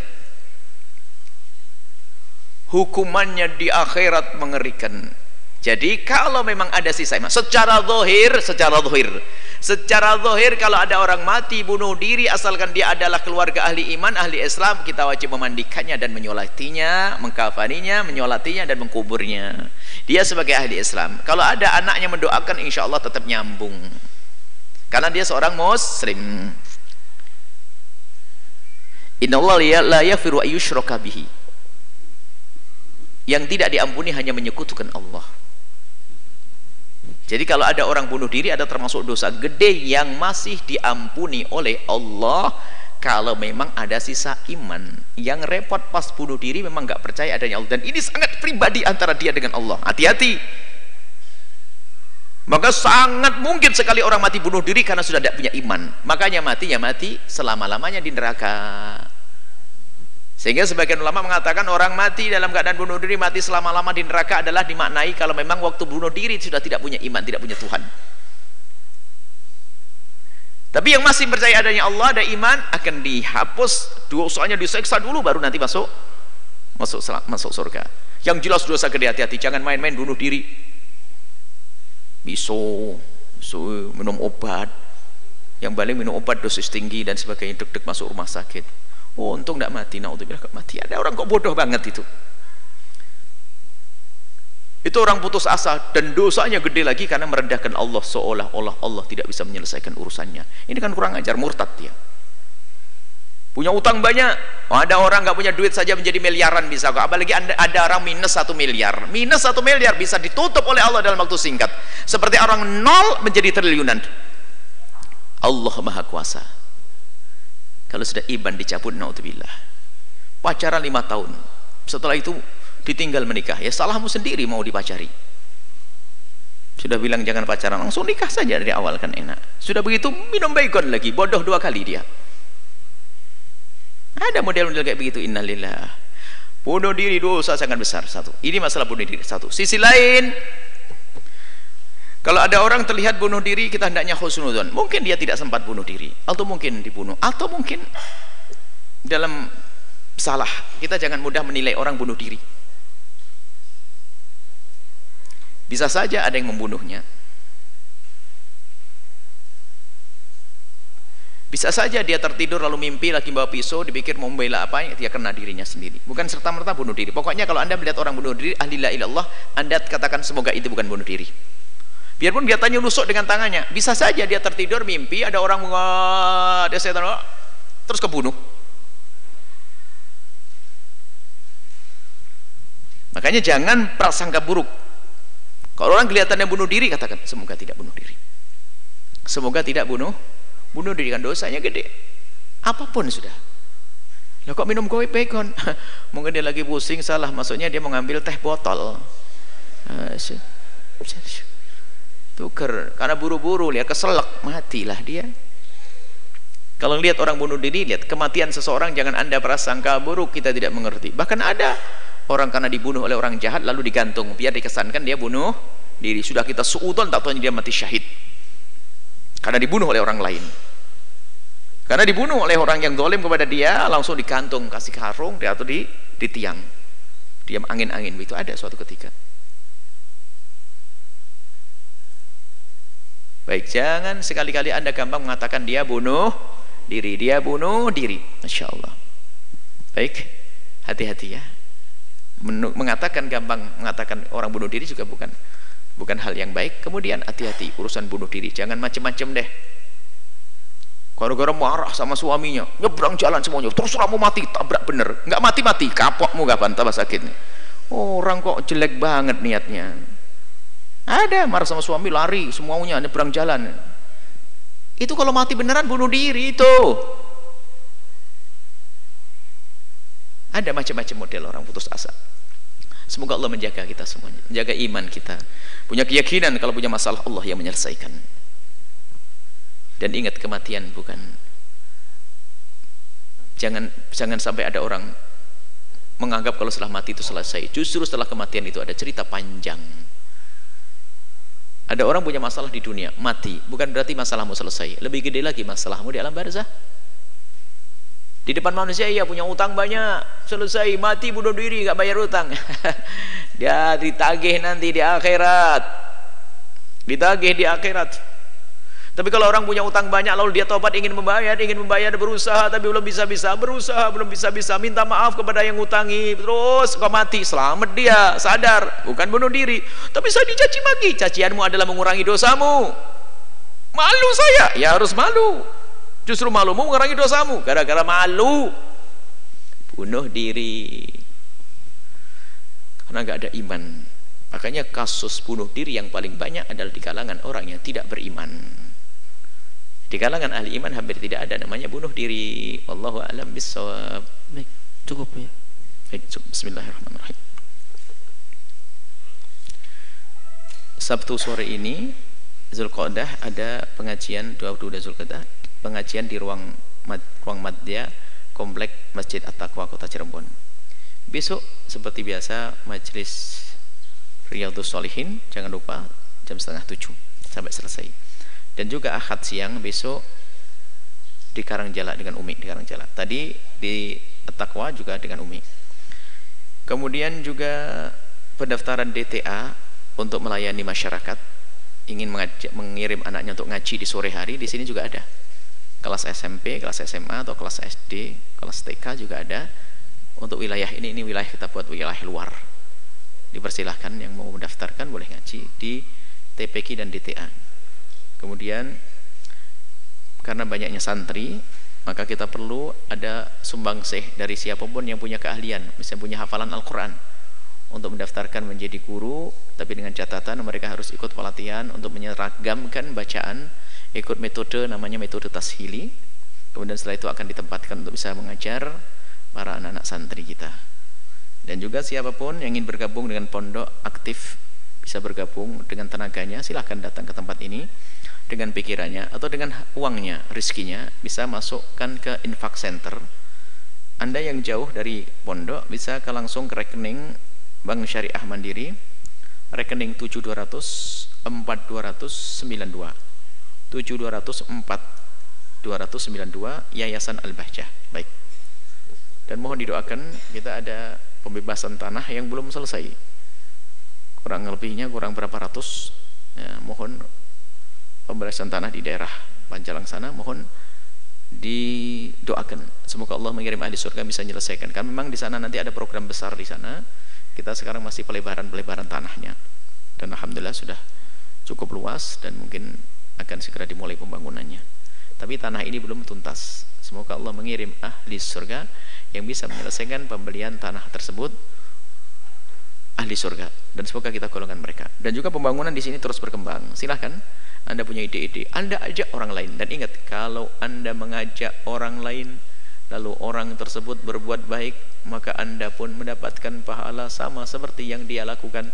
hukumannya di akhirat mengerikan jadi kalau memang ada sisa iman secara zahir secara zahir. Secara zahir kalau ada orang mati bunuh diri asalkan dia adalah keluarga ahli iman ahli Islam kita wajib memandikannya dan menyolatinya mengkafaninya menyolatinya dan mengkuburnya. Dia sebagai ahli Islam. Kalau ada anaknya mendoakan insya Allah tetap nyambung. Karena dia seorang muslim. Inna Allah la yafiru ayyushraka bihi. Yang tidak diampuni hanya menyekutukan Allah jadi kalau ada orang bunuh diri ada termasuk dosa gede yang masih diampuni oleh Allah kalau memang ada sisa iman. Yang repot pas bunuh diri memang nggak percaya adanya Allah. Dan ini sangat pribadi antara dia dengan Allah. Hati-hati. Maka sangat mungkin sekali orang mati bunuh diri karena sudah tidak punya iman. Makanya mati ya mati selama-lamanya di neraka sehingga sebagian ulama mengatakan orang mati dalam keadaan bunuh diri mati selama-lama di neraka adalah dimaknai kalau memang waktu bunuh diri sudah tidak punya iman, tidak punya Tuhan. Tapi yang masih percaya adanya Allah, ada iman akan dihapus dosanya diseksa dulu baru nanti masuk masuk masuk surga. Yang jelas dosa gede hati-hati, jangan main-main bunuh diri. Biso, so, minum obat. Yang balik minum obat dosis tinggi dan sebagainya deg-deg masuk rumah sakit Oh, untung tidak mati. Naudzubillah kok mati. Ada orang kok bodoh banget itu. Itu orang putus asa dan dosanya gede lagi karena merendahkan Allah seolah-olah Allah tidak bisa menyelesaikan urusannya. Ini kan kurang ajar murtad dia. Punya utang banyak. Oh, ada orang nggak punya duit saja menjadi miliaran bisa kok. Apalagi ada, ada orang minus satu miliar. Minus satu miliar bisa ditutup oleh Allah dalam waktu singkat. Seperti orang nol menjadi triliunan. Allah Maha Kuasa kalau sudah iban dicabut naudzubillah. Pacaran lima tahun. Setelah itu ditinggal menikah. Ya salahmu sendiri mau dipacari. Sudah bilang jangan pacaran langsung nikah saja dari awal kan enak. Sudah begitu minum baygon lagi. Bodoh dua kali dia. Ada model-model kayak begitu innalillah. Bunuh diri dosa sangat besar. Satu. Ini masalah bunuh diri. Satu. Sisi lain kalau ada orang terlihat bunuh diri, kita hendaknya khusnudon. Mungkin dia tidak sempat bunuh diri, atau mungkin dibunuh, atau mungkin dalam salah. Kita jangan mudah menilai orang bunuh diri. Bisa saja ada yang membunuhnya. Bisa saja dia tertidur lalu mimpi lagi bawa pisau, dipikir mau membela apa, dia kena dirinya sendiri. Bukan serta-merta bunuh diri. Pokoknya kalau Anda melihat orang bunuh diri, ahli la ilallah, Anda katakan semoga itu bukan bunuh diri biarpun dia tanya nusuk dengan tangannya bisa saja dia tertidur mimpi ada orang ada setan terus kebunuh. Makanya jangan prasangka buruk. Kalau orang kelihatannya bunuh diri katakan semoga tidak bunuh diri. Semoga tidak bunuh bunuh diri kan dosanya gede. Apa pun sudah. Lah kok minum kopi bacon? Mungkin dia lagi pusing salah, maksudnya dia mau ngambil teh botol. Ah, tuker karena buru-buru lihat keselak matilah dia. Kalau lihat orang bunuh diri lihat kematian seseorang jangan anda prasangka buruk kita tidak mengerti. Bahkan ada orang karena dibunuh oleh orang jahat lalu digantung. Biar dikesankan dia bunuh diri. Sudah kita suudon tak tahu dia mati syahid. Karena dibunuh oleh orang lain. Karena dibunuh oleh orang yang dolim kepada dia langsung digantung kasih karung atau di, di tiang diam angin-angin. Itu ada suatu ketika Baik, jangan sekali-kali Anda gampang mengatakan dia bunuh diri, dia bunuh diri. Masya Allah. Baik, hati-hati ya. Mengatakan gampang mengatakan orang bunuh diri juga bukan bukan hal yang baik. Kemudian hati-hati urusan bunuh diri, jangan macam-macam deh. Gara-gara marah sama suaminya, nyebrang jalan semuanya, terus mau mati, tabrak bener, nggak mati-mati, kapokmu kapan tambah sakitnya. Orang kok jelek banget niatnya ada marah sama suami lari semuanya nyebrang jalan. Itu kalau mati beneran bunuh diri itu. Ada macam-macam model orang putus asa. Semoga Allah menjaga kita semuanya, menjaga iman kita. Punya keyakinan kalau punya masalah Allah yang menyelesaikan. Dan ingat kematian bukan jangan jangan sampai ada orang menganggap kalau setelah mati itu selesai. Justru setelah kematian itu ada cerita panjang ada orang punya masalah di dunia, mati. Bukan berarti masalahmu selesai. Lebih gede lagi masalahmu di alam barzah. Di depan manusia iya punya utang banyak, selesai mati bunuh diri gak bayar utang. Dia ditagih nanti di akhirat. Ditagih di akhirat. Tapi kalau orang punya utang banyak lalu dia tobat ingin membayar, ingin membayar berusaha tapi belum bisa-bisa, berusaha belum bisa-bisa, minta maaf kepada yang utangi, terus kau mati, selamat dia, sadar, bukan bunuh diri. Tapi saya dicaci maki, cacianmu adalah mengurangi dosamu. Malu saya, ya harus malu. Justru malumu mengurangi dosamu, gara-gara malu. Bunuh diri. Karena gak ada iman. Makanya kasus bunuh diri yang paling banyak adalah di kalangan orang yang tidak beriman. Di kalangan ahli iman hampir tidak ada namanya bunuh diri. Wallahu a'lam bissawab. Baik, cukup ya. Baik, cukup. Bismillahirrahmanirrahim. Sabtu sore ini Zulqa'dah ada pengajian 22 Zulqa'dah, pengajian di ruang mad, ruang madya komplek Masjid At-Taqwa Kota Cirebon. Besok seperti biasa majelis Riyadhus Solihin jangan lupa jam setengah tujuh sampai selesai dan juga akad siang besok di Karangjala dengan Umi di Karangjala tadi di Takwa juga dengan Umi. Kemudian juga pendaftaran DTA untuk melayani masyarakat ingin mengajak, mengirim anaknya untuk ngaji di sore hari di sini juga ada. Kelas SMP, kelas SMA atau kelas SD, kelas TK juga ada. Untuk wilayah ini ini wilayah kita buat wilayah luar. Dipersilahkan yang mau mendaftarkan boleh ngaji di TPK dan DTA kemudian karena banyaknya santri maka kita perlu ada sumbangsih dari siapa pun yang punya keahlian. Misalnya punya hafalan Al-Quran. Untuk mendaftarkan menjadi guru tapi dengan catatan mereka harus ikut pelatihan untuk menyeragamkan bacaan ikut metode namanya metode tashili. Kemudian setelah itu akan ditempatkan untuk bisa mengajar para anak-anak santri kita. Dan juga siapa pun yang ingin bergabung dengan pondok aktif bisa bergabung dengan tenaganya silahkan datang ke tempat ini dengan pikirannya atau dengan uangnya, rizkinya bisa masukkan ke infak center. Anda yang jauh dari pondok bisa ke langsung ke rekening Bank Syariah Mandiri, rekening 7200 4292 7200 292 Yayasan Al-Bahjah. Baik. Dan mohon didoakan kita ada pembebasan tanah yang belum selesai. Kurang lebihnya kurang berapa ratus. Ya, mohon pembebasan tanah di daerah Panjalang sana mohon didoakan. Semoga Allah mengirim ahli surga bisa menyelesaikan. Kan memang di sana nanti ada program besar di sana. Kita sekarang masih pelebaran-pelebaran tanahnya. Dan alhamdulillah sudah cukup luas dan mungkin akan segera dimulai pembangunannya. Tapi tanah ini belum tuntas. Semoga Allah mengirim ahli surga yang bisa menyelesaikan pembelian tanah tersebut. Ahli surga. Dan semoga kita golongan mereka. Dan juga pembangunan di sini terus berkembang. Silahkan anda punya ide-ide, Anda ajak orang lain dan ingat kalau Anda mengajak orang lain lalu orang tersebut berbuat baik, maka Anda pun mendapatkan pahala sama seperti yang dia lakukan.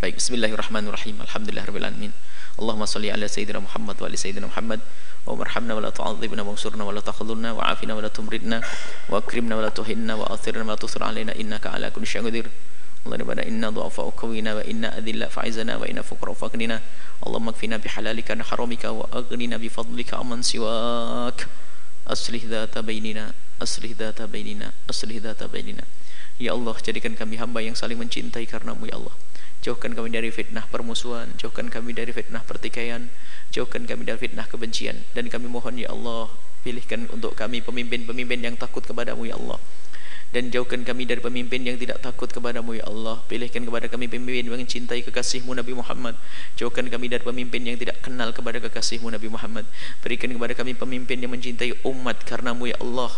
Baik, bismillahirrahmanirrahim. Alhamdulillahirabbil alamin. Allahumma salli ala sayyidina Muhammad wa ali sayyidina Muhammad wa marhamna wa la tu'adzibna wa ansurna wa la takhudhulna wa afina wa la tumridna wa akrimna wa la tuhinna wa athirna wa tusir alaina innaka ala kulli syai'in qadir. Allah daripada inna du'afa ukawina wa inna adilla fa'izana wa inna fukra faqnina Allah makfina bihalalika na haramika wa aghnina bifadlika aman siwak. Aslih dhata bainina aslih dhata bainina aslih dhata bainina Ya Allah jadikan kami hamba yang saling mencintai karenamu ya Allah. Jauhkan kami dari fitnah permusuhan jauhkan kami dari fitnah pertikaian jauhkan kami dari fitnah kebencian. Dan kami mohon ya Allah pilihkan untuk kami pemimpin-pemimpin yang takut kepadamu ya Allah dan jauhkan kami dari pemimpin yang tidak takut kepadamu ya Allah. Pilihkan kepada kami pemimpin yang mencintai kekasihmu Nabi Muhammad. Jauhkan kami dari pemimpin yang tidak kenal kepada kekasihmu Nabi Muhammad. Berikan kepada kami pemimpin yang mencintai umat karenamu ya Allah.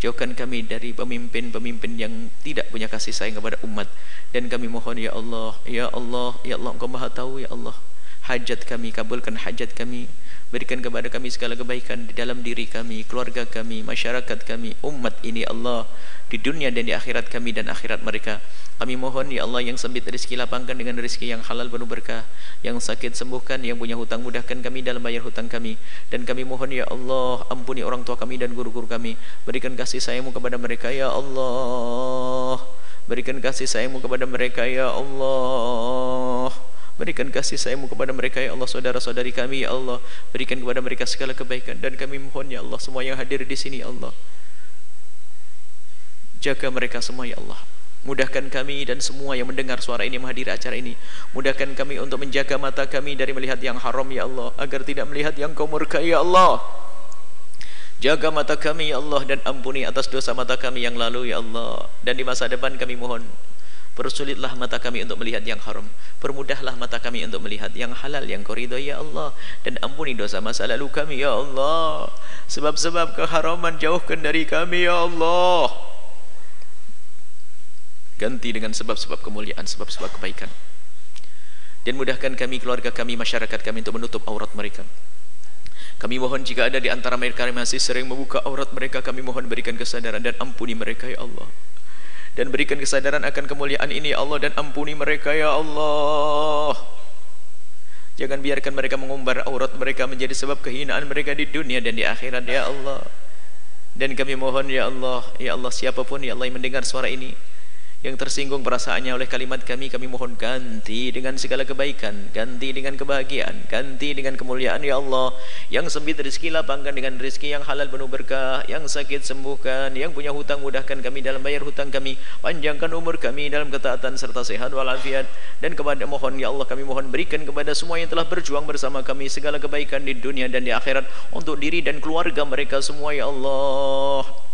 Jauhkan kami dari pemimpin-pemimpin yang tidak punya kasih sayang kepada umat. Dan kami mohon ya Allah ya Allah ya Allah engkau maha tahu ya Allah. Hajat kami kabulkan hajat kami. Berikan kepada kami segala kebaikan di dalam diri kami, keluarga kami, masyarakat kami, umat ini Allah di dunia dan di akhirat kami dan akhirat mereka. Kami mohon ya Allah yang sempit rezeki lapangkan dengan rezeki yang halal penuh berkah, yang sakit sembuhkan, yang punya hutang mudahkan kami dalam bayar hutang kami. Dan kami mohon ya Allah ampuni orang tua kami dan guru-guru kami. Berikan kasih sayangmu kepada mereka ya Allah. Berikan kasih sayangmu kepada mereka ya Allah. Berikan kasih sayangmu kepada mereka ya Allah Saudara-saudari kami ya Allah Berikan kepada mereka segala kebaikan Dan kami mohon ya Allah Semua yang hadir di sini ya Allah Jaga mereka semua ya Allah Mudahkan kami dan semua yang mendengar suara ini menghadiri acara ini. Mudahkan kami untuk menjaga mata kami dari melihat yang haram ya Allah agar tidak melihat yang kau murkai ya Allah. Jaga mata kami ya Allah dan ampuni atas dosa mata kami yang lalu ya Allah. Dan di masa depan kami mohon Persulitlah mata kami untuk melihat yang haram Permudahlah mata kami untuk melihat yang halal Yang kau ya Allah Dan ampuni dosa masa lalu kami ya Allah Sebab-sebab keharaman jauhkan dari kami ya Allah Ganti dengan sebab-sebab kemuliaan Sebab-sebab kebaikan. Dan mudahkan kami, keluarga kami, masyarakat kami Untuk menutup aurat mereka. Kami mohon jika ada di antara mereka yang masih sering membuka aurat mereka Kami mohon berikan kesadaran dan ampuni mereka ya Allah. Dan berikan kesadaran akan kemuliaan ini ya Allah dan ampuni mereka ya Allah. Jangan biarkan mereka mengumbar aurat mereka menjadi sebab kehinaan mereka di dunia dan di akhirat ya Allah. Dan kami mohon ya Allah ya Allah siapa pun ya Allah yang mendengar suara ini yang tersinggung perasaannya oleh kalimat kami kami mohon ganti dengan segala kebaikan ganti dengan kebahagiaan ganti dengan kemuliaan ya Allah. Yang sempit rezeki lapangkan dengan rezeki yang halal penuh berkah yang sakit sembuhkan yang punya hutang mudahkan kami dalam bayar hutang kami panjangkan umur kami dalam ketaatan serta sehat walafiat. Dan kepada mohon ya Allah kami mohon berikan kepada semua yang telah berjuang bersama kami segala kebaikan di dunia dan di akhirat untuk diri dan keluarga mereka semua ya Allah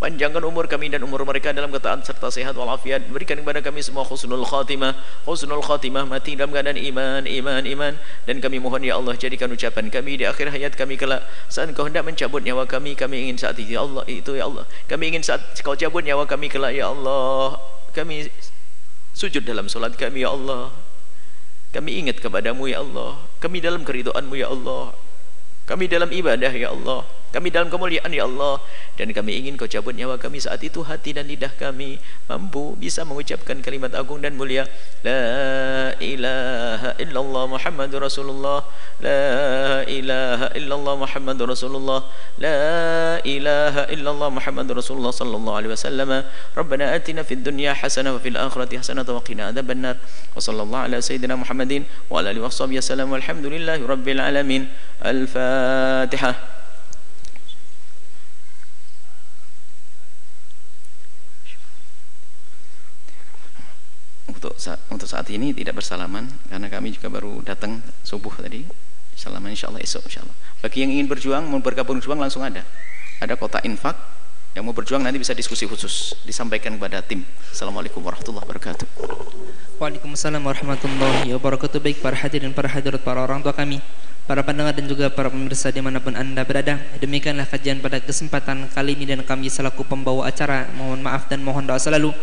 Panjangkan umur kami dan umur mereka dalam ketaatan serta sehat walafiat. Berikan kepada kami semua khusnul khatimah. Khusnul khatimah mati dalam keadaan iman, iman, iman. Dan kami mohon ya Allah jadikan ucapan kami di akhir hayat kami kelak. Saat kau hendak mencabut nyawa kami, kami ingin saat itu ya Allah. Itu ya Allah. Kami ingin saat kau cabut nyawa kami kelak ya Allah. Kami sujud dalam solat kami ya Allah. Kami ingat kepadamu ya Allah. Kami dalam keridoanmu ya Allah. Kami dalam ibadah ya Allah. Kami dalam kemuliaan ya Allah. Dan kami ingin kau cabut nyawa kami saat itu hati dan lidah kami mampu bisa mengucapkan kalimat agung dan mulia. La ilaha illallah muhammadur rasulullah. La ilaha illallah muhammadur rasulullah. La ilaha illallah muhammadur rasulullah sallallahu alaihi wasallam. Rabbana atina fid dunya hasanah wa fil akhirati hasanah wa qina adzaban nar wa sallallahu ala sayyidina muhammadin wa ala alihi wasallam walhamdulillahi rabbil alamin. Al-fatihah untuk saat, untuk saat ini tidak bersalaman karena kami juga baru datang subuh tadi. Salaman insyaallah esok insyaallah. Bagi yang ingin berjuang mau bergabung berjuang langsung ada. Ada kota infak yang mau berjuang nanti bisa diskusi khusus disampaikan kepada tim. Assalamualaikum warahmatullahi wabarakatuh. Waalaikumsalam warahmatullahi wabarakatuh. Baik para hadirin para hadirat para orang tua kami para pendengar dan juga para pemirsa di mana pun anda berada. Demikianlah kajian pada kesempatan kali ini dan kami selaku pembawa acara mohon maaf dan mohon doa selalu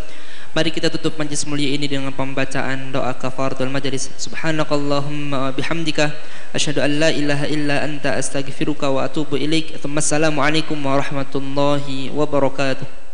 Mari kita tutup majlis mulia ini dengan pembacaan doa kafaratul majlis. Subhanakallahumma wa bihamdika asyhadu an la ilaha illa anta astaghfiruka wa atubu ilaik. Assalamualaikum warahmatullahi wabarakatuh.